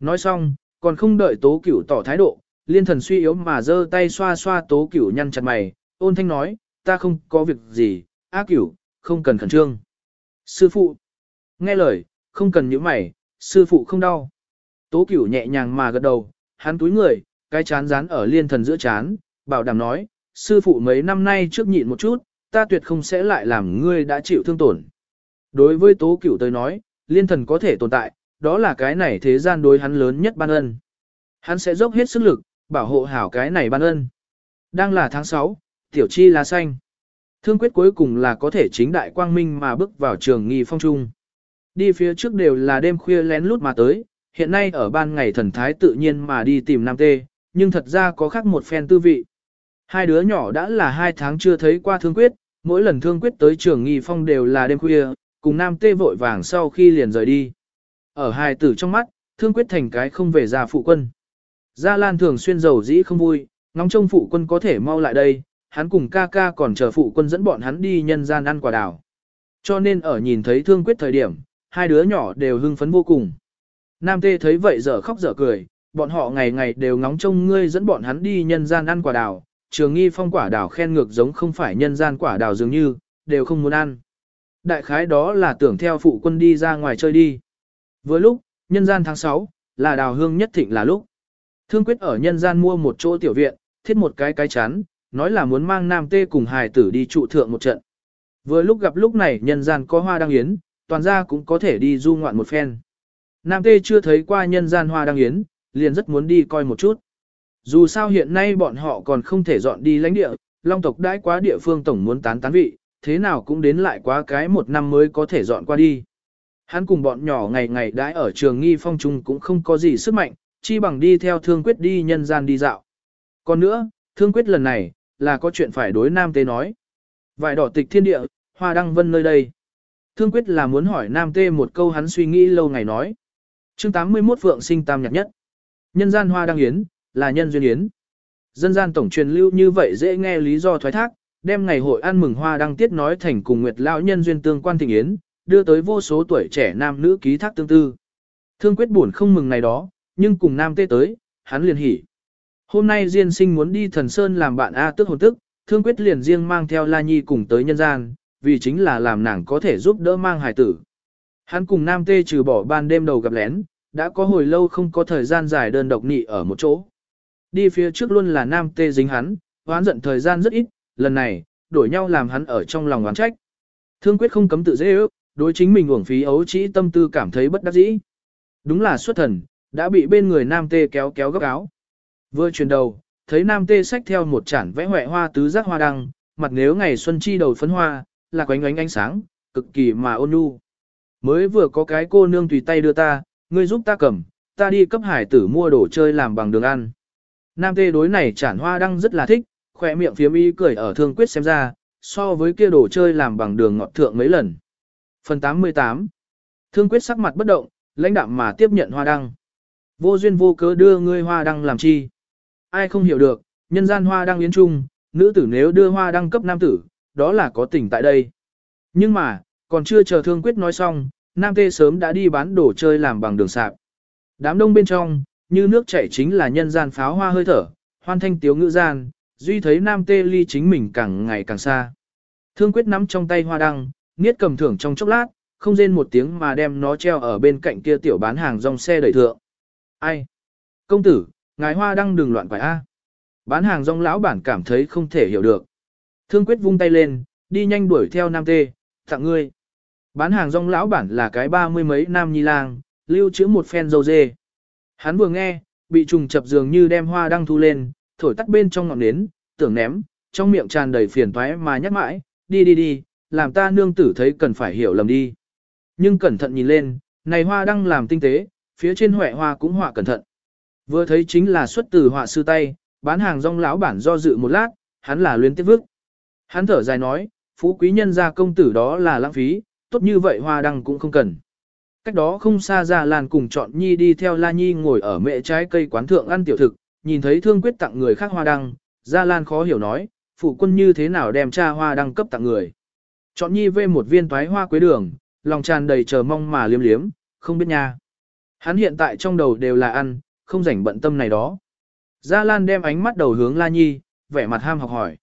Speaker 1: Nói xong, còn không đợi tố cửu tỏ thái độ, liên thần suy yếu mà giơ tay xoa xoa tố cửu nhăn chặt mày, ôn thanh nói, ta không có việc gì, á cửu, không cần khẩn trương. Sư phụ, nghe lời, không cần những mày, sư phụ không đau. Tố cửu nhẹ nhàng mà gật đầu, hắn túi người, cái chán dán ở liên thần giữa chán, bảo đảm nói, sư phụ mấy năm nay trước nhịn một chút, ta tuyệt không sẽ lại làm ngươi đã chịu thương tổn. Đối với tố cửu tới nói, liên thần có thể tồn tại, đó là cái này thế gian đối hắn lớn nhất ban ân. Hắn sẽ dốc hết sức lực, bảo hộ hảo cái này ban ân. Đang là tháng 6, tiểu chi lá xanh. Thương quyết cuối cùng là có thể chính đại quang minh mà bước vào trường nghi phong trung. Đi phía trước đều là đêm khuya lén lút mà tới, hiện nay ở ban ngày thần thái tự nhiên mà đi tìm Nam Tê, nhưng thật ra có khác một phen tư vị. Hai đứa nhỏ đã là hai tháng chưa thấy qua thương quyết, mỗi lần thương quyết tới trường nghi phong đều là đêm khuya, cùng Nam Tê vội vàng sau khi liền rời đi. Ở hai tử trong mắt, thương quyết thành cái không về già phụ quân. Gia Lan thường xuyên giàu dĩ không vui, ngóng trông phụ quân có thể mau lại đây, hắn cùng ca ca còn chờ phụ quân dẫn bọn hắn đi nhân gian ăn quả đào. Cho nên ở nhìn thấy thương quyết thời điểm, hai đứa nhỏ đều hưng phấn vô cùng. Nam Tê thấy vậy dở khóc dở cười, bọn họ ngày ngày đều ngóng trông ngươi dẫn bọn hắn đi nhân gian ăn quả đào, trường nghi phong quả đào khen ngược giống không phải nhân gian quả đào dường như, đều không muốn ăn. Đại khái đó là tưởng theo phụ quân đi ra ngoài chơi đi. Với lúc, nhân gian tháng 6, là đào hương nhất thịnh là lúc. Thương quyết ở nhân gian mua một chỗ tiểu viện, thiết một cái cái chán nói là muốn mang nam tê cùng hài tử đi trụ thượng một trận. Vừa lúc gặp lúc này nhân gian có hoa đăng yến, toàn gia cũng có thể đi du ngoạn một phen. Nam tê chưa thấy qua nhân gian hoa đăng yến, liền rất muốn đi coi một chút. Dù sao hiện nay bọn họ còn không thể dọn đi lãnh địa, long tộc đãi quá địa phương tổng muốn tán tán vị, thế nào cũng đến lại quá cái một năm mới có thể dọn qua đi. Hắn cùng bọn nhỏ ngày ngày đãi ở trường nghi phong trung cũng không có gì sức mạnh, chi bằng đi theo thương quyết đi nhân gian đi dạo. Còn nữa, thương quyết lần này, là có chuyện phải đối nam tê nói. Vài đỏ tịch thiên địa, hoa đăng vân nơi đây. Thương quyết là muốn hỏi nam tê một câu hắn suy nghĩ lâu ngày nói. chương 81 Phượng sinh tam nhạc nhất. Nhân gian hoa đăng yến, là nhân duyên yến. Dân gian tổng truyền lưu như vậy dễ nghe lý do thoái thác, đem ngày hội ăn mừng hoa đăng tiết nói thành cùng nguyệt lão nhân duyên tương quan thịnh yến, đưa tới vô số tuổi trẻ nam nữ ký thác tương tư. Thương quyết buồn không mừng này đó, nhưng cùng nam tê tới, hắn liền hỉ. Hôm nay Diên sinh muốn đi thần sơn làm bạn A tức hồn tức, thương quyết liền riêng mang theo La Nhi cùng tới nhân gian, vì chính là làm nàng có thể giúp đỡ mang hài tử. Hắn cùng nam tê trừ bỏ ban đêm đầu gặp lén, đã có hồi lâu không có thời gian dài đơn độc nị ở một chỗ. Đi phía trước luôn là nam tê dính hắn, oán giận thời gian rất ít, lần này, đổi nhau làm hắn ở trong lòng oán trách. Thương quyết không cấm tự dễ ước, đối chính mình uổng phí ấu trĩ tâm tư cảm thấy bất đắc dĩ. Đúng là xuất thần, đã bị bên người nam tê kéo kéo góc áo. Vừa chuyển đầu, thấy nam tê xách theo một chản vẽ hoẹ hoa tứ giác hoa đăng, mặt nếu ngày xuân chi đầu phấn hoa, là quánh ánh ánh sáng, cực kỳ mà ôn nhu. Mới vừa có cái cô nương tùy tay đưa ta, ngươi giúp ta cầm, ta đi cấp hải tử mua đồ chơi làm bằng đường ăn. Nam tê đối này chản hoa đăng rất là thích, khỏe miệng phiếm y cười ở thương quyết xem ra, so với kia đồ chơi làm bằng đường ngọt thượng mấy lần. Phần 88 Thương quyết sắc mặt bất động, lãnh đạm mà tiếp nhận hoa đăng. Vô duyên vô cớ đưa ngươi hoa đăng làm chi. Ai không hiểu được, nhân gian hoa đăng yến trung, nữ tử nếu đưa hoa đăng cấp nam tử, đó là có tình tại đây. Nhưng mà, còn chưa chờ thương quyết nói xong, nam tê sớm đã đi bán đồ chơi làm bằng đường sạp. Đám đông bên trong, như nước chảy chính là nhân gian pháo hoa hơi thở, hoan thanh tiếu ngữ gian, duy thấy nam tê ly chính mình càng ngày càng xa. Thương quyết nắm trong tay hoa đăng, niết cầm thưởng trong chốc lát, không rên một tiếng mà đem nó treo ở bên cạnh kia tiểu bán hàng rong xe đẩy thượng. Ai? Công tử, ngài hoa đăng đừng loạn quải A. Bán hàng rong lão bản cảm thấy không thể hiểu được. Thương quyết vung tay lên, đi nhanh đuổi theo nam tê, tặng ngươi. Bán hàng rong lão bản là cái ba mươi mấy nam nhi lang, lưu trữ một phen dâu dê. Hắn vừa nghe, bị trùng chập dường như đem hoa đăng thu lên, thổi tắt bên trong ngọn nến, tưởng ném, trong miệng tràn đầy phiền toái mà nhắc mãi, đi đi đi, làm ta nương tử thấy cần phải hiểu lầm đi. Nhưng cẩn thận nhìn lên, này hoa đăng làm tinh tế, phía trên huệ hoa cũng họa cẩn thận. Vừa thấy chính là xuất từ họa sư tay, bán hàng rong lão bản do dự một lát, hắn là luyến tiếp vức. Hắn thở dài nói, phú quý nhân gia công tử đó là lãng phí, tốt như vậy hoa đăng cũng không cần. Cách đó không xa ra làn cùng chọn nhi đi theo La Nhi ngồi ở mẹ trái cây quán thượng ăn tiểu thực, nhìn thấy thương quyết tặng người khác hoa đăng, Gia Lan khó hiểu nói, phụ quân như thế nào đem cha hoa đăng cấp tặng người. Chọn nhi vê một viên toái hoa quế đường, lòng tràn đầy chờ mong mà liếm liếm, không biết nha. Hắn hiện tại trong đầu đều là ăn, không rảnh bận tâm này đó. Gia Lan đem ánh mắt đầu hướng La Nhi, vẻ mặt ham học hỏi.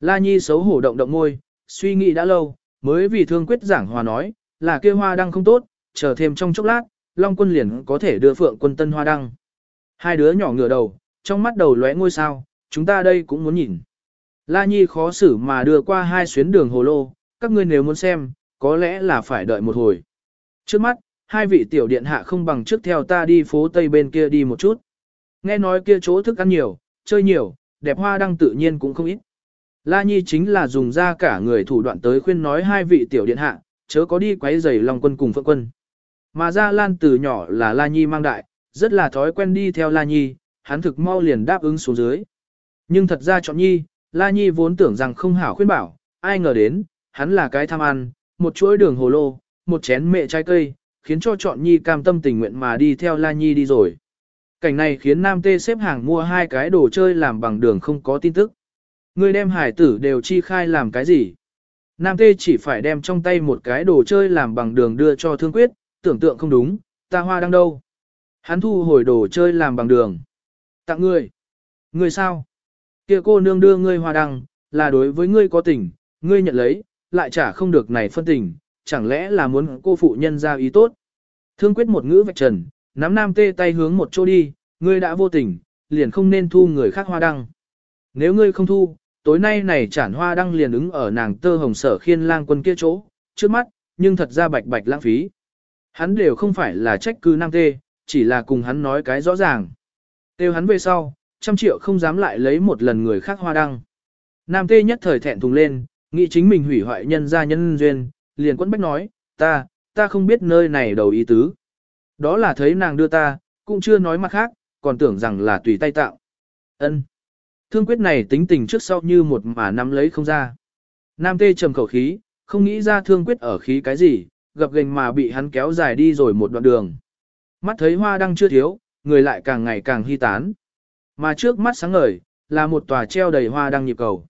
Speaker 1: La Nhi xấu hổ động động môi, suy nghĩ đã lâu, mới vì thương quyết giảng hòa nói, là kia hoa đăng không tốt, chờ thêm trong chốc lát, Long quân liền có thể đưa phượng quân tân hoa đăng. Hai đứa nhỏ ngửa đầu, trong mắt đầu lóe ngôi sao, chúng ta đây cũng muốn nhìn. La Nhi khó xử mà đưa qua hai xuyến đường hồ lô, các ngươi nếu muốn xem, có lẽ là phải đợi một hồi. Trước mắt, hai vị tiểu điện hạ không bằng trước theo ta đi phố Tây bên kia đi một chút. Nghe nói kia chỗ thức ăn nhiều, chơi nhiều, đẹp hoa đăng tự nhiên cũng không ít. La Nhi chính là dùng ra cả người thủ đoạn tới khuyên nói hai vị tiểu điện hạ, chớ có đi quấy rầy Long quân cùng Phượng quân. Mà Gia Lan từ nhỏ là La Nhi mang đại, rất là thói quen đi theo La Nhi, hắn thực mau liền đáp ứng xuống dưới. Nhưng thật ra chọn Nhi, La Nhi vốn tưởng rằng không hảo khuyên bảo, ai ngờ đến, hắn là cái tham ăn, một chuỗi đường hồ lô, một chén mẹ trái cây, khiến cho chọn Nhi cam tâm tình nguyện mà đi theo La Nhi đi rồi. Cảnh này khiến Nam Tê xếp hàng mua hai cái đồ chơi làm bằng đường không có tin tức. Người đem hải tử đều chi khai làm cái gì? Nam Tê chỉ phải đem trong tay một cái đồ chơi làm bằng đường đưa cho Thương Quyết, tưởng tượng không đúng, ta hoa đang đâu? Hắn thu hồi đồ chơi làm bằng đường. Tặng ngươi. Ngươi sao? Kia cô nương đưa ngươi hoa đăng, là đối với ngươi có tình, ngươi nhận lấy, lại trả không được này phân tình, chẳng lẽ là muốn cô phụ nhân ra ý tốt? Thương quyết một ngữ vạch trần, nắm nam tê tay hướng một chỗ đi, ngươi đã vô tình, liền không nên thu người khác hoa đăng. Nếu ngươi không thu, tối nay này chản hoa đăng liền ứng ở nàng tơ hồng sở khiên lang quân kia chỗ, trước mắt, nhưng thật ra bạch bạch lãng phí. Hắn đều không phải là trách cứ nam tê, chỉ là cùng hắn nói cái rõ ràng. Tiêu hắn về sau, trăm triệu không dám lại lấy một lần người khác hoa đăng. Nam tê nhất thời thẹn thùng lên, nghĩ chính mình hủy hoại nhân gia nhân duyên, liền quẫn bách nói, ta, ta không biết nơi này đầu ý tứ. Đó là thấy nàng đưa ta, cũng chưa nói mặt khác, còn tưởng rằng là tùy tay tạo. Ân. Thương quyết này tính tình trước sau như một mà nắm lấy không ra. Nam tê trầm khẩu khí, không nghĩ ra thương quyết ở khí cái gì, gặp gành mà bị hắn kéo dài đi rồi một đoạn đường. Mắt thấy hoa đăng chưa thiếu, người lại càng ngày càng hy tán. Mà trước mắt sáng ngời, là một tòa treo đầy hoa đăng nhịp cầu.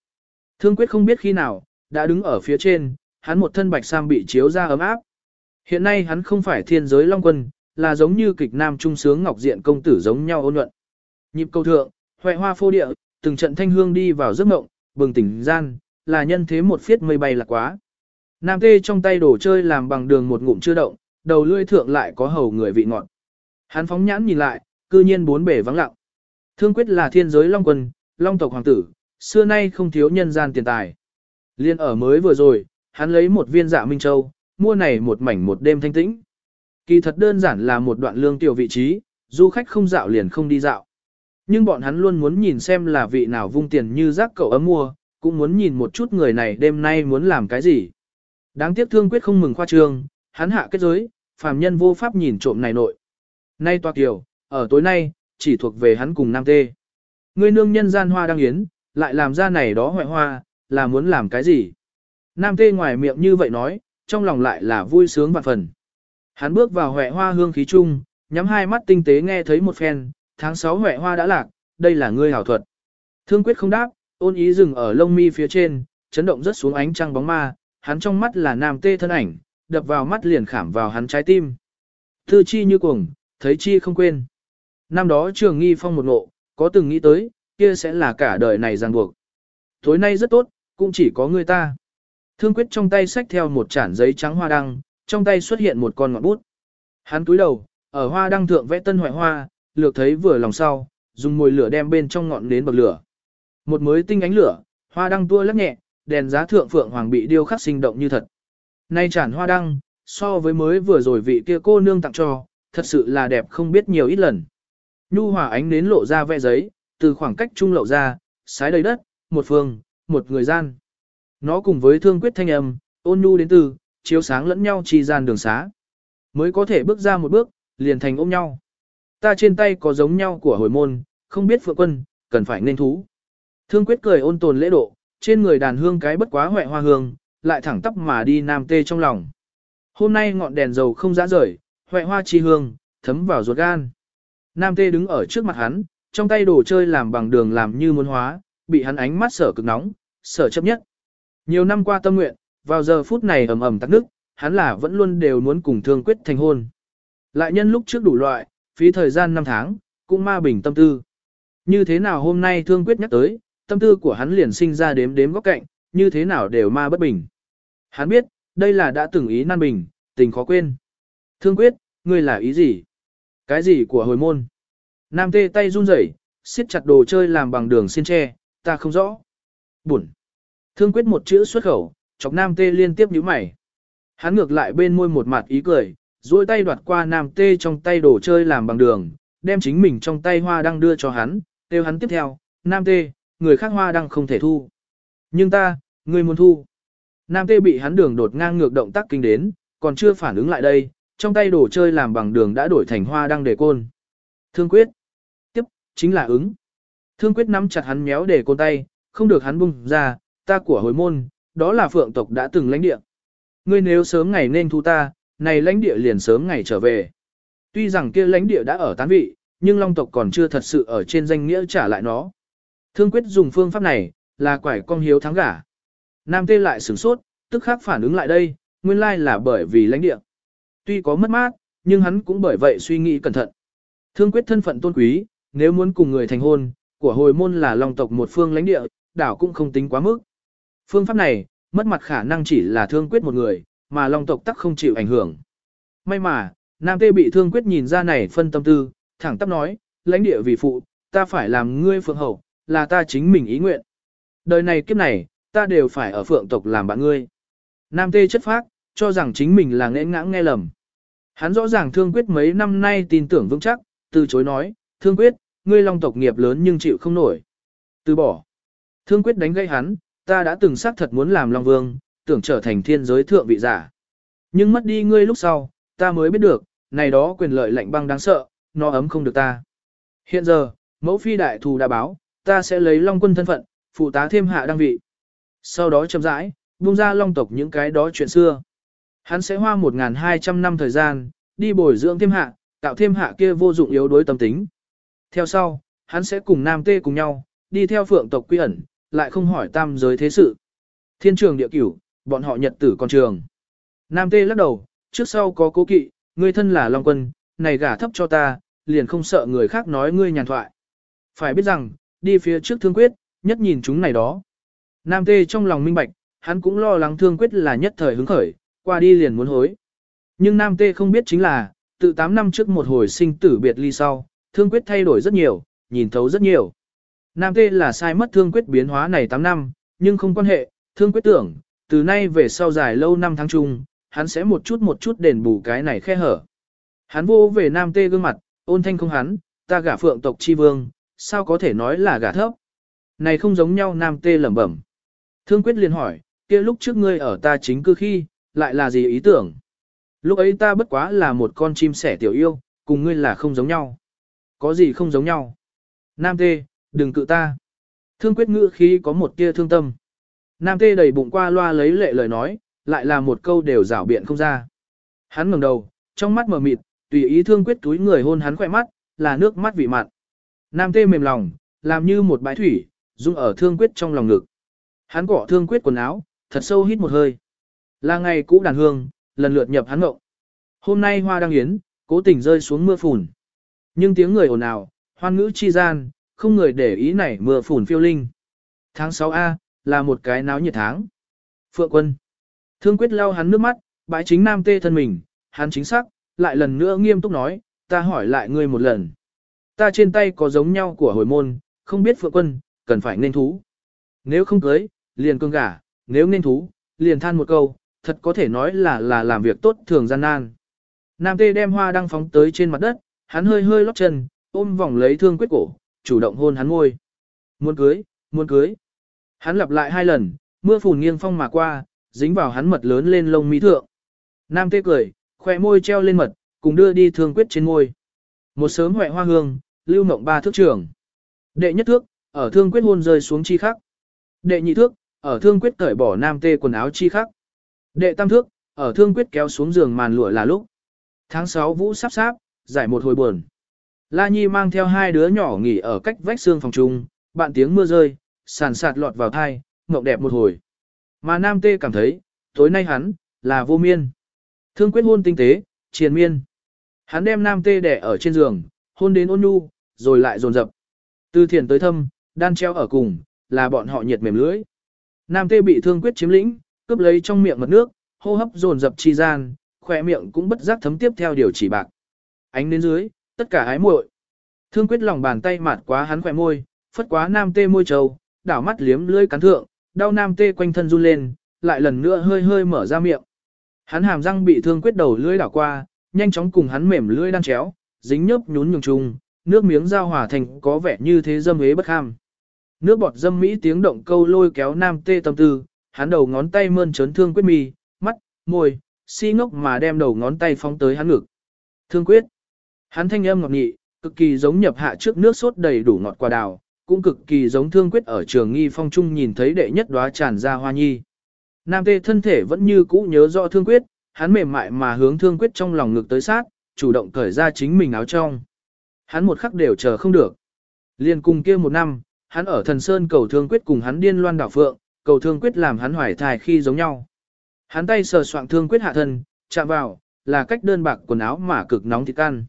Speaker 1: Thương quyết không biết khi nào, đã đứng ở phía trên, hắn một thân bạch sam bị chiếu ra ấm áp. Hiện nay hắn không phải thiên giới long quân, là giống như kịch nam trung sướng ngọc diện công tử giống nhau ôn nhuận. Nhịp cầu thượng, hoại hoa phô địa, từng trận thanh hương đi vào giấc mộng, bừng tỉnh gian, là nhân thế một phiết mây bay là quá. Nam tê trong tay đồ chơi làm bằng đường một ngụm chưa động, đầu lưỡi thượng lại có hầu người vị ngọt. Hắn phóng nhãn nhìn lại, cư nhiên bốn bể vắng lặng. Thương quyết là thiên giới long quân, long tộc hoàng tử, xưa nay không thiếu nhân gian tiền tài. Liên ở mới vừa rồi, hắn lấy một viên dạ minh châu, mua này một mảnh một đêm thanh tĩnh. Kỳ thật đơn giản là một đoạn lương tiểu vị trí, du khách không dạo liền không đi dạo. Nhưng bọn hắn luôn muốn nhìn xem là vị nào vung tiền như rác cậu ấm mua, cũng muốn nhìn một chút người này đêm nay muốn làm cái gì. Đáng tiếc thương quyết không mừng khoa trương, hắn hạ kết giới, phàm nhân vô pháp nhìn trộm này nội. Nay toa kiều, ở tối nay, chỉ thuộc về hắn cùng nam tê. Người nương nhân gian hoa đang yến, lại làm ra này đó hoại hoa, là muốn làm cái gì? Nam tê ngoài miệng như vậy nói, trong lòng lại là vui sướng vạn phần. Hắn bước vào hoại hoa hương khí trung, nhắm hai mắt tinh tế nghe thấy một phen, tháng 6 hoại hoa đã lạc, đây là ngươi hảo thuật. Thương quyết không đáp, ôn ý dừng ở lông mi phía trên, chấn động rất xuống ánh trăng bóng ma, hắn trong mắt là nam tê thân ảnh, đập vào mắt liền khảm vào hắn trái tim. Thư chi như cuồng, thấy chi không quên. Năm đó trường nghi phong một ngộ, có từng nghĩ tới, kia sẽ là cả đời này ràng buộc. Tối nay rất tốt, cũng chỉ có người ta. Thương quyết trong tay xách theo một chản giấy trắng hoa đăng, trong tay xuất hiện một con ngọn bút. Hắn túi đầu, ở hoa đăng thượng vẽ tân hoại hoa, lược thấy vừa lòng sau, dùng mồi lửa đem bên trong ngọn nến bậc lửa. Một mới tinh ánh lửa, hoa đăng tua lắc nhẹ, đèn giá thượng phượng hoàng bị điêu khắc sinh động như thật. Nay chản hoa đăng, so với mới vừa rồi vị kia cô nương tặng cho, thật sự là đẹp không biết nhiều ít lần. Nhu hòa ánh nến lộ ra vẽ giấy, từ khoảng cách trung lộ ra, sái đầy đất, một phương, một người gian. Nó cùng với thương quyết thanh âm, ôn nhu đến từ, chiếu sáng lẫn nhau chi gian đường xá. Mới có thể bước ra một bước, liền thành ôm nhau. Ta trên tay có giống nhau của hồi môn, không biết phượng quân, cần phải nên thú. Thương quyết cười ôn tồn lễ độ, trên người đàn hương cái bất quá huệ hoa hương, lại thẳng tắp mà đi nam tê trong lòng. Hôm nay ngọn đèn dầu không dã rời, huệ hoa chi hương, thấm vào ruột gan. Nam tê đứng ở trước mặt hắn, trong tay đồ chơi làm bằng đường làm như muốn hóa, bị hắn ánh mắt sở cực nóng, sở chấp nhất. Nhiều năm qua tâm nguyện, vào giờ phút này ầm ầm tắc nước, hắn là vẫn luôn đều muốn cùng thương quyết thành hôn. Lại nhân lúc trước đủ loại, phí thời gian 5 tháng, cũng ma bình tâm tư. Như thế nào hôm nay thương quyết nhắc tới, tâm tư của hắn liền sinh ra đếm đếm góc cạnh, như thế nào đều ma bất bình. Hắn biết, đây là đã từng ý nan bình, tình khó quên. Thương quyết, ngươi là ý gì? Cái gì của hồi môn? Nam tê tay run rẩy, siết chặt đồ chơi làm bằng đường xin tre, ta không rõ. Bụn. Thương quyết một chữ xuất khẩu, chọc nam tê liên tiếp nhíu mày. Hắn ngược lại bên môi một mặt ý cười, duỗi tay đoạt qua nam tê trong tay đồ chơi làm bằng đường, đem chính mình trong tay hoa đang đưa cho hắn, kêu hắn tiếp theo, nam tê, người khác hoa đăng không thể thu. Nhưng ta, người muốn thu. Nam tê bị hắn đường đột ngang ngược động tác kinh đến, còn chưa phản ứng lại đây, trong tay đồ chơi làm bằng đường đã đổi thành hoa đăng để côn. Thương quyết. Tiếp, chính là ứng. Thương quyết nắm chặt hắn méo để côn tay, không được hắn bung ra, ta của hồi môn, đó là phượng tộc đã từng lãnh địa. Ngươi nếu sớm ngày nên thu ta, này lãnh địa liền sớm ngày trở về. Tuy rằng kia lãnh địa đã ở tán vị, nhưng long tộc còn chưa thật sự ở trên danh nghĩa trả lại nó. Thương quyết dùng phương pháp này, là quải con hiếu thắng gả. Nam tê lại sửng sốt, tức khắc phản ứng lại đây, nguyên lai là bởi vì lãnh địa. Tuy có mất mát, nhưng hắn cũng bởi vậy suy nghĩ cẩn thận. Thương quyết thân phận tôn quý, nếu muốn cùng người thành hôn, của hồi môn là long tộc một phương lãnh địa, đảo cũng không tính quá mức. Phương pháp này, mất mặt khả năng chỉ là thương quyết một người, mà long tộc tắc không chịu ảnh hưởng. May mà, Nam Tê bị thương quyết nhìn ra này phân tâm tư, thẳng tắp nói, lãnh địa vì phụ, ta phải làm ngươi phượng hậu, là ta chính mình ý nguyện. Đời này kiếp này, ta đều phải ở phượng tộc làm bạn ngươi. Nam Tê chất phác, cho rằng chính mình là nghẽ ngãng nghe lầm. Hắn rõ ràng thương quyết mấy năm nay tin tưởng vững chắc, từ chối nói, thương quyết, ngươi long tộc nghiệp lớn nhưng chịu không nổi. Từ bỏ. Thương quyết đánh gây hắn, ta đã từng xác thật muốn làm long vương, tưởng trở thành thiên giới thượng vị giả. Nhưng mất đi ngươi lúc sau, ta mới biết được, này đó quyền lợi lạnh băng đáng sợ, nó ấm không được ta. Hiện giờ, mẫu phi đại thù đã báo, ta sẽ lấy long quân thân phận, phụ tá thêm hạ đăng vị. Sau đó chậm rãi, buông ra long tộc những cái đó chuyện xưa. Hắn sẽ hoa 1.200 năm thời gian, đi bồi dưỡng thêm hạ, tạo thêm hạ kia vô dụng yếu đối tâm tính. Theo sau, hắn sẽ cùng nam tê cùng nhau, đi theo phượng tộc quy ẩn, lại không hỏi tam giới thế sự. Thiên trường địa cửu, bọn họ nhật tử con trường. Nam tê lắc đầu, trước sau có cố kỵ, ngươi thân là Long Quân, này gả thấp cho ta, liền không sợ người khác nói ngươi nhàn thoại. Phải biết rằng, đi phía trước thương quyết, nhất nhìn chúng này đó. Nam tê trong lòng minh bạch, hắn cũng lo lắng thương quyết là nhất thời hứng khởi, qua đi liền muốn hối. Nhưng Nam tê không biết chính là, từ 8 năm trước một hồi sinh tử biệt ly sau, thương quyết thay đổi rất nhiều, nhìn thấu rất nhiều. Nam tê là sai mất thương quyết biến hóa này 8 năm, nhưng không quan hệ, thương quyết tưởng, từ nay về sau dài lâu năm tháng chung, hắn sẽ một chút một chút đền bù cái này khe hở. Hắn vô về nam tê gương mặt, ôn thanh không hắn, ta gả phượng tộc chi vương, sao có thể nói là gả thấp. Này không giống nhau nam tê lẩm bẩm. Thương quyết liền hỏi, kia lúc trước ngươi ở ta chính cư khi, lại là gì ý tưởng? Lúc ấy ta bất quá là một con chim sẻ tiểu yêu, cùng ngươi là không giống nhau. Có gì không giống nhau? Nam tê, đừng cự ta. Thương quyết ngữ khí có một tia thương tâm. Nam tê đầy bụng qua loa lấy lệ lời nói, lại là một câu đều rảo biện không ra. Hắn ngẩng đầu, trong mắt mở mịt, tùy ý thương quyết túi người hôn hắn khỏe mắt, là nước mắt vị mặn. Nam tê mềm lòng, làm như một bãi thủy, dung ở thương quyết trong lòng ngực. Hắn cỏ thương quyết quần áo, thật sâu hít một hơi. Là ngày cũ đàn hương, lần lượt nhập hắn ngộng. Hôm nay hoa đang yến, cố tình rơi xuống mưa phùn. Nhưng tiếng người ồn ào, hoan ngữ chi gian, không người để ý này mưa phùn phiêu linh. Tháng 6A, là một cái náo nhiệt tháng. Phượng quân. Thương quyết lau hắn nước mắt, bãi chính nam tê thân mình, hắn chính xác, lại lần nữa nghiêm túc nói, ta hỏi lại ngươi một lần. Ta trên tay có giống nhau của hồi môn, không biết phượng quân, cần phải nên thú. Nếu không cưới, liền cương gả, nếu nên thú, liền than một câu, thật có thể nói là là làm việc tốt thường gian nan. Nam tê đem hoa đang phóng tới trên mặt đất, hắn hơi hơi lót chân, ôm vòng lấy thương quyết cổ, chủ động hôn hắn môi. Muốn cưới, muốn cưới. Hắn lặp lại hai lần, mưa phùn nghiêng phong mà qua, dính vào hắn mật lớn lên lông mỹ thượng. Nam tê cười, khỏe môi treo lên mật, cùng đưa đi thương quyết trên môi. Một sớm huệ hoa hương, lưu mộng ba thước trưởng. Đệ nhất thước, ở thương quyết hôn rơi xuống chi khắc. Đệ nhị thước, ở thương quyết cởi bỏ nam tê quần áo chi khắc. Đệ tam thước, ở thương quyết kéo xuống giường màn lụa là lúc. Tháng 6 vũ sắp sáp, giải một hồi buồn. La Nhi mang theo hai đứa nhỏ nghỉ ở cách vách xương phòng trung, bạn tiếng mưa rơi, sàn sạt lọt vào thai, mộng đẹp một hồi. Mà Nam Tê cảm thấy, tối nay hắn, là vô miên. Thương quyết hôn tinh tế, triền miên. Hắn đem Nam Tê đẻ ở trên giường, hôn đến ôn nhu, rồi lại dồn dập. Từ thiền tới thâm, đan treo ở cùng, là bọn họ nhiệt mềm lưỡi. Nam Tê bị thương quyết chiếm lĩnh, cướp lấy trong miệng mật nước, hô hấp dồn dập chi gian, khỏe miệng cũng bất giác thấm tiếp theo điều chỉ bạc. Ánh đến dưới, tất cả ái muội. Thương quyết lòng bàn tay mạt quá hắn khỏe môi, phất quá nam tê môi trầu, đảo mắt liếm lưỡi cắn thượng, đau nam tê quanh thân run lên, lại lần nữa hơi hơi mở ra miệng. Hắn hàm răng bị thương quyết đầu lưỡi đảo qua, nhanh chóng cùng hắn mềm lưỡi đan chéo, dính nhớp nhún nhường chung, nước miếng giao hòa thành có vẻ như thế dâm hế bất ham. Nước bọt dâm mỹ tiếng động câu lôi kéo nam tê tâm tư, hắn đầu ngón tay mơn trớn thương quyết mi, mắt, môi, si ngốc mà đem đầu ngón tay phóng tới hắn ngực. Thương quyết. Hắn thanh âm ngọt nghị, cực kỳ giống nhập hạ trước nước sốt đầy đủ ngọt quả đào, cũng cực kỳ giống thương quyết ở trường nghi phong trung nhìn thấy đệ nhất đóa tràn ra hoa nhi. Nam tê thân thể vẫn như cũ nhớ rõ thương quyết, hắn mềm mại mà hướng thương quyết trong lòng ngực tới sát, chủ động cởi ra chính mình áo trong. Hắn một khắc đều chờ không được. Liên cùng kia một năm, hắn ở thần sơn cầu thương quyết cùng hắn điên loan đảo phượng, cầu thương quyết làm hắn hoài thai khi giống nhau. Hắn tay sờ soạng thương quyết hạ thân, chạm vào, là cách đơn bạc quần áo mà cực nóng thịt can.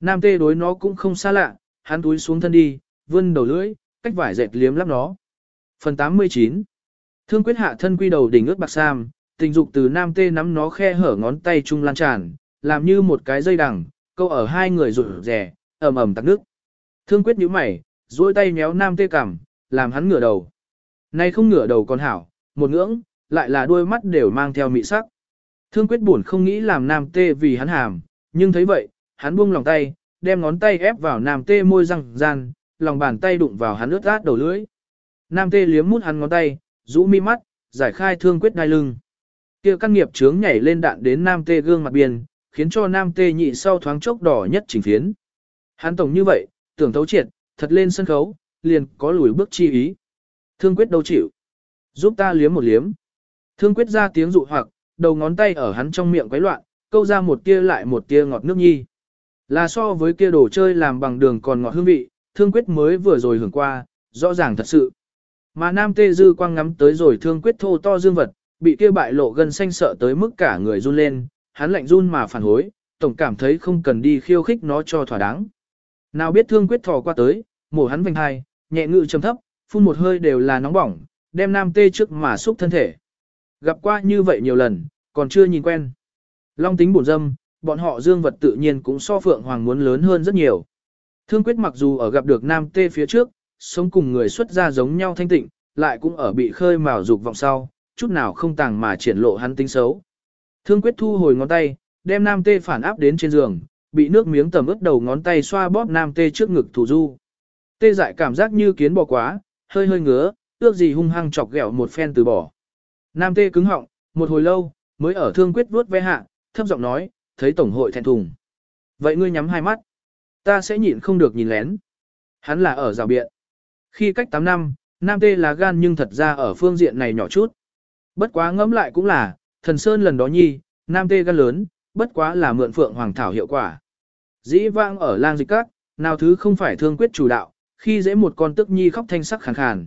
Speaker 1: Nam tê đối nó cũng không xa lạ, hắn túi xuống thân đi, vươn đầu lưỡi, cách vải dệt liếm lắp nó. Phần 89 Thương quyết hạ thân quy đầu đỉnh ướt bạc sam, tình dục từ nam tê nắm nó khe hở ngón tay chung lan tràn, làm như một cái dây đằng, câu ở hai người rụt rẻ, ầm ầm tắc nước. Thương quyết nhíu mày, duỗi tay méo nam tê cằm, làm hắn ngửa đầu. Nay không ngửa đầu còn hảo, một ngưỡng, lại là đôi mắt đều mang theo mị sắc. Thương quyết buồn không nghĩ làm nam tê vì hắn hàm, nhưng thấy vậy, hắn buông lòng tay, đem ngón tay ép vào nam tê môi răng gian, lòng bàn tay đụng vào hắn ướt át đầu lưỡi. Nam tê liếm mút hắn ngón tay, rũ mi mắt, giải khai thương quyết đai lưng. Kia căn nghiệp chướng nhảy lên đạn đến nam tê gương mặt biên, khiến cho nam tê nhị sau thoáng chốc đỏ nhất chỉnh phiến. Hắn tổng như vậy, tưởng thấu triệt, thật lên sân khấu, liền có lùi bước chi ý. Thương quyết đâu chịu. Giúp ta liếm một liếm. Thương quyết ra tiếng dụ hoặc, đầu ngón tay ở hắn trong miệng quấy loạn, câu ra một tia lại một tia ngọt nước nhi. Là so với kia đồ chơi làm bằng đường còn ngọt hương vị, thương quyết mới vừa rồi hưởng qua, rõ ràng thật sự. Mà nam tê dư quang ngắm tới rồi thương quyết thô to dương vật, bị kia bại lộ gần xanh sợ tới mức cả người run lên, hắn lạnh run mà phản hối, tổng cảm thấy không cần đi khiêu khích nó cho thỏa đáng. Nào biết thương quyết thò qua tới, mổ hắn vành hai, nhẹ ngự trầm thấp, phun một hơi đều là nóng bỏng, đem nam tê trước mà xúc thân thể. Gặp qua như vậy nhiều lần, còn chưa nhìn quen. Long tính bổn dâm, bọn họ dương vật tự nhiên cũng so phượng hoàng muốn lớn hơn rất nhiều. Thương quyết mặc dù ở gặp được nam tê phía trước, sống cùng người xuất ra giống nhau thanh tịnh, lại cũng ở bị khơi mào dục vọng sau, chút nào không tàng mà triển lộ hắn tính xấu. Thương quyết thu hồi ngón tay, đem nam tê phản áp đến trên giường, bị nước miếng tầm ướt đầu ngón tay xoa bóp nam tê trước ngực thủ du. Tê dại cảm giác như kiến bò quá, hơi hơi ngứa, ước gì hung hăng chọc ghẹo một phen từ bỏ. Nam tê cứng họng, một hồi lâu, mới ở thương quyết vuốt ve hạ, thấp giọng nói, thấy tổng hội thẹn thùng. Vậy ngươi nhắm hai mắt. Ta sẽ nhịn không được nhìn lén. Hắn là ở rào biện. Khi cách 8 năm, Nam tê là gan nhưng thật ra ở phương diện này nhỏ chút. Bất quá ngẫm lại cũng là, thần sơn lần đó nhi, Nam tê gan lớn, bất quá là mượn phượng hoàng thảo hiệu quả. Dĩ vãng ở lang dịch các, nào thứ không phải thương quyết chủ đạo, khi dễ một con tức nhi khóc thanh sắc khàn khàn.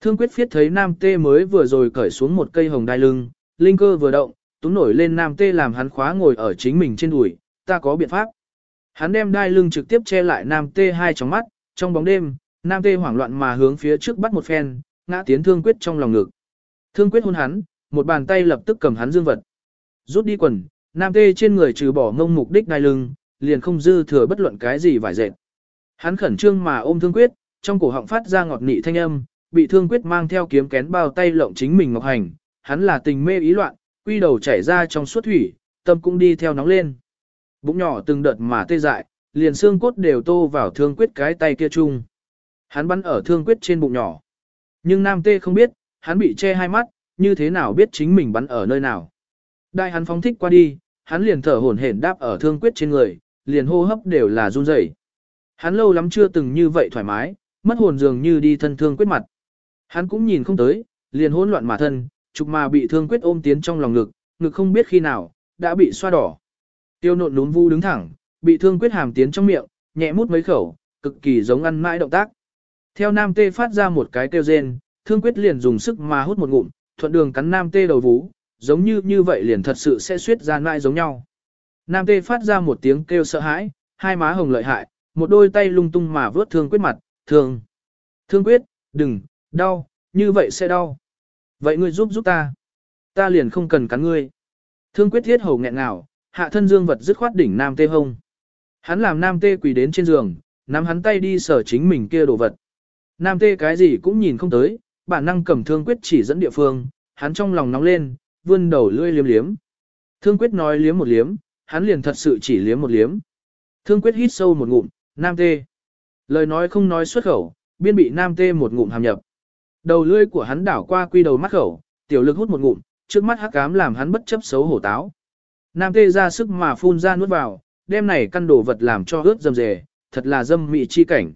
Speaker 1: Thương quyết phiết thấy nam tê mới vừa rồi cởi xuống một cây hồng đai lưng, linh cơ vừa động, tú nổi lên nam tê làm hắn khóa ngồi ở chính mình trên đùi, ta có biện pháp. Hắn đem đai lưng trực tiếp che lại nam tê hai tròng mắt, trong bóng đêm, nam tê hoảng loạn mà hướng phía trước bắt một phen, ngã tiến thương quyết trong lòng ngực. Thương quyết hôn hắn, một bàn tay lập tức cầm hắn dương vật. Rút đi quần, nam tê trên người trừ bỏ ngông mục đích đai lưng, liền không dư thừa bất luận cái gì vải dệt. Hắn khẩn trương mà ôm thương quyết, trong cổ họng phát ra ngọt nị thanh âm, bị thương quyết mang theo kiếm kén bao tay lộng chính mình ngọc hành, hắn là tình mê ý loạn, quy đầu chảy ra trong suốt thủy, tâm cũng đi theo nóng lên. Bụng nhỏ từng đợt mà tê dại, liền xương cốt đều tô vào thương quyết cái tay kia chung. Hắn bắn ở thương quyết trên bụng nhỏ. Nhưng nam tê không biết, hắn bị che hai mắt, như thế nào biết chính mình bắn ở nơi nào. Đại hắn phóng thích qua đi, hắn liền thở hổn hển đáp ở thương quyết trên người, liền hô hấp đều là run rẩy. Hắn lâu lắm chưa từng như vậy thoải mái, mất hồn dường như đi thân thương quyết mặt. Hắn cũng nhìn không tới, liền hỗn loạn mà thân, trục mà bị thương quyết ôm tiến trong lòng ngực, ngực không biết khi nào, đã bị xoa đỏ. Tiêu nộn núm vu đứng thẳng, bị thương quyết hàm tiến trong miệng, nhẹ mút mấy khẩu, cực kỳ giống ăn mãi động tác. Theo nam tê phát ra một cái kêu rên, thương quyết liền dùng sức mà hút một ngụm, thuận đường cắn nam tê đầu vú, giống như như vậy liền thật sự sẽ suýt ra nại giống nhau. Nam tê phát ra một tiếng kêu sợ hãi, hai má hồng lợi hại, một đôi tay lung tung mà vớt thương quyết mặt, thương. Thương quyết, đừng, đau, như vậy sẽ đau. Vậy ngươi giúp giúp ta. Ta liền không cần cắn ngươi. Thương quyết thiết hầu nghẹn ngào, hạ thân dương vật dứt khoát đỉnh nam tê hông. Hắn làm nam tê quỳ đến trên giường, nắm hắn tay đi sở chính mình kia đồ vật. Nam tê cái gì cũng nhìn không tới, bản năng cầm thương quyết chỉ dẫn địa phương, hắn trong lòng nóng lên, vươn đầu lưỡi liếm liếm. Thương quyết nói liếm một liếm, hắn liền thật sự chỉ liếm một liếm. Thương quyết hít sâu một ngụm, nam tê. Lời nói không nói xuất khẩu, biên bị nam tê một ngụm hàm nhập. Đầu lưỡi của hắn đảo qua quy đầu mắt khẩu, tiểu lực hút một ngụm, trước mắt hắc ám làm hắn bất chấp xấu hổ táo. Nam tê ra sức mà phun ra nuốt vào, đem này căn đồ vật làm cho ướt dầm dề, thật là dâm mị chi cảnh.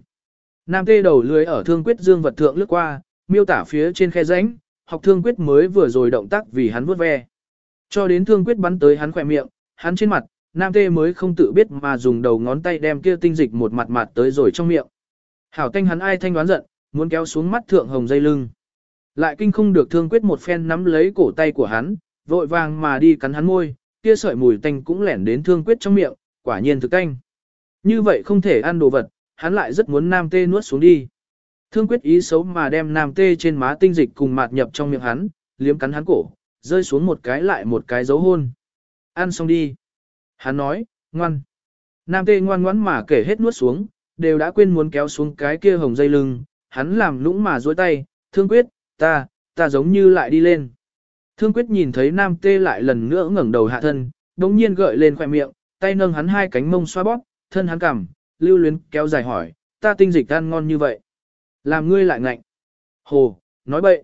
Speaker 1: Nam tê đầu lưới ở thương quyết dương vật thượng lướt qua, miêu tả phía trên khe rãnh, học thương quyết mới vừa rồi động tác vì hắn vuốt ve. Cho đến thương quyết bắn tới hắn khỏe miệng, hắn trên mặt, nam tê mới không tự biết mà dùng đầu ngón tay đem kia tinh dịch một mặt mặt tới rồi trong miệng. Hảo thanh hắn ai thanh đoán giận, muốn kéo xuống mắt thượng hồng dây lưng. Lại kinh không được thương quyết một phen nắm lấy cổ tay của hắn, vội vàng mà đi cắn hắn môi, kia sợi mùi tanh cũng lẻn đến thương quyết trong miệng, quả nhiên thực tanh. Như vậy không thể ăn đồ vật, hắn lại rất muốn nam tê nuốt xuống đi. Thương quyết ý xấu mà đem nam tê trên má tinh dịch cùng mạt nhập trong miệng hắn, liếm cắn hắn cổ, rơi xuống một cái lại một cái dấu hôn. Ăn xong đi. Hắn nói, ngoan. Nam tê ngoan ngoãn mà kể hết nuốt xuống, đều đã quên muốn kéo xuống cái kia hồng dây lưng, hắn làm lũng mà duỗi tay, thương quyết, ta, ta giống như lại đi lên. Thương quyết nhìn thấy nam tê lại lần nữa ngẩng đầu hạ thân, đống nhiên gợi lên khoẻ miệng, tay nâng hắn hai cánh mông xoa bóp, thân hắn cằm, lưu luyến kéo dài hỏi, ta tinh dịch ăn ngon như vậy. Làm ngươi lại ngạnh. Hồ, nói bậy.